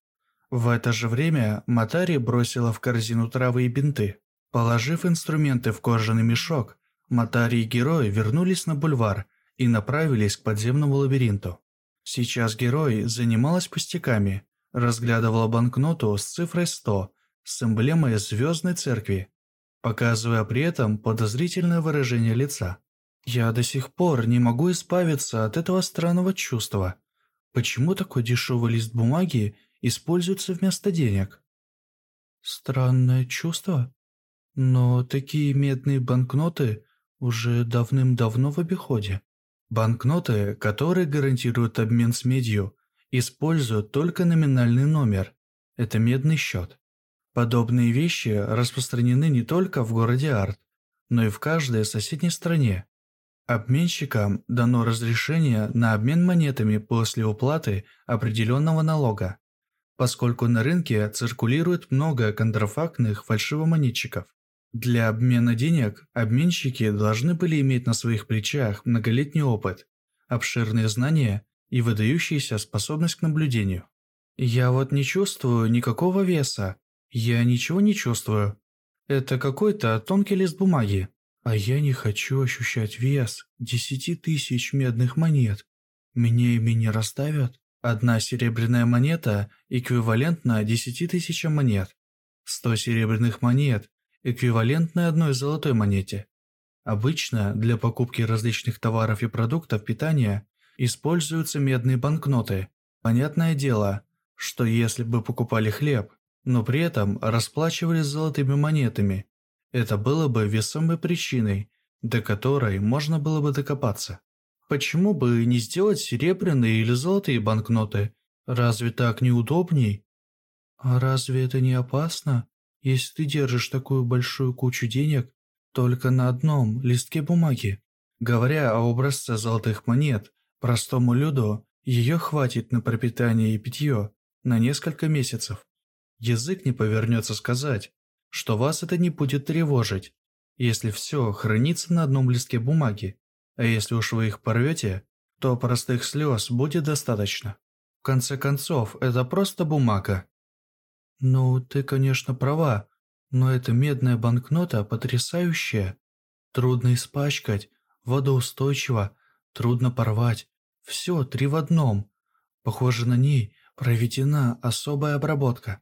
В это же время Матари бросила в корзину травы и бинты. Положив инструменты в кожаный мешок, Матари и герой вернулись на бульвар и направились к подземному лабиринту. Сейчас герой занималась пустяками, разглядывала банкноту с цифрой 100 с эмблемой Звездной Церкви, показывая при этом подозрительное выражение лица. «Я до сих пор не могу избавиться от этого странного чувства. Почему такой дешевый лист бумаги используется вместо денег?» «Странное чувство? Но такие медные банкноты уже давным-давно в обиходе. Банкноты, которые гарантируют обмен с медью, используют только номинальный номер. Это медный счет. Подобные вещи распространены не только в городе Арт, но и в каждой соседней стране. Обменщикам дано разрешение на обмен монетами после уплаты определенного налога, поскольку на рынке циркулирует много контрафактных фальшивомонетчиков. Для обмена денег обменщики должны были иметь на своих плечах многолетний опыт, обширные знания и выдающаяся способность к наблюдению. Я вот не чувствую никакого веса, я ничего не чувствую. Это какой-то тонкий лист бумаги. А я не хочу ощущать вес десяти тысяч медных монет. Меня ими не расставят. Одна серебряная монета эквивалентна десяти тысячам монет. Сто серебряных монет эквивалентны одной золотой монете. Обычно для покупки различных товаров и продуктов питания используются медные банкноты. Понятное дело, что если бы покупали хлеб, но при этом расплачивались золотыми монетами, это было бы весомой причиной, до которой можно было бы докопаться. Почему бы не сделать серебряные или золотые банкноты? Разве так неудобней? А разве это не опасно, если ты держишь такую большую кучу денег только на одном листке бумаги? Говоря о образце золотых монет, простому люду ее хватит на пропитание и питье на несколько месяцев. Язык не повернется сказать, что вас это не будет тревожить, если все хранится на одном листке бумаги, а если уж вы их порвете, то простых слез будет достаточно. В конце концов, это просто бумага. Ну, ты, конечно, права, но эта медная банкнота потрясающая. Трудно испачкать, водоустойчиво, трудно порвать. Все три в одном. Похоже, на ней проведена особая обработка.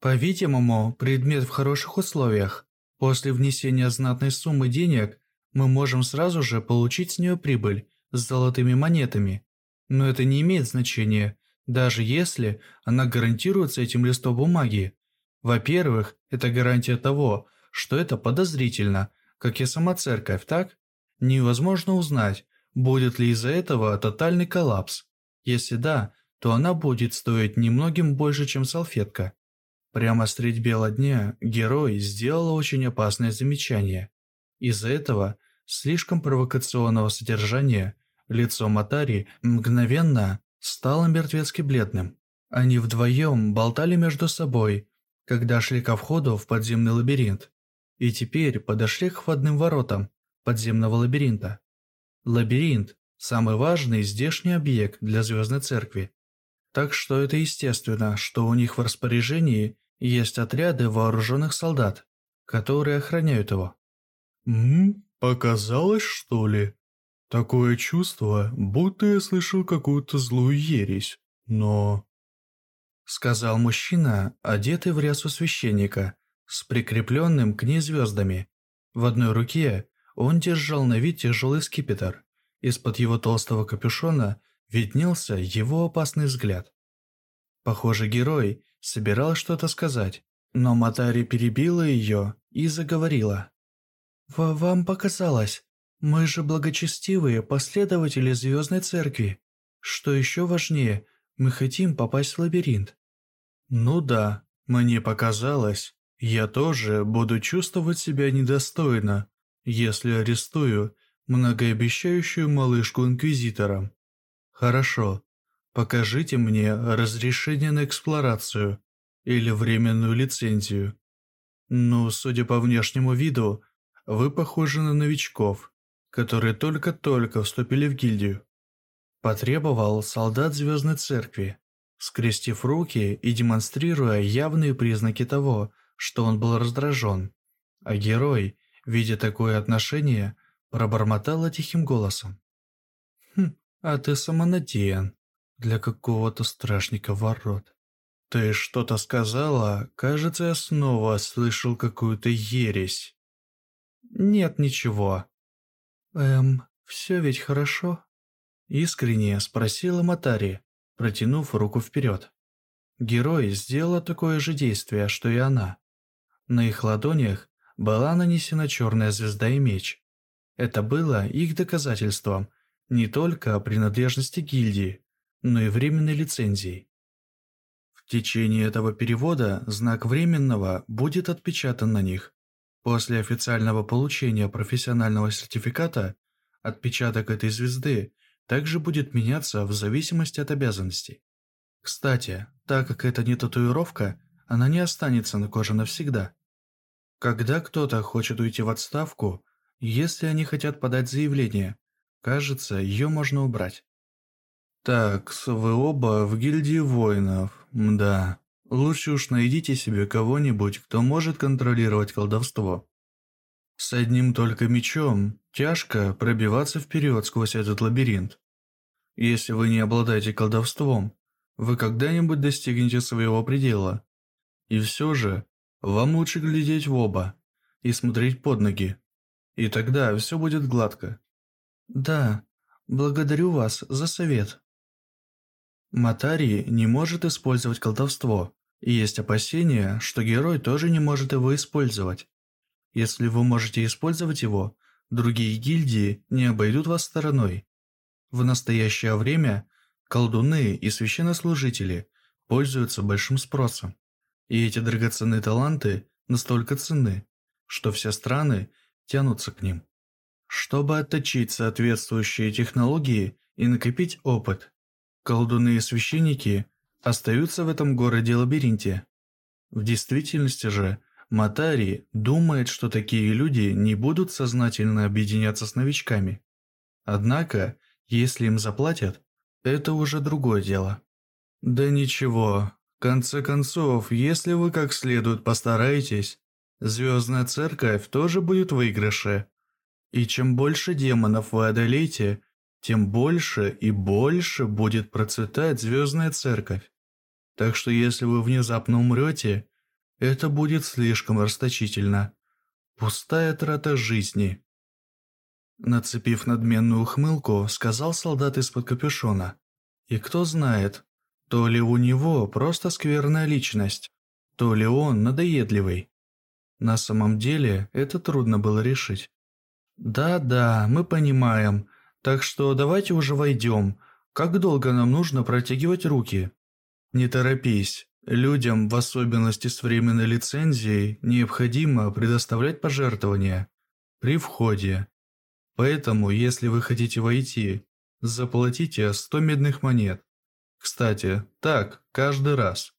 По-видимому, предмет в хороших условиях. После внесения знатной суммы денег мы можем сразу же получить с нее прибыль с золотыми монетами. Но это не имеет значения, даже если она гарантируется этим листом бумаги. Во-первых, это гарантия того, что это подозрительно, как и сама церковь, так? Невозможно узнать, будет ли из-за этого тотальный коллапс. Если да, то она будет стоить немногим больше, чем салфетка. Прямо средь бела дня герой сделал очень опасное замечание. Из-за этого слишком провокационного содержания лицо Матари мгновенно стало мертвецки бледным. Они вдвоем болтали между собой, когда шли ко входу в подземный лабиринт, и теперь подошли к входным воротам подземного лабиринта. Лабиринт – самый важный здешний объект для Звездной Церкви. Так что это естественно, что у них в распоряжении есть отряды вооруженных солдат, которые охраняют его.
«М? Показалось, что ли? Такое чувство, будто я слышал какую-то злую ересь, но...»
Сказал мужчина, одетый в рясу священника, с прикрепленным к ней звездами. В одной руке он держал на вид тяжелый скипетр. Из-под его толстого капюшона виднелся его опасный взгляд. Похоже, герой собиралась что-то сказать, но Матари перебила ее и заговорила. В «Вам показалось, мы же благочестивые последователи Звездной Церкви. Что еще важнее, мы хотим попасть в лабиринт».
«Ну да, мне показалось. Я тоже буду чувствовать себя недостойно, если арестую многообещающую малышку Инквизитора. Хорошо, Покажите мне разрешение на эксплуатацию или временную лицензию. Ну, судя по внешнему виду, вы похожи на новичков.
которые только-только вступили в гильдию. Потребовал солдат Звездной Церкви, скрестив руки и демонстрируя явные признаки того, что он был раздражен. А герой, видя такое отношение, пробормотала тихим голосом. «Хм, а ты самонадеян для какого-то страшника ворот. Ты что-то сказала? Кажется, я снова слышал какую-то ересь». «Нет, ничего». «Эм, все ведь хорошо?» Искренне спросила Матари, протянув руку вперед. Герой сделал такое же действие, что и она. На их ладонях была нанесена черная звезда и меч. Это было их доказательством не только о принадлежности гильдии, но и временной лицензии. В течение этого перевода знак временного будет отпечатан на них. После официального получения профессионального сертификата отпечаток этой звезды также будет меняться в зависимости от обязанностей. Кстати, так как это не татуировка, она не останется на коже навсегда. Когда кто-то хочет уйти в отставку, если они хотят подать заявление, кажется, ее можно убрать. Так, вы оба в гильдии воинов, да. Лучше уж найдите себе кого-нибудь, кто может контролировать колдовство. С одним только мечом тяжко пробиваться вперед сквозь этот лабиринт. Если вы не обладаете колдовством, вы когда-нибудь достигнете своего предела. И все же, вам лучше глядеть в оба и смотреть под ноги. И тогда все будет гладко. Да, благодарю вас за совет. Матари не может использовать колдовство, и есть опасения, что герой тоже не может его использовать. Если вы можете использовать его, другие гильдии не обойдут вас стороной. В настоящее время колдуны и священнослужители пользуются большим спросом. И эти драгоценные таланты настолько ценны, что все страны тянутся к ним. Чтобы отточить соответствующие технологии и накопить опыт, колдуны и священники остаются в этом городе-лабиринте. В действительности же, Матари думает, что такие люди не будут сознательно объединяться с новичками. Однако, если им заплатят, это уже другое дело. Да ничего, в конце концов, если вы как следует постараетесь, Звездная Церковь тоже будет в выигрыше. И чем больше демонов вы одолеете, тем больше и больше будет процветать Звездная Церковь. Так что если вы внезапно умрете, это будет слишком расточительно. Пустая трата жизни. Нацепив надменную ухмылку, сказал солдат из-под капюшона. И кто знает, то ли у него просто скверная личность, то ли он надоедливый. На самом деле, это трудно было решить. «Да-да, мы понимаем. Так что давайте уже войдем. Как долго нам нужно протягивать руки?» «Не торопись. Людям, в особенности с временной лицензией, необходимо предоставлять пожертвования при входе. Поэтому, если вы хотите войти, заплатите 100 медных монет. Кстати, так, каждый раз.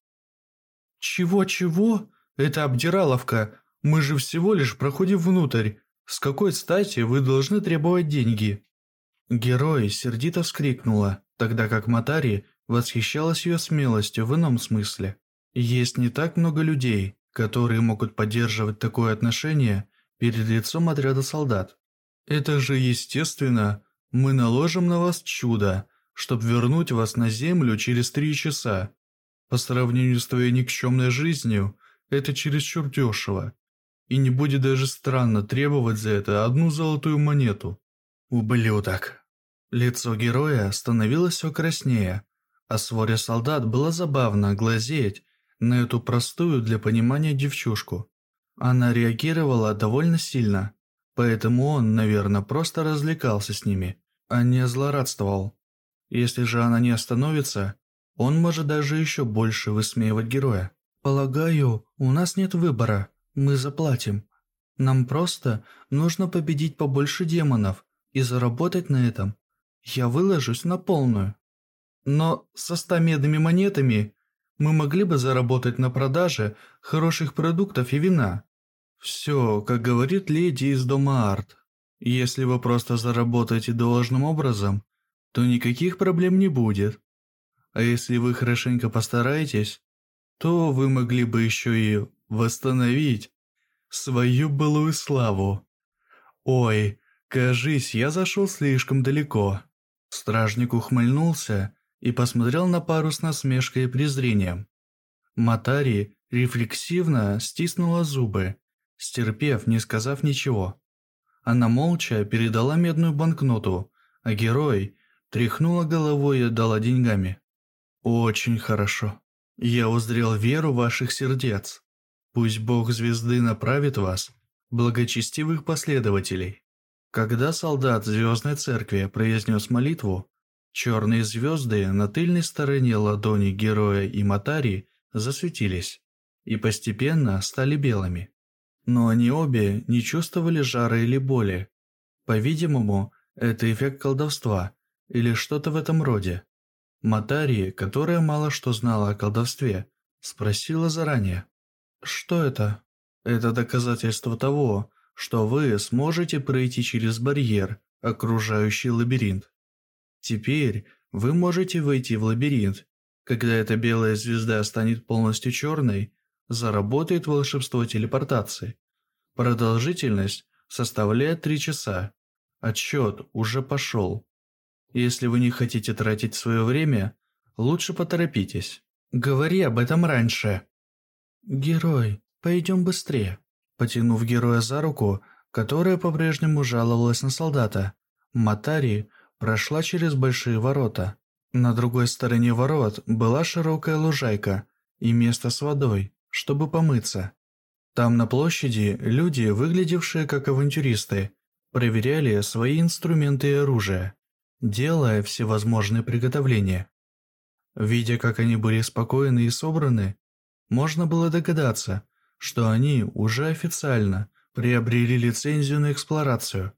Чего-чего? Это обдираловка. Мы же всего лишь проходим внутрь. С какой стати вы должны требовать деньги? Герой сердито вскрикнула, тогда как Матари восхищалась ее смелостью в ином смысле. Есть не так много людей, которые могут поддерживать такое отношение перед лицом отряда солдат. Это же естественно, мы наложим на вас чудо, чтобы вернуть вас на землю через три часа. По сравнению с твоей никчемной жизнью, это чересчур дешево. И не будет даже странно требовать за это одну золотую монету. Ублюдок. Лицо героя становилось все краснее, а своре солдат было забавно глазеть на эту простую для понимания девчушку. Она реагировала довольно сильно, поэтому он, наверное, просто развлекался с ними, а не злорадствовал. Если же она не остановится, он может даже еще больше высмеивать героя. «Полагаю, у нас нет выбора, мы заплатим. Нам просто нужно победить побольше демонов и заработать на этом. Я выложусь на полную». Но со ста медными монетами мы могли бы заработать на продаже хороших продуктов и вина. Все, как говорит леди из дома Арт. Если вы просто заработаете должным образом, то никаких проблем не будет. А если вы хорошенько постараетесь, то вы могли бы еще и восстановить свою былую славу. Ой, кажись, я зашел слишком далеко. Стражник ухмыльнулся и посмотрел на пару с насмешкой и презрением. Матари рефлексивно стиснула зубы, стерпев, не сказав ничего. Она молча передала медную банкноту, а герой тряхнула головой и отдала деньгами. «Очень хорошо. Я узрел веру ваших сердец. Пусть Бог звезды направит вас, благочестивых последователей». Когда солдат Звездной Церкви произнес молитву, черные звезды на тыльной стороне ладони героя и Матари засветились и постепенно стали белыми. Но они обе не чувствовали жара или боли. По-видимому, это эффект колдовства или что-то в этом роде. Матари, которая мало что знала о колдовстве, спросила заранее. «Что это?» «Это доказательство того, что вы сможете пройти через барьер, окружающий лабиринт. Теперь вы можете войти в лабиринт. Когда эта белая звезда станет полностью черной, заработает волшебство телепортации. Продолжительность составляет 3 часа. Отсчет уже пошел. Если вы не хотите тратить свое время, лучше поторопитесь. Говори об этом раньше. Герой, пойдем быстрее. Потянув героя за руку, которая по-прежнему жаловалась на солдата, Матари прошла через большие ворота. На другой стороне ворот была широкая лужайка и место с водой, чтобы помыться. Там на площади люди, выглядевшие как авантюристы, проверяли свои инструменты и оружие, делая всевозможные приготовления. Видя, как они были спокойны и собраны, можно было догадаться, что они уже официально приобрели лицензию на эксплуатацию.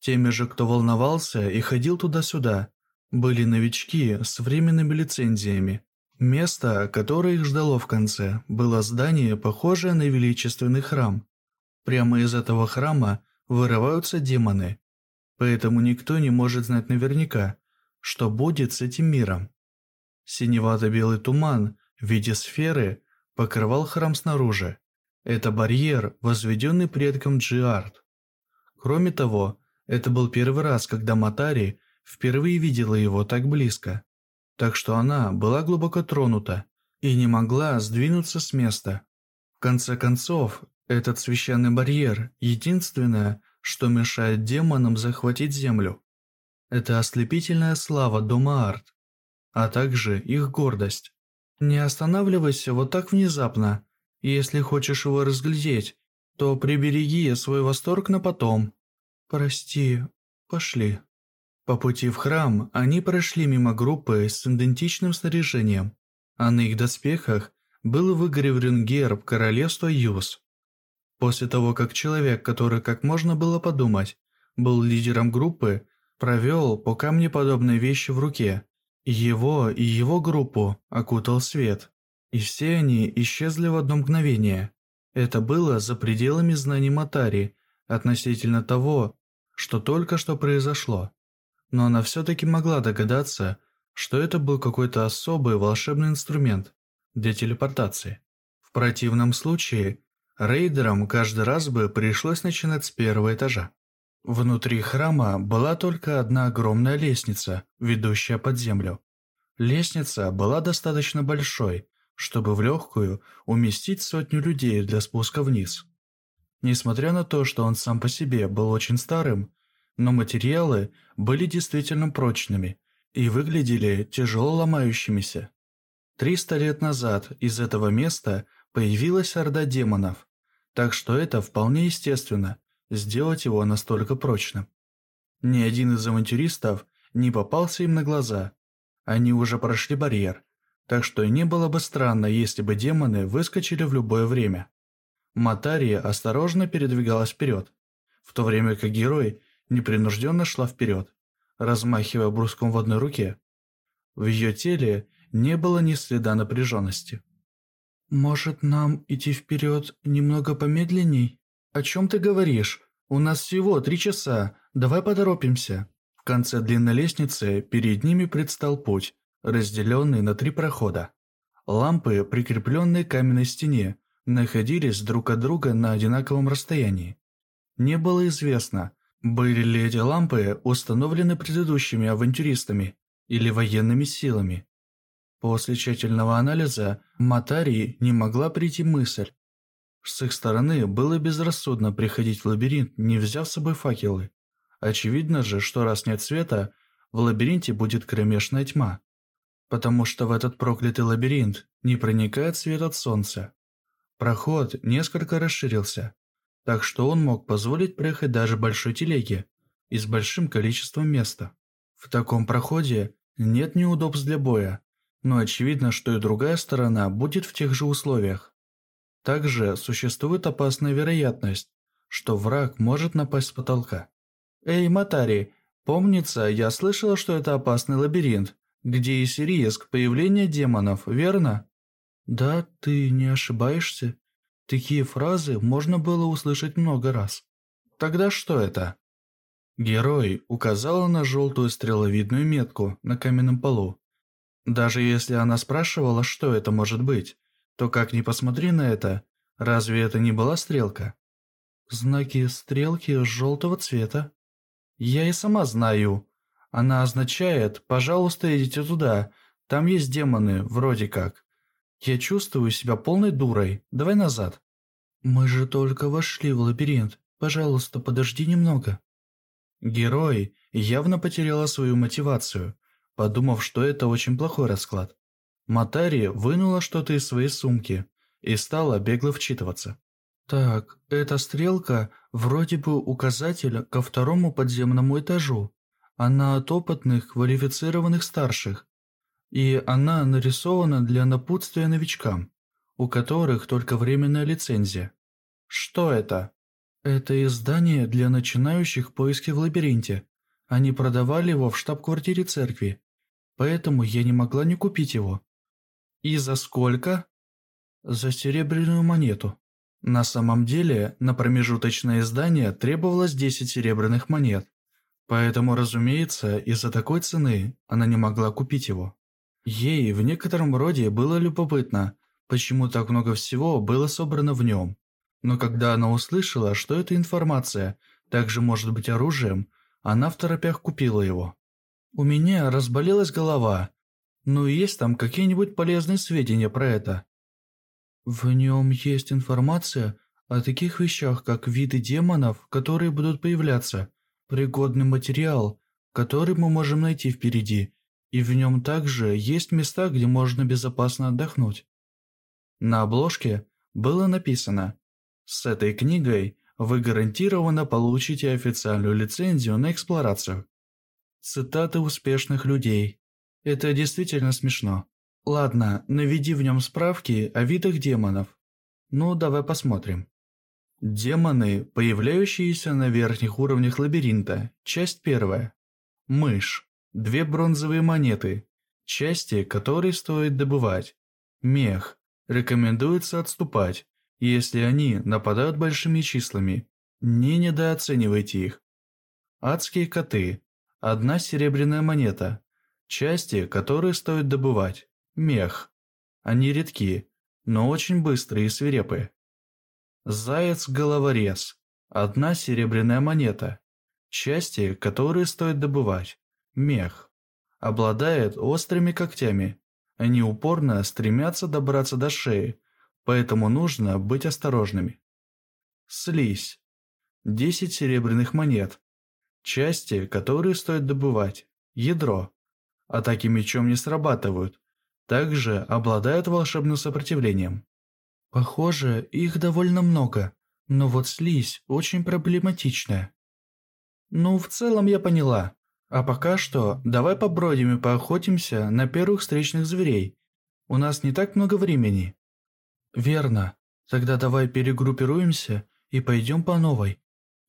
Теми же, кто волновался и ходил туда-сюда, были новички с временными лицензиями. Место, которое их ждало в конце, было здание, похожее на величественный храм. Прямо из этого храма вырываются демоны, поэтому никто не может знать наверняка, что будет с этим миром. Синевато-белый туман в виде сферы покрывал храм снаружи. Это барьер, возведенный предком Джиард. Кроме того, это был первый раз, когда Матари впервые видела его так близко. Так что она была глубоко тронута и не могла сдвинуться с места. В конце концов, этот священный барьер – единственное, что мешает демонам захватить землю. Это ослепительная слава Дома Арт, а также их гордость. Не останавливайся вот так внезапно если хочешь его разглядеть, то прибереги свой восторг на потом. Прости, пошли. По пути в храм они прошли мимо группы с идентичным снаряжением, а на их доспехах был выгоревлен герб королевства Юз. После того, как человек, который, как можно было подумать, был лидером группы, провел по камнеподобной вещи в руке, его и его группу окутал свет. И все они исчезли в одно мгновение. Это было за пределами знаний Матари относительно того, что только что произошло. Но она все-таки могла догадаться, что это был какой-то особый волшебный инструмент для телепортации. В противном случае, рейдерам каждый раз бы пришлось начинать с первого этажа. Внутри храма была только одна огромная лестница, ведущая под землю. Лестница была достаточно большой, чтобы в легкую уместить сотню людей для спуска вниз. Несмотря на то, что он сам по себе был очень старым, но материалы были действительно прочными и выглядели тяжело ломающимися. Триста лет назад из этого места появилась орда демонов, так что это вполне естественно сделать его настолько прочным. Ни один из авантюристов не попался им на глаза. Они уже прошли барьер так что не было бы странно, если бы демоны выскочили в любое время. Матария осторожно передвигалась вперед, в то время как герой непринужденно шла вперед, размахивая бруском в одной руке. В ее теле не было ни следа напряженности. «Может, нам идти вперед немного помедленней? О чем ты говоришь? У нас всего три часа, давай поторопимся». В конце длинной лестницы перед ними предстал путь, разделенный на три прохода. Лампы, прикрепленные к каменной стене, находились друг от друга на одинаковом расстоянии. Не было известно, были ли эти лампы установлены предыдущими авантюристами или военными силами. После тщательного анализа Матарии не могла прийти мысль. С их стороны было безрассудно приходить в лабиринт, не взяв с собой факелы. Очевидно же, что раз нет света, в лабиринте будет кромешная тьма. Потому что в этот проклятый лабиринт не проникает свет от солнца. Проход несколько расширился, так что он мог позволить проехать даже большой телеге и с большим количеством места. В таком проходе нет неудобств для боя, но очевидно, что и другая сторона будет в тех же условиях. Также существует опасная вероятность, что враг может напасть с потолка. «Эй, Матари, помнится, я слышала, что это опасный лабиринт, где есть риск появления демонов, верно?» «Да, ты не ошибаешься. Такие фразы можно было услышать много раз. Тогда что это?» Герой указала на желтую стреловидную метку на каменном полу. Даже если она спрашивала, что это может быть, то как ни посмотри на это, разве это не была стрелка? Знаки стрелки желтого цвета. Я и сама знаю. Она означает «пожалуйста, идите туда, там есть демоны, вроде как». Я чувствую себя полной дурой, давай назад. Мы же только вошли в лабиринт, пожалуйста, подожди немного. Герой явно потеряла свою мотивацию, подумав, что это очень плохой расклад. Матари вынула что-то из своей сумки и стала бегло вчитываться. Так, эта стрелка вроде бы указатель ко второму подземному этажу. Она от опытных, квалифицированных старших. И она нарисована для напутствия новичкам, у которых только временная лицензия. Что это? Это издание для начинающих поиски в лабиринте. Они продавали его в штаб-квартире церкви, поэтому я не могла не купить его. И за сколько? За серебряную монету. На самом деле, на промежуточное издание требовалось 10 серебряных монет, поэтому, разумеется, из-за такой цены она не могла купить его. Ей в некотором роде было любопытно, почему так много всего было собрано в нем. Но когда она услышала, что эта информация также может быть оружием, она в торопях купила его. У меня разболелась голова. Ну есть там какие-нибудь полезные сведения про это? В нем есть информация о таких вещах, как виды демонов, которые будут появляться, пригодный материал, который мы можем найти впереди, и в нем также есть места, где можно безопасно отдохнуть. На обложке было написано с этой книгой вы гарантированно получите официальную лицензию на эксплуатацию. Цитаты успешных людей. Это действительно смешно. Ладно, наведи в нем справки о видах демонов. Ну, давай посмотрим. Демоны, появляющиеся на верхних уровнях лабиринта. Часть первая. Мышь. Две бронзовые монеты. Части, которые стоит добывать. Мех. Рекомендуется отступать если они нападают большими числами. Не недооценивайте их. Адские коты. Одна серебряная монета. Части, которые стоит добывать. Мех. Они редки, но очень быстрые и свирепые. Заяц-головорез. Одна серебряная монета. Части, которые стоит добывать. Мех. Обладает острыми когтями. Они упорно стремятся добраться до шеи, поэтому нужно быть осторожными. Слизь. 10 серебряных монет. Части, которые стоит добывать. Ядро. Атаки мечом не срабатывают. Также обладают волшебным сопротивлением. Похоже, их довольно много, но вот слизь очень проблематичная. Ну, в целом я поняла. А пока что, давай побродим и поохотимся на первых встречных зверей. У нас не так много времени. «Верно. Тогда давай перегруппируемся и пойдем по новой».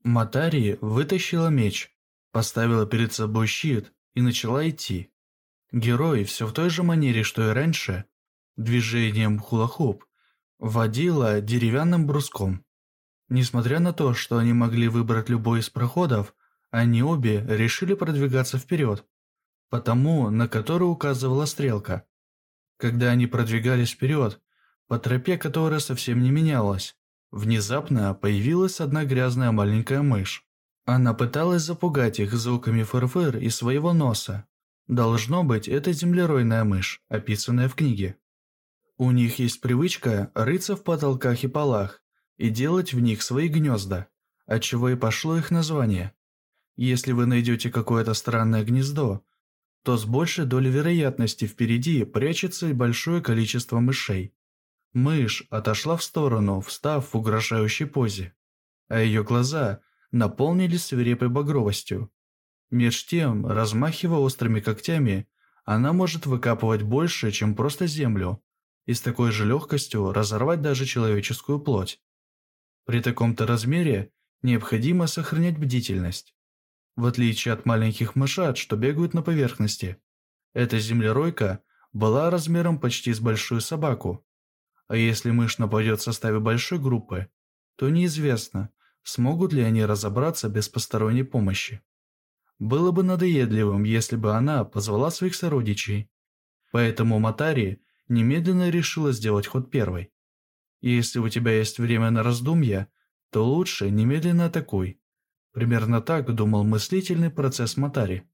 Матари вытащила меч, поставила перед собой щит и начала идти. Герой все в той же манере, что и раньше, движением хулахуп, водила деревянным бруском. Несмотря на то, что они могли выбрать любой из проходов, Они обе решили продвигаться вперед, по тому, на который указывала стрелка. Когда они продвигались вперед, по тропе, которая совсем не менялась, внезапно появилась одна грязная маленькая мышь. Она пыталась запугать их звуками фырфыр из своего носа. Должно быть, это землеройная мышь, описанная в книге. У них есть привычка рыться в потолках и полах и делать в них свои гнезда, отчего и пошло их название. Если вы найдете какое-то странное гнездо, то с большей долей вероятности впереди прячется большое количество мышей. Мышь отошла в сторону, встав в угрожающей позе, а ее глаза наполнились свирепой багровостью. Меж тем, размахивая острыми когтями, она может выкапывать больше, чем просто землю, и с такой же легкостью разорвать даже человеческую плоть. При таком-то размере необходимо сохранять бдительность. В отличие от маленьких мышат, что бегают на поверхности, эта землеройка была размером почти с большую собаку. А если мышь нападет в составе большой группы, то неизвестно, смогут ли они разобраться без посторонней помощи. Было бы надоедливым, если бы она позвала своих сородичей. Поэтому Матари немедленно решила сделать ход первой. Если у тебя есть время на раздумья, то лучше немедленно атакуй. Примерно так думал мыслительный процесс Матари.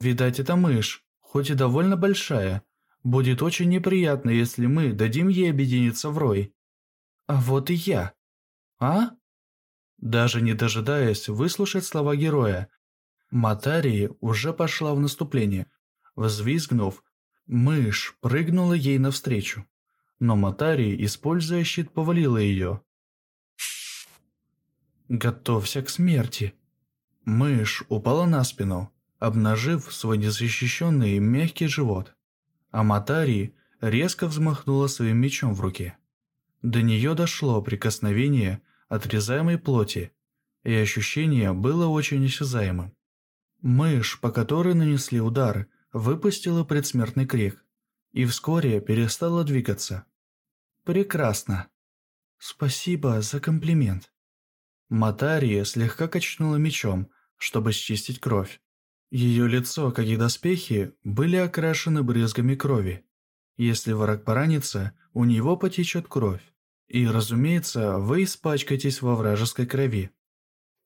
Видать, это мышь, хоть и довольно большая. Будет очень неприятно, если мы дадим ей объединиться в рой. А вот и я. А? Даже не дожидаясь выслушать слова героя, Матари уже пошла в наступление. Взвизгнув, мышь прыгнула ей навстречу. Но Матари, используя щит, повалила ее. «Готовься к смерти!» Мышь упала на спину, обнажив свой незащищенный мягкий живот. А Матари резко взмахнула своим мечом в руке. До нее дошло прикосновение отрезаемой плоти, и ощущение было очень осязаемым. Мышь, по которой нанесли удар, выпустила предсмертный крик и вскоре перестала двигаться. «Прекрасно. Спасибо за комплимент». Матария слегка качнула мечом, чтобы счистить кровь. Ее лицо, как и доспехи, были окрашены брызгами крови. Если враг поранится, у него потечет кровь. И, разумеется, вы испачкаетесь во вражеской крови.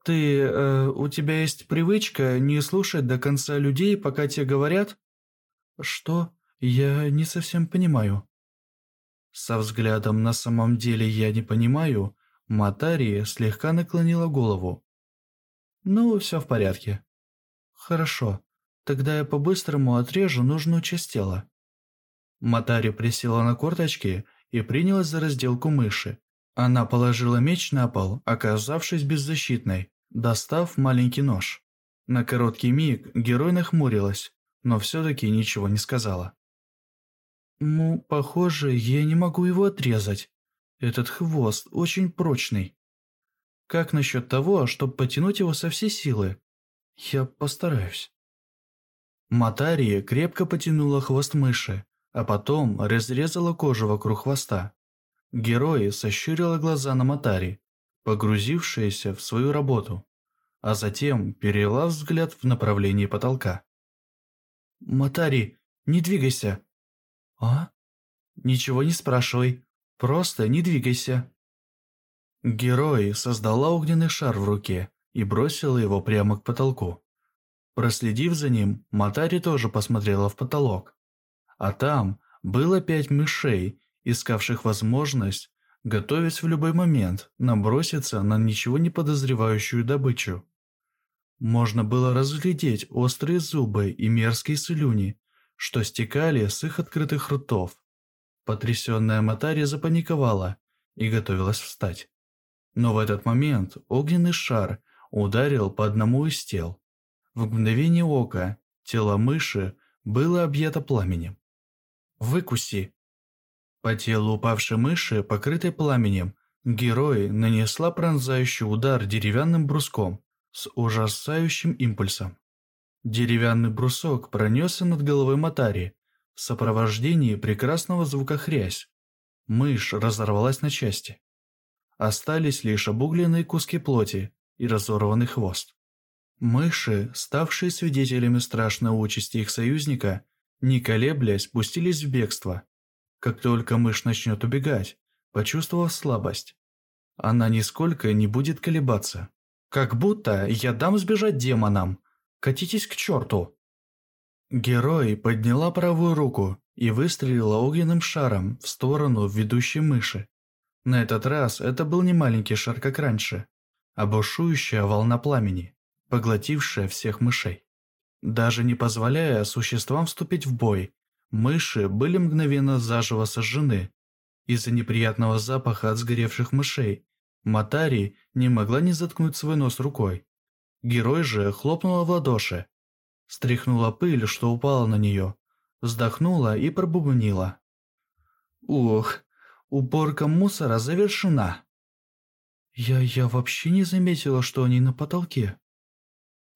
Ты, э, у тебя есть привычка не слушать до конца людей, пока те говорят? Что? Я не совсем понимаю. Со взглядом на самом деле я не понимаю, Матари слегка наклонила голову. «Ну, все в порядке». «Хорошо, тогда я по-быстрому отрежу нужную часть тела». Матари присела на корточки и принялась за разделку мыши. Она положила меч на пол, оказавшись беззащитной, достав маленький нож. На короткий миг герой нахмурилась, но все-таки ничего не сказала. «Ну, похоже, я не могу его отрезать. Этот хвост очень прочный. Как насчет того, чтобы потянуть его со всей силы? Я постараюсь. Матария крепко потянула хвост мыши, а потом разрезала кожу вокруг хвоста. Герой сощурила глаза на Матари, погрузившаяся в свою работу, а затем перевела взгляд в направлении потолка. «Матари, не двигайся!» «А? Ничего не спрашивай, Просто не двигайся». Герой создала огненный шар в руке и бросила его прямо к потолку. Проследив за ним, Матари тоже посмотрела в потолок. А там было пять мышей, искавших возможность, готовясь в любой момент, наброситься на ничего не подозревающую добычу. Можно было разглядеть острые зубы и мерзкие слюни, что стекали с их открытых ртов. Потрясенная Матари запаниковала и готовилась встать. Но в этот момент огненный шар ударил по одному из тел. В мгновение ока тело мыши было объято пламенем. «Выкуси!» По телу упавшей мыши, покрытой пламенем, герой нанесла пронзающий удар деревянным бруском с ужасающим импульсом. Деревянный брусок пронесся над головой Матари в сопровождении прекрасного звука хрясь. Мышь разорвалась на части. Остались лишь обугленные куски плоти и разорванный хвост. Мыши, ставшие свидетелями страшной участи их союзника, не колеблясь, спустились в бегство. Как только мышь начнет убегать, почувствовав слабость, она нисколько не будет колебаться. Как будто я дам сбежать демонам. Катитесь к черту. Герой подняла правую руку и выстрелила огненным шаром в сторону ведущей мыши. На этот раз это был не маленький шар, как раньше, а бушующая волна пламени, поглотившая всех мышей. Даже не позволяя существам вступить в бой, мыши были мгновенно заживо сожжены. Из-за неприятного запаха от сгоревших мышей Матари не могла не заткнуть свой нос рукой. Герой же хлопнула в ладоши, стряхнула пыль, что упала на нее, вздохнула и пробубнила. «Ух, уборка мусора завершена!» «Я... я вообще не заметила, что они на потолке».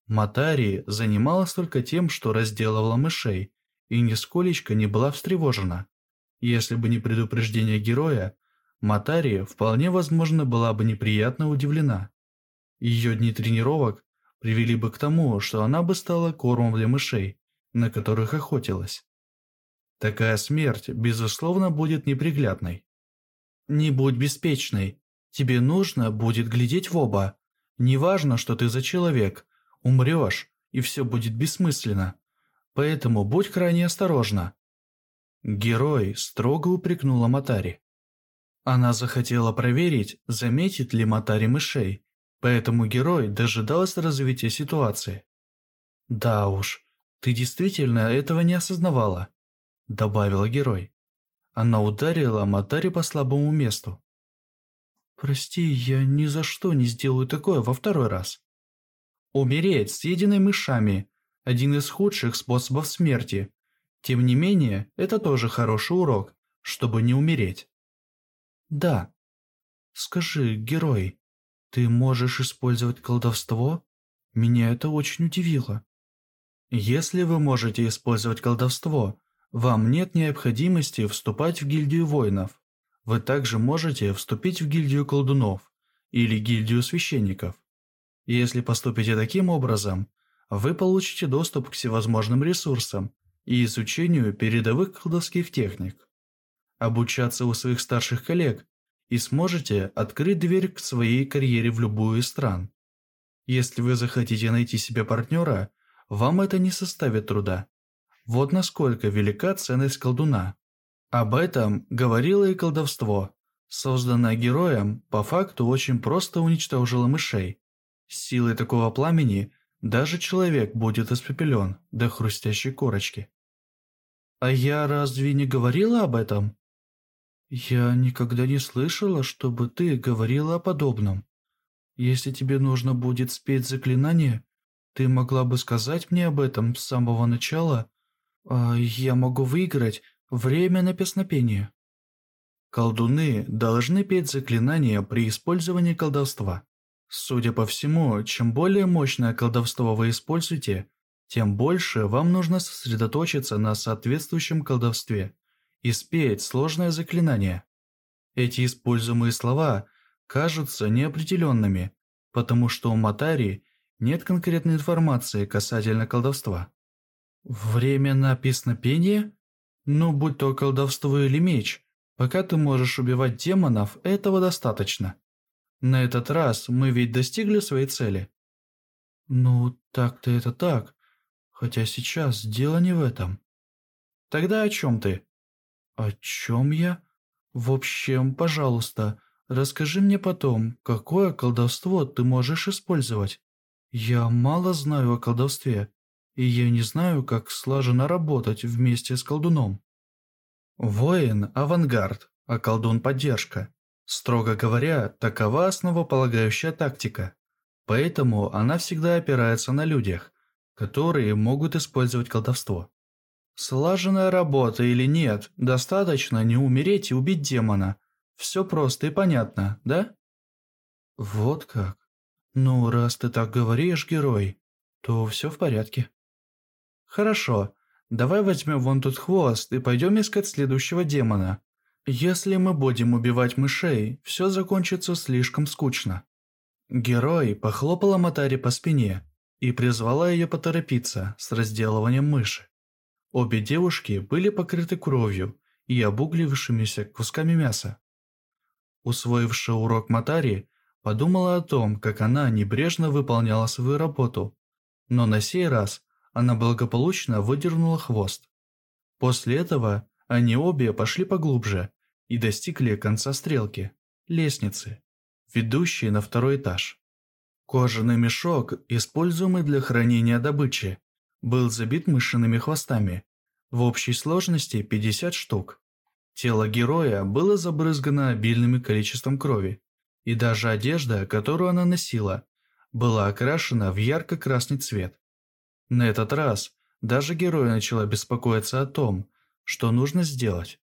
Матари занималась только тем, что разделывала мышей, и нисколечко не была встревожена. Если бы не предупреждение героя, Матари вполне возможно была бы неприятно удивлена. Ее дни тренировок привели бы к тому, что она бы стала кормом для мышей, на которых охотилась. Такая смерть, безусловно, будет неприглядной. Не будь беспечной. Тебе нужно будет глядеть в оба. Неважно, что ты за человек. Умрешь, и все будет бессмысленно. Поэтому будь крайне осторожна. Герой строго упрекнула Матари. Она захотела проверить, заметит ли Матари мышей, поэтому герой дожидался развития ситуации. «Да уж, ты действительно этого не осознавала», – добавила герой. Она ударила Матари по слабому месту. «Прости, я ни за что не сделаю такое во второй раз». Умереть съеденной мышами – один из худших способов смерти. Тем не менее, это тоже хороший урок, чтобы не умереть. Да. Скажи, герой, ты можешь использовать колдовство? Меня это очень удивило. Если вы можете использовать колдовство, вам нет необходимости вступать в гильдию воинов. Вы также можете вступить в гильдию колдунов или гильдию священников. Если поступите таким образом, вы получите доступ к всевозможным ресурсам и изучению передовых колдовских техник обучаться у своих старших коллег и сможете открыть дверь к своей карьере в любую из стран. Если вы захотите найти себе партнера, вам это не составит труда. Вот насколько велика ценность колдуна. Об этом говорило и колдовство. Созданное героем, по факту очень просто уничтожило мышей. Силой такого пламени даже человек будет испепелен до хрустящей корочки. «А я разве не говорила об этом?» «Я никогда не слышала, чтобы ты говорила о подобном. Если тебе нужно будет спеть заклинание, ты могла бы сказать мне об этом с самого начала, а я могу выиграть время на песнопение». Колдуны должны петь заклинания при использовании колдовства. Судя по всему, чем более мощное колдовство вы используете, тем больше вам нужно сосредоточиться на соответствующем колдовстве и спеть сложное заклинание. Эти используемые слова кажутся неопределенными, потому что у Матари нет конкретной информации касательно колдовства. Время на песнопение? Ну, будь то колдовство или меч, пока ты можешь убивать демонов, этого достаточно. На этот раз мы ведь достигли своей цели. Ну, так-то это так, хотя сейчас дело не в этом. Тогда о чем ты? «О чем я? В общем, пожалуйста, расскажи мне потом, какое колдовство ты можешь использовать. Я мало знаю о колдовстве, и я не знаю, как слаженно работать вместе с колдуном». Воин – авангард, а колдун – поддержка. Строго говоря, такова основополагающая тактика. Поэтому она всегда опирается на людях, которые могут использовать колдовство. Слаженная работа или нет, достаточно не умереть и убить демона. Все просто и понятно, да? Вот как. Ну, раз ты так говоришь, герой, то все в порядке. Хорошо, давай возьмем вон тот хвост и пойдем искать следующего демона. Если мы будем убивать мышей, все закончится слишком скучно. Герой похлопала Матари по спине и призвала ее поторопиться с разделыванием мыши. Обе девушки были покрыты кровью и обуглившимися кусками мяса. Усвоившая урок Матари, подумала о том, как она небрежно выполняла свою работу, но на сей раз она благополучно выдернула хвост. После этого они обе пошли поглубже и достигли конца стрелки, лестницы, ведущей на второй этаж. Кожаный мешок, используемый для хранения добычи, был забит мышиными хвостами, в общей сложности 50 штук. Тело героя было забрызгано обильным количеством крови, и даже одежда, которую она носила, была окрашена в ярко-красный цвет. На этот раз даже герой начала беспокоиться о том, что нужно сделать,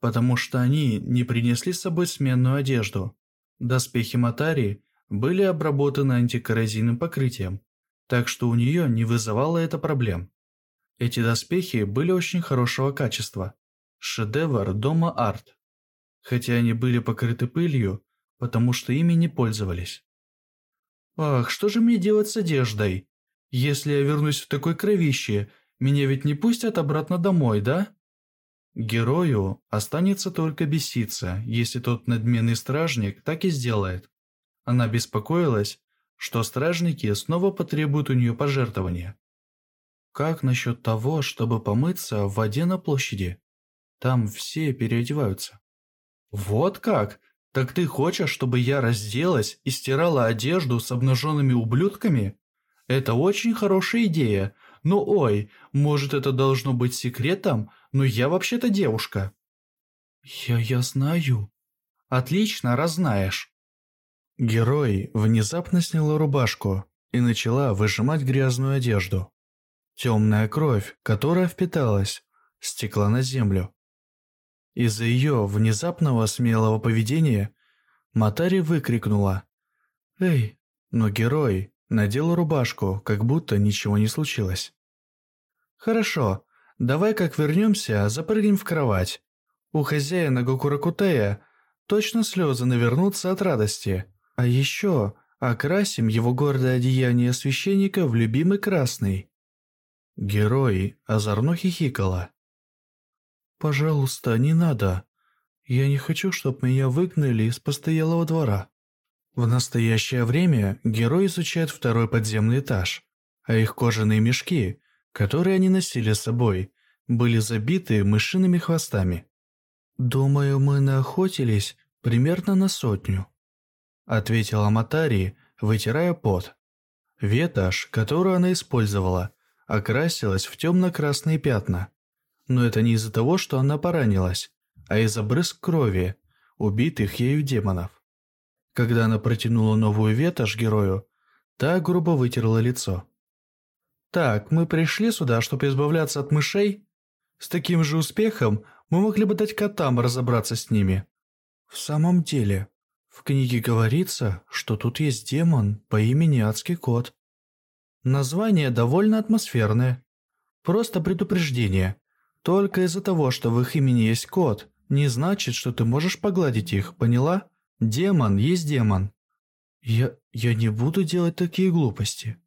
потому что они не принесли с собой сменную одежду. Доспехи Матари были обработаны антикоррозийным покрытием, так что у нее не вызывало это проблем. Эти доспехи были очень хорошего качества. Шедевр дома арт. Хотя они были покрыты пылью, потому что ими не пользовались. Ах, что же мне делать с одеждой? Если я вернусь в такой кровище, меня ведь не пустят обратно домой, да? Герою останется только беситься, если тот надменный стражник так и сделает. Она беспокоилась, что стражники снова потребуют у нее пожертвования. Как насчет того, чтобы помыться в воде на площади? Там все переодеваются. Вот как? Так ты хочешь, чтобы я разделась и стирала одежду с обнаженными ублюдками? Это очень хорошая идея. Ну ой, может это должно быть секретом, но я вообще-то девушка. Я, я знаю. Отлично, раз знаешь. Герой внезапно сняла рубашку и начала выжимать грязную одежду. Темная кровь, которая впиталась, стекла на землю. Из-за ее внезапного смелого поведения Матари выкрикнула «Эй!», но герой надел рубашку, как будто ничего не случилось. «Хорошо, давай как вернемся, запрыгнем в кровать. У хозяина Гокуракутея точно слезы навернутся от радости. А еще окрасим его гордое одеяние священника в любимый красный». Герой озорно хихикала. «Пожалуйста, не надо. Я не хочу, чтобы меня выгнали из постоялого двора». В настоящее время герой изучает второй подземный этаж, а их кожаные мешки, которые они носили с собой, были забиты мышиными хвостами. «Думаю, мы наохотились примерно на сотню», ответила Матари, вытирая пот. Ветошь, которую она использовала, окрасилась в темно-красные пятна. Но это не из-за того, что она поранилась, а из-за брызг крови, убитых ею демонов. Когда она протянула новую ветошь герою, та грубо вытерла лицо. «Так, мы пришли сюда, чтобы избавляться от мышей? С таким же успехом мы могли бы дать котам разобраться с ними». «В самом деле, в книге говорится, что тут есть демон по имени Адский Кот. Название довольно атмосферное. Просто предупреждение. Только из-за того, что в их имени есть кот, не значит, что ты можешь погладить их, поняла? Демон есть демон. Я... я не буду делать такие глупости.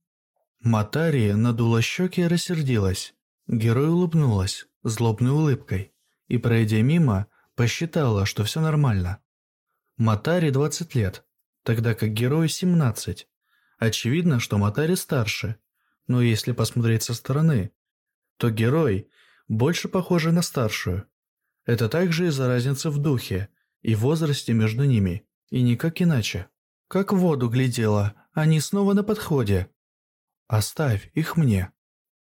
Матария надула щеки и рассердилась. Герой улыбнулась, злобной улыбкой, и, пройдя мимо, посчитала, что все нормально. Матари 20 лет, тогда как герой 17. Очевидно, что Матари старше, но если посмотреть со стороны, то герой больше похожий на старшую. Это также из-за разницы в духе и возрасте между ними, и никак иначе. Как в воду глядела, они снова на подходе. Оставь их мне.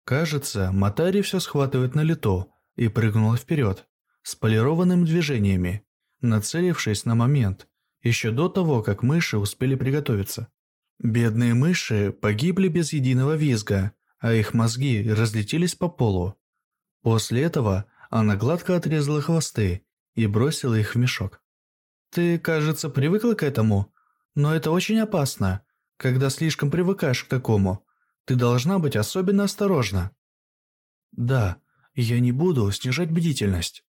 Кажется, Матари все схватывает на лету и прыгнула вперед, с полированными движениями, нацелившись на момент, еще до того, как мыши успели приготовиться. Бедные мыши погибли без единого визга, а их мозги разлетелись по полу. После этого она гладко отрезала хвосты и бросила их в мешок. «Ты, кажется, привыкла к этому, но это очень опасно. Когда слишком привыкаешь к такому, ты должна быть особенно осторожна». «Да, я не буду снижать бдительность».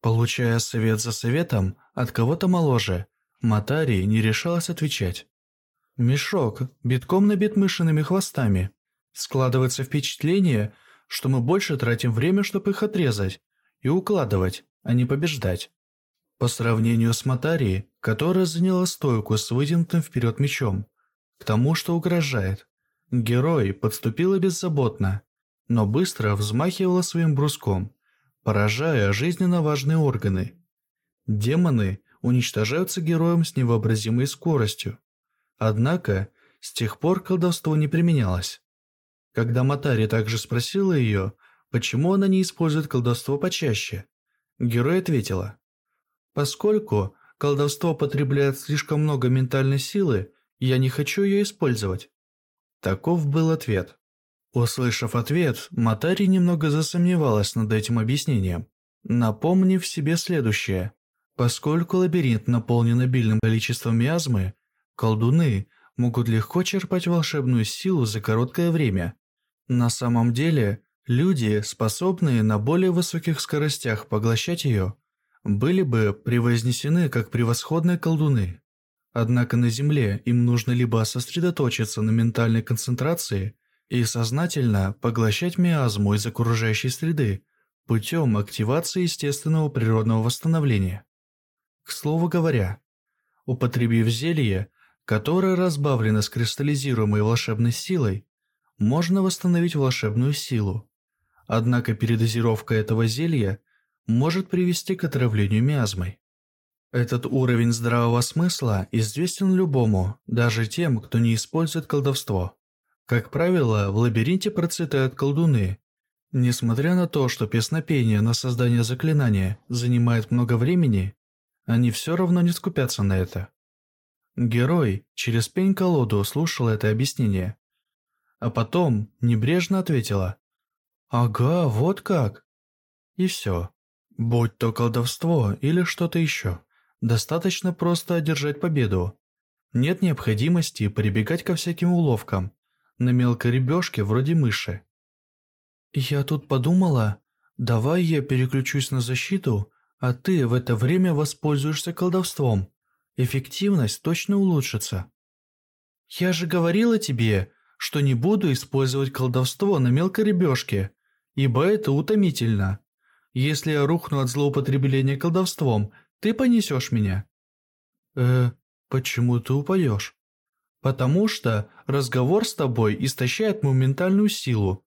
Получая совет за советом от кого-то моложе, Матари не решалась отвечать. Мешок битком набит мышиными хвостами. Складывается впечатление, что мы больше тратим время, чтобы их отрезать и укладывать, а не побеждать. По сравнению с Матари, которая заняла стойку с вытянутым вперед мечом, к тому, что угрожает, герой подступила беззаботно, но быстро взмахивала своим бруском, поражая жизненно важные органы. Демоны уничтожаются героем с невообразимой скоростью. Однако, с тех пор колдовство не применялось. Когда Матари также спросила ее, почему она не использует колдовство почаще, герой ответила, «Поскольку колдовство потребляет слишком много ментальной силы, я не хочу ее использовать». Таков был ответ. Услышав ответ, Матари немного засомневалась над этим объяснением, напомнив себе следующее. Поскольку лабиринт наполнен обильным количеством миазмы, колдуны могут легко черпать волшебную силу за короткое время. На самом деле, люди, способные на более высоких скоростях поглощать ее, были бы превознесены как превосходные колдуны. Однако на Земле им нужно либо сосредоточиться на ментальной концентрации и сознательно поглощать миазму из окружающей среды путем активации естественного природного восстановления. К слову говоря, употребив зелье, которое разбавлено с кристаллизируемой волшебной силой, можно восстановить волшебную силу. Однако передозировка этого зелья может привести к отравлению миазмой. Этот уровень здравого смысла известен любому, даже тем, кто не использует колдовство. Как правило, в лабиринте процветают колдуны. Несмотря на то, что песнопение на создание заклинания занимает много времени, они все равно не скупятся на это. Герой через пень-колоду слушал это объяснение а потом небрежно ответила «Ага, вот как». И все. Будь то колдовство или что-то еще, достаточно просто одержать победу. Нет необходимости прибегать ко всяким уловкам на мелкой ребёшке вроде мыши. Я тут подумала, давай я переключусь на защиту, а ты в это время воспользуешься колдовством. Эффективность точно улучшится. Я же говорила тебе, что не буду использовать колдовство на мелкой ребёшке, ибо это утомительно. Если я рухну от злоупотребления колдовством, ты понесешь меня». «Э, почему ты упадешь?» «Потому что разговор с тобой истощает мою ментальную силу».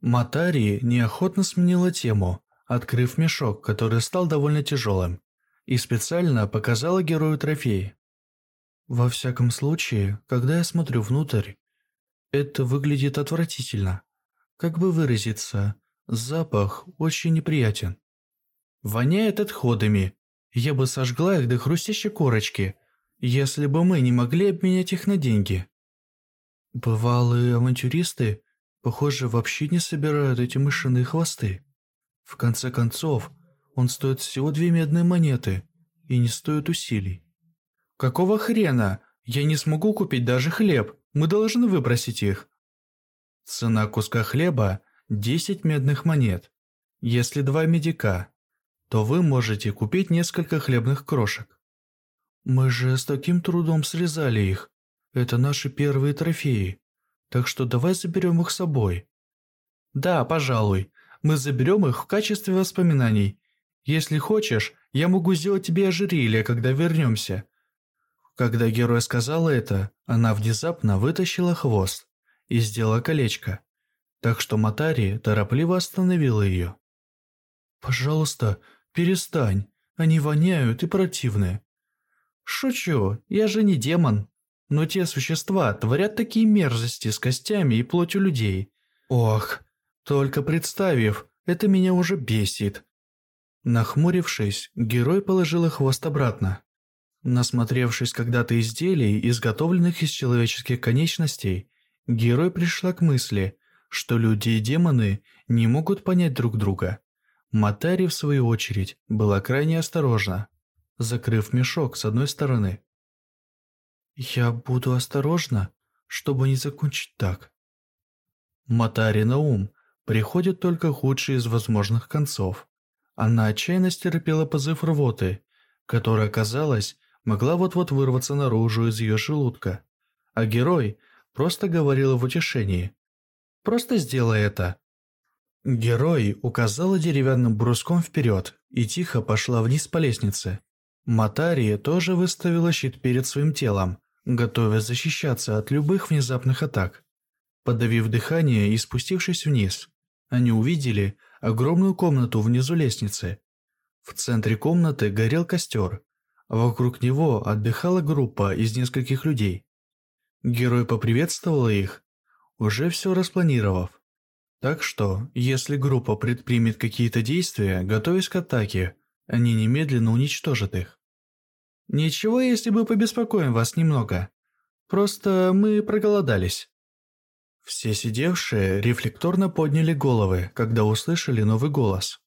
Матари неохотно сменила тему, открыв мешок, который стал довольно тяжелым, и специально показала герою трофей. «Во всяком случае, когда я смотрю внутрь, это выглядит отвратительно. Как бы выразиться, запах очень неприятен. Воняет отходами. Я бы сожгла их до хрустящей корочки, если бы мы не могли обменять их на деньги. Бывалые авантюристы, похоже, вообще не собирают эти мышиные хвосты. В конце концов, он стоит всего две медные монеты и не стоит усилий. Какого хрена? Я не смогу купить даже хлеб. Мы должны выбросить их. Цена куска хлеба – 10 медных монет. Если два медика, то вы можете купить несколько хлебных крошек. Мы же с таким трудом срезали их. Это наши первые трофеи. Так что давай заберем их с собой. Да, пожалуй. Мы заберем их в качестве воспоминаний. Если хочешь, я могу сделать тебе ожерелье, когда вернемся. Когда герой сказала это, она внезапно вытащила хвост и сделала колечко, так что Матари торопливо остановила ее. «Пожалуйста, перестань, они воняют и противны». «Шучу, я же не демон, но те существа творят такие мерзости с костями и плотью людей. Ох, только представив, это меня уже бесит». Нахмурившись, герой положила хвост обратно. Насмотревшись когда-то изделий, изготовленных из человеческих конечностей, герой пришла к мысли, что люди и демоны не могут понять друг друга. Матари, в свою очередь, была крайне осторожна, закрыв мешок с одной стороны. «Я буду осторожна, чтобы не закончить так». Матари на ум приходит только худший из возможных концов. Она отчаянно стерпела позыв рвоты, которая, казалось, могла вот-вот вырваться наружу из ее желудка. А герой просто говорил в утешении. Просто сделай это». Герой указала деревянным бруском вперед и тихо пошла вниз по лестнице. Матария тоже выставила щит перед своим телом, готовясь защищаться от любых внезапных атак. Подавив дыхание и спустившись вниз, они увидели огромную комнату внизу лестницы. В центре комнаты горел костер, а вокруг него отдыхала группа из нескольких людей. Герой поприветствовал их, уже все распланировав. Так что, если группа предпримет какие-то действия, готовясь к атаке, они немедленно уничтожат их. Ничего, если мы побеспокоим вас немного. Просто мы проголодались. Все сидевшие рефлекторно подняли головы, когда услышали новый голос.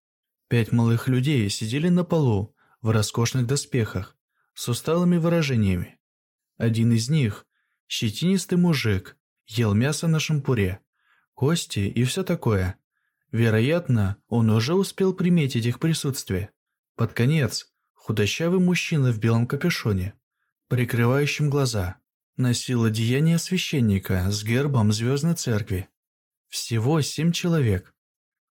Пять малых людей сидели на полу в роскошных доспехах с усталыми выражениями. Один из них, щетинистый мужик, ел мясо на шампуре, кости и все такое. Вероятно, он уже успел приметить их присутствие. Под конец, худощавый мужчина в белом капюшоне, прикрывающим глаза, носил одеяние священника с гербом Звездной Церкви. Всего семь человек.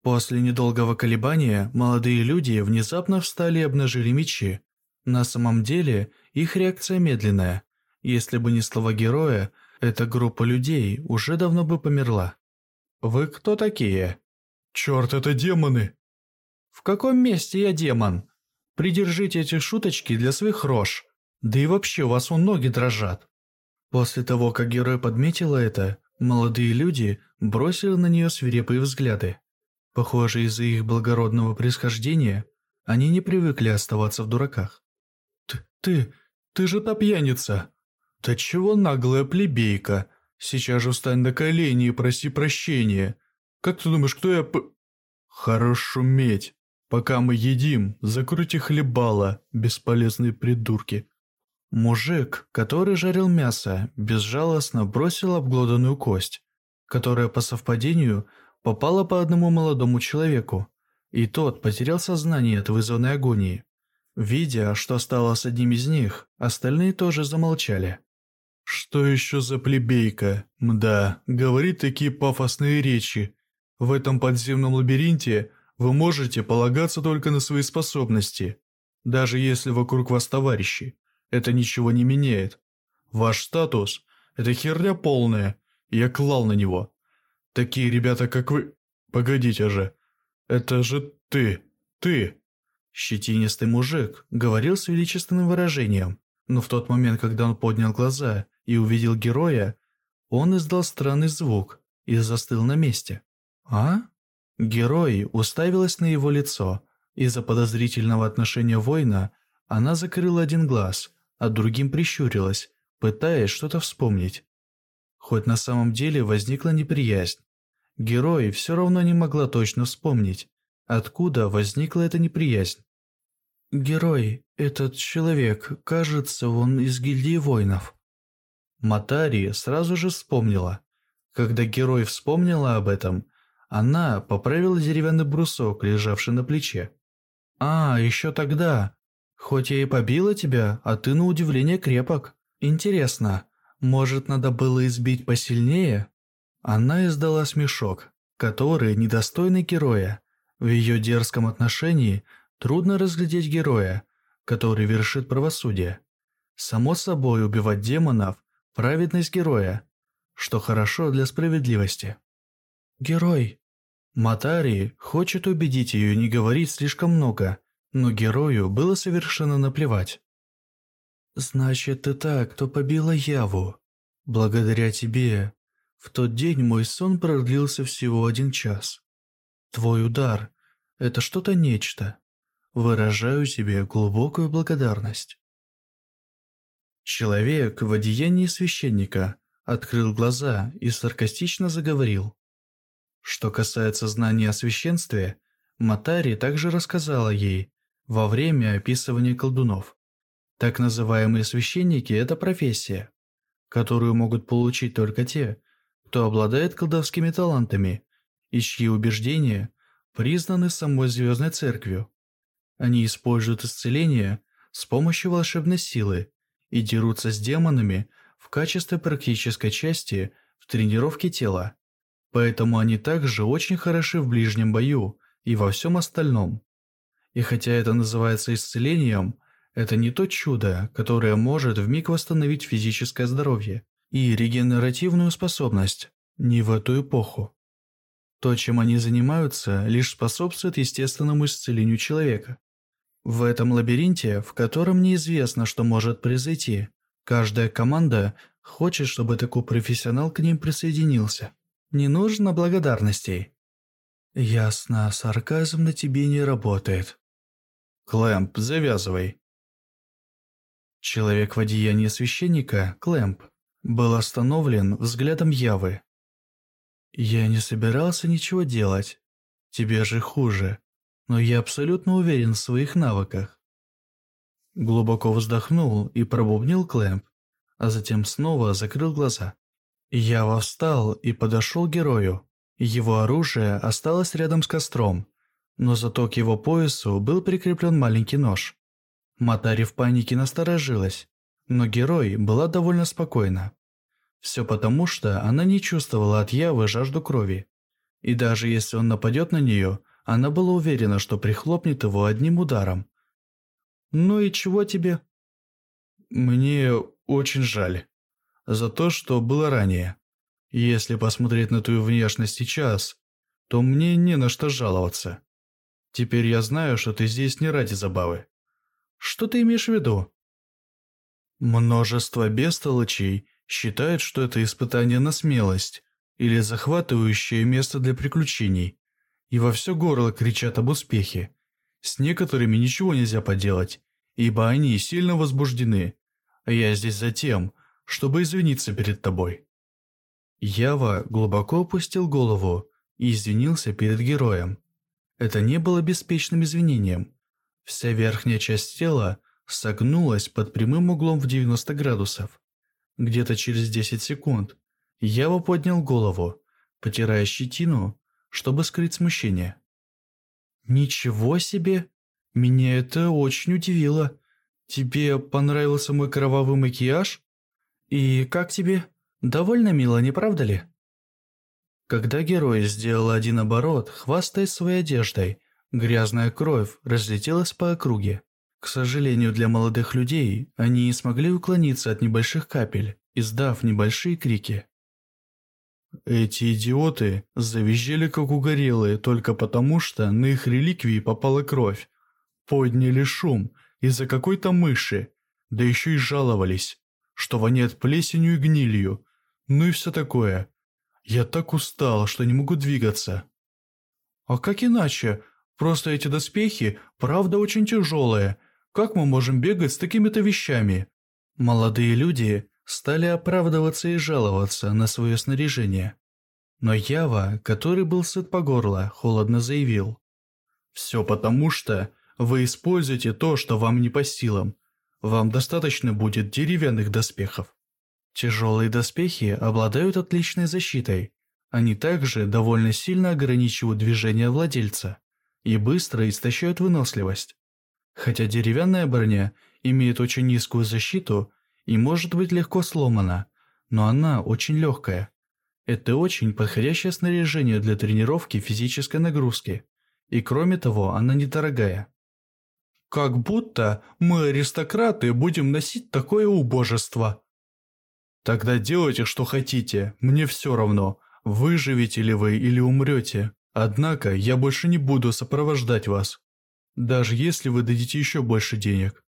После недолгого колебания молодые люди внезапно встали и обнажили мечи. На самом деле, их реакция медленная. Если бы не слова героя, эта группа людей уже давно бы померла. «Вы кто такие?»
«Черт, это демоны!»
«В каком месте я демон?» Придержите эти шуточки для своих рож. Да и вообще у вас вон ноги дрожат». После того, как герой подметила это, молодые люди бросили на нее свирепые взгляды. Похоже, из-за их благородного происхождения они не привыкли оставаться в дураках.
«Ты, ты, ты же та пьяница!» «Да чего наглая плебейка? Сейчас же встань на колени и проси прощения. Как ты думаешь, кто я п...» «Хорош шуметь!» Пока мы едим, закройте хлебало, бесполезные придурки».
Мужик, который жарил мясо, безжалостно бросил обглоданную кость, которая по совпадению попала по одному молодому человеку, и тот потерял сознание от вызванной агонии. Видя, что стало с одним из них, остальные тоже замолчали.
«Что еще за плебейка? Мда, говорит такие пафосные речи. В этом подземном лабиринте вы можете полагаться только на свои способности. Даже если вокруг вас товарищи, это ничего не меняет. Ваш статус – это херня полная, я клал на него. Такие ребята, как вы... Погодите же. Это же ты. Ты.
Щетинистый мужик говорил с величественным выражением, но в тот момент, когда он поднял глаза и увидел героя, он издал странный звук и застыл на месте. «А?» Герой уставилась на его лицо. Из-за подозрительного отношения воина она закрыла один глаз, а другим прищурилась, пытаясь что-то вспомнить. Хоть на самом деле возникла неприязнь. Герой все равно не могла точно вспомнить, откуда возникла эта неприязнь. «Герой, этот человек, кажется, он из гильдии воинов». Матари сразу же вспомнила. Когда герой вспомнила об этом – она поправила деревянный брусок, лежавший на плече. «А, еще тогда. Хоть я и побила тебя, а ты на удивление крепок. Интересно, может, надо было избить посильнее?» Она издала смешок, который недостойный героя. В ее дерзком отношении трудно разглядеть героя, который вершит правосудие. Само собой, убивать демонов – праведность героя, что хорошо для справедливости. «Герой!» Матари хочет убедить ее не говорить слишком много, но герою было совершенно наплевать. «Значит, ты так, кто побила Яву. Благодаря тебе. В тот день мой сон продлился всего один час. Твой удар – это что-то нечто. Выражаю тебе глубокую благодарность». Человек в одеянии священника открыл глаза и саркастично заговорил. Что касается знания о священстве, Матари также рассказала ей во время описывания колдунов. Так называемые священники – это профессия, которую могут получить только те, кто обладает колдовскими талантами и чьи убеждения признаны самой Звездной Церковью. Они используют исцеление с помощью волшебной силы и дерутся с демонами в качестве практической части в тренировке тела. Поэтому они также очень хороши в ближнем бою и во всем остальном. И хотя это называется исцелением, это не то чудо, которое может вмиг восстановить физическое здоровье и регенеративную способность, не в эту эпоху. То, чем они занимаются, лишь способствует естественному исцелению человека. В этом лабиринте, в котором неизвестно, что может произойти, каждая команда хочет, чтобы такой профессионал к ним присоединился. Не нужно благодарностей. Ясно, сарказм на тебе не работает.
Клэмп, завязывай.
Человек в одеянии священника, Клэмп, был остановлен взглядом Явы. «Я не собирался ничего делать. Тебе же хуже. Но я абсолютно уверен в своих навыках». Глубоко вздохнул и пробубнил Клэмп, а затем снова закрыл глаза. Ява встал и подошел к герою. Его оружие осталось рядом с костром, но зато к его поясу был прикреплен маленький нож. Матари в панике насторожилась, но герой была довольно спокойна. Все потому, что она не чувствовала от Явы жажду крови. И даже если он нападет на нее, она была уверена, что прихлопнет его одним ударом. «Ну и чего тебе?»
«Мне очень жаль. За то, что было ранее. Если посмотреть на твою внешность сейчас, то мне не на что жаловаться. Теперь я знаю, что ты здесь не ради забавы. Что ты имеешь в виду?» Множество бестолочей считают, что это испытание на смелость или захватывающее место для приключений, и во все горло кричат об успехе. С некоторыми ничего нельзя поделать, ибо они сильно возбуждены, а я здесь за тем, чтобы извиниться перед тобой». Ява глубоко опустил голову и извинился перед героем. Это не было беспечным извинением. Вся верхняя часть тела согнулась под прямым углом в 90 градусов. Где-то через 10 секунд Ява поднял голову, потирая щетину, чтобы скрыть смущение. «Ничего себе! Меня это очень удивило. Тебе понравился мой кровавый макияж? И как тебе? Довольно мило, не правда ли?» Когда герой сделал один оборот, хвастаясь своей одеждой, грязная кровь разлетелась по округе. К сожалению для молодых людей, они не смогли уклониться от небольших капель, издав небольшие крики. Эти идиоты завизжали как угорелые только потому, что на их реликвии попала кровь. Подняли шум из-за какой-то мыши, да еще и жаловались, что воняет плесенью и гнилью, ну и все такое. Я так устал, что не могу двигаться.
А как иначе? Просто эти доспехи, правда, очень тяжелые, как мы можем бегать с такими-то вещами? Молодые люди стали оправдываться и жаловаться на свое снаряжение. Но Ява, который был сыт по горло, холодно заявил. «Все потому что вы используете то, что вам не по силам. Вам достаточно будет деревянных доспехов». Тяжелые доспехи обладают отличной защитой. Они также довольно сильно ограничивают движение владельца и быстро истощают выносливость. Хотя деревянная броня имеет очень низкую защиту и может быть легко сломана, но она очень легкая. Это очень подходящее снаряжение для тренировки физической нагрузки, и кроме того, она недорогая.
Как будто мы, аристократы, будем носить такое убожество. Тогда делайте, что хотите, мне все равно, выживете ли вы или умрете. Однако я больше не буду сопровождать вас даже если вы дадите еще больше денег.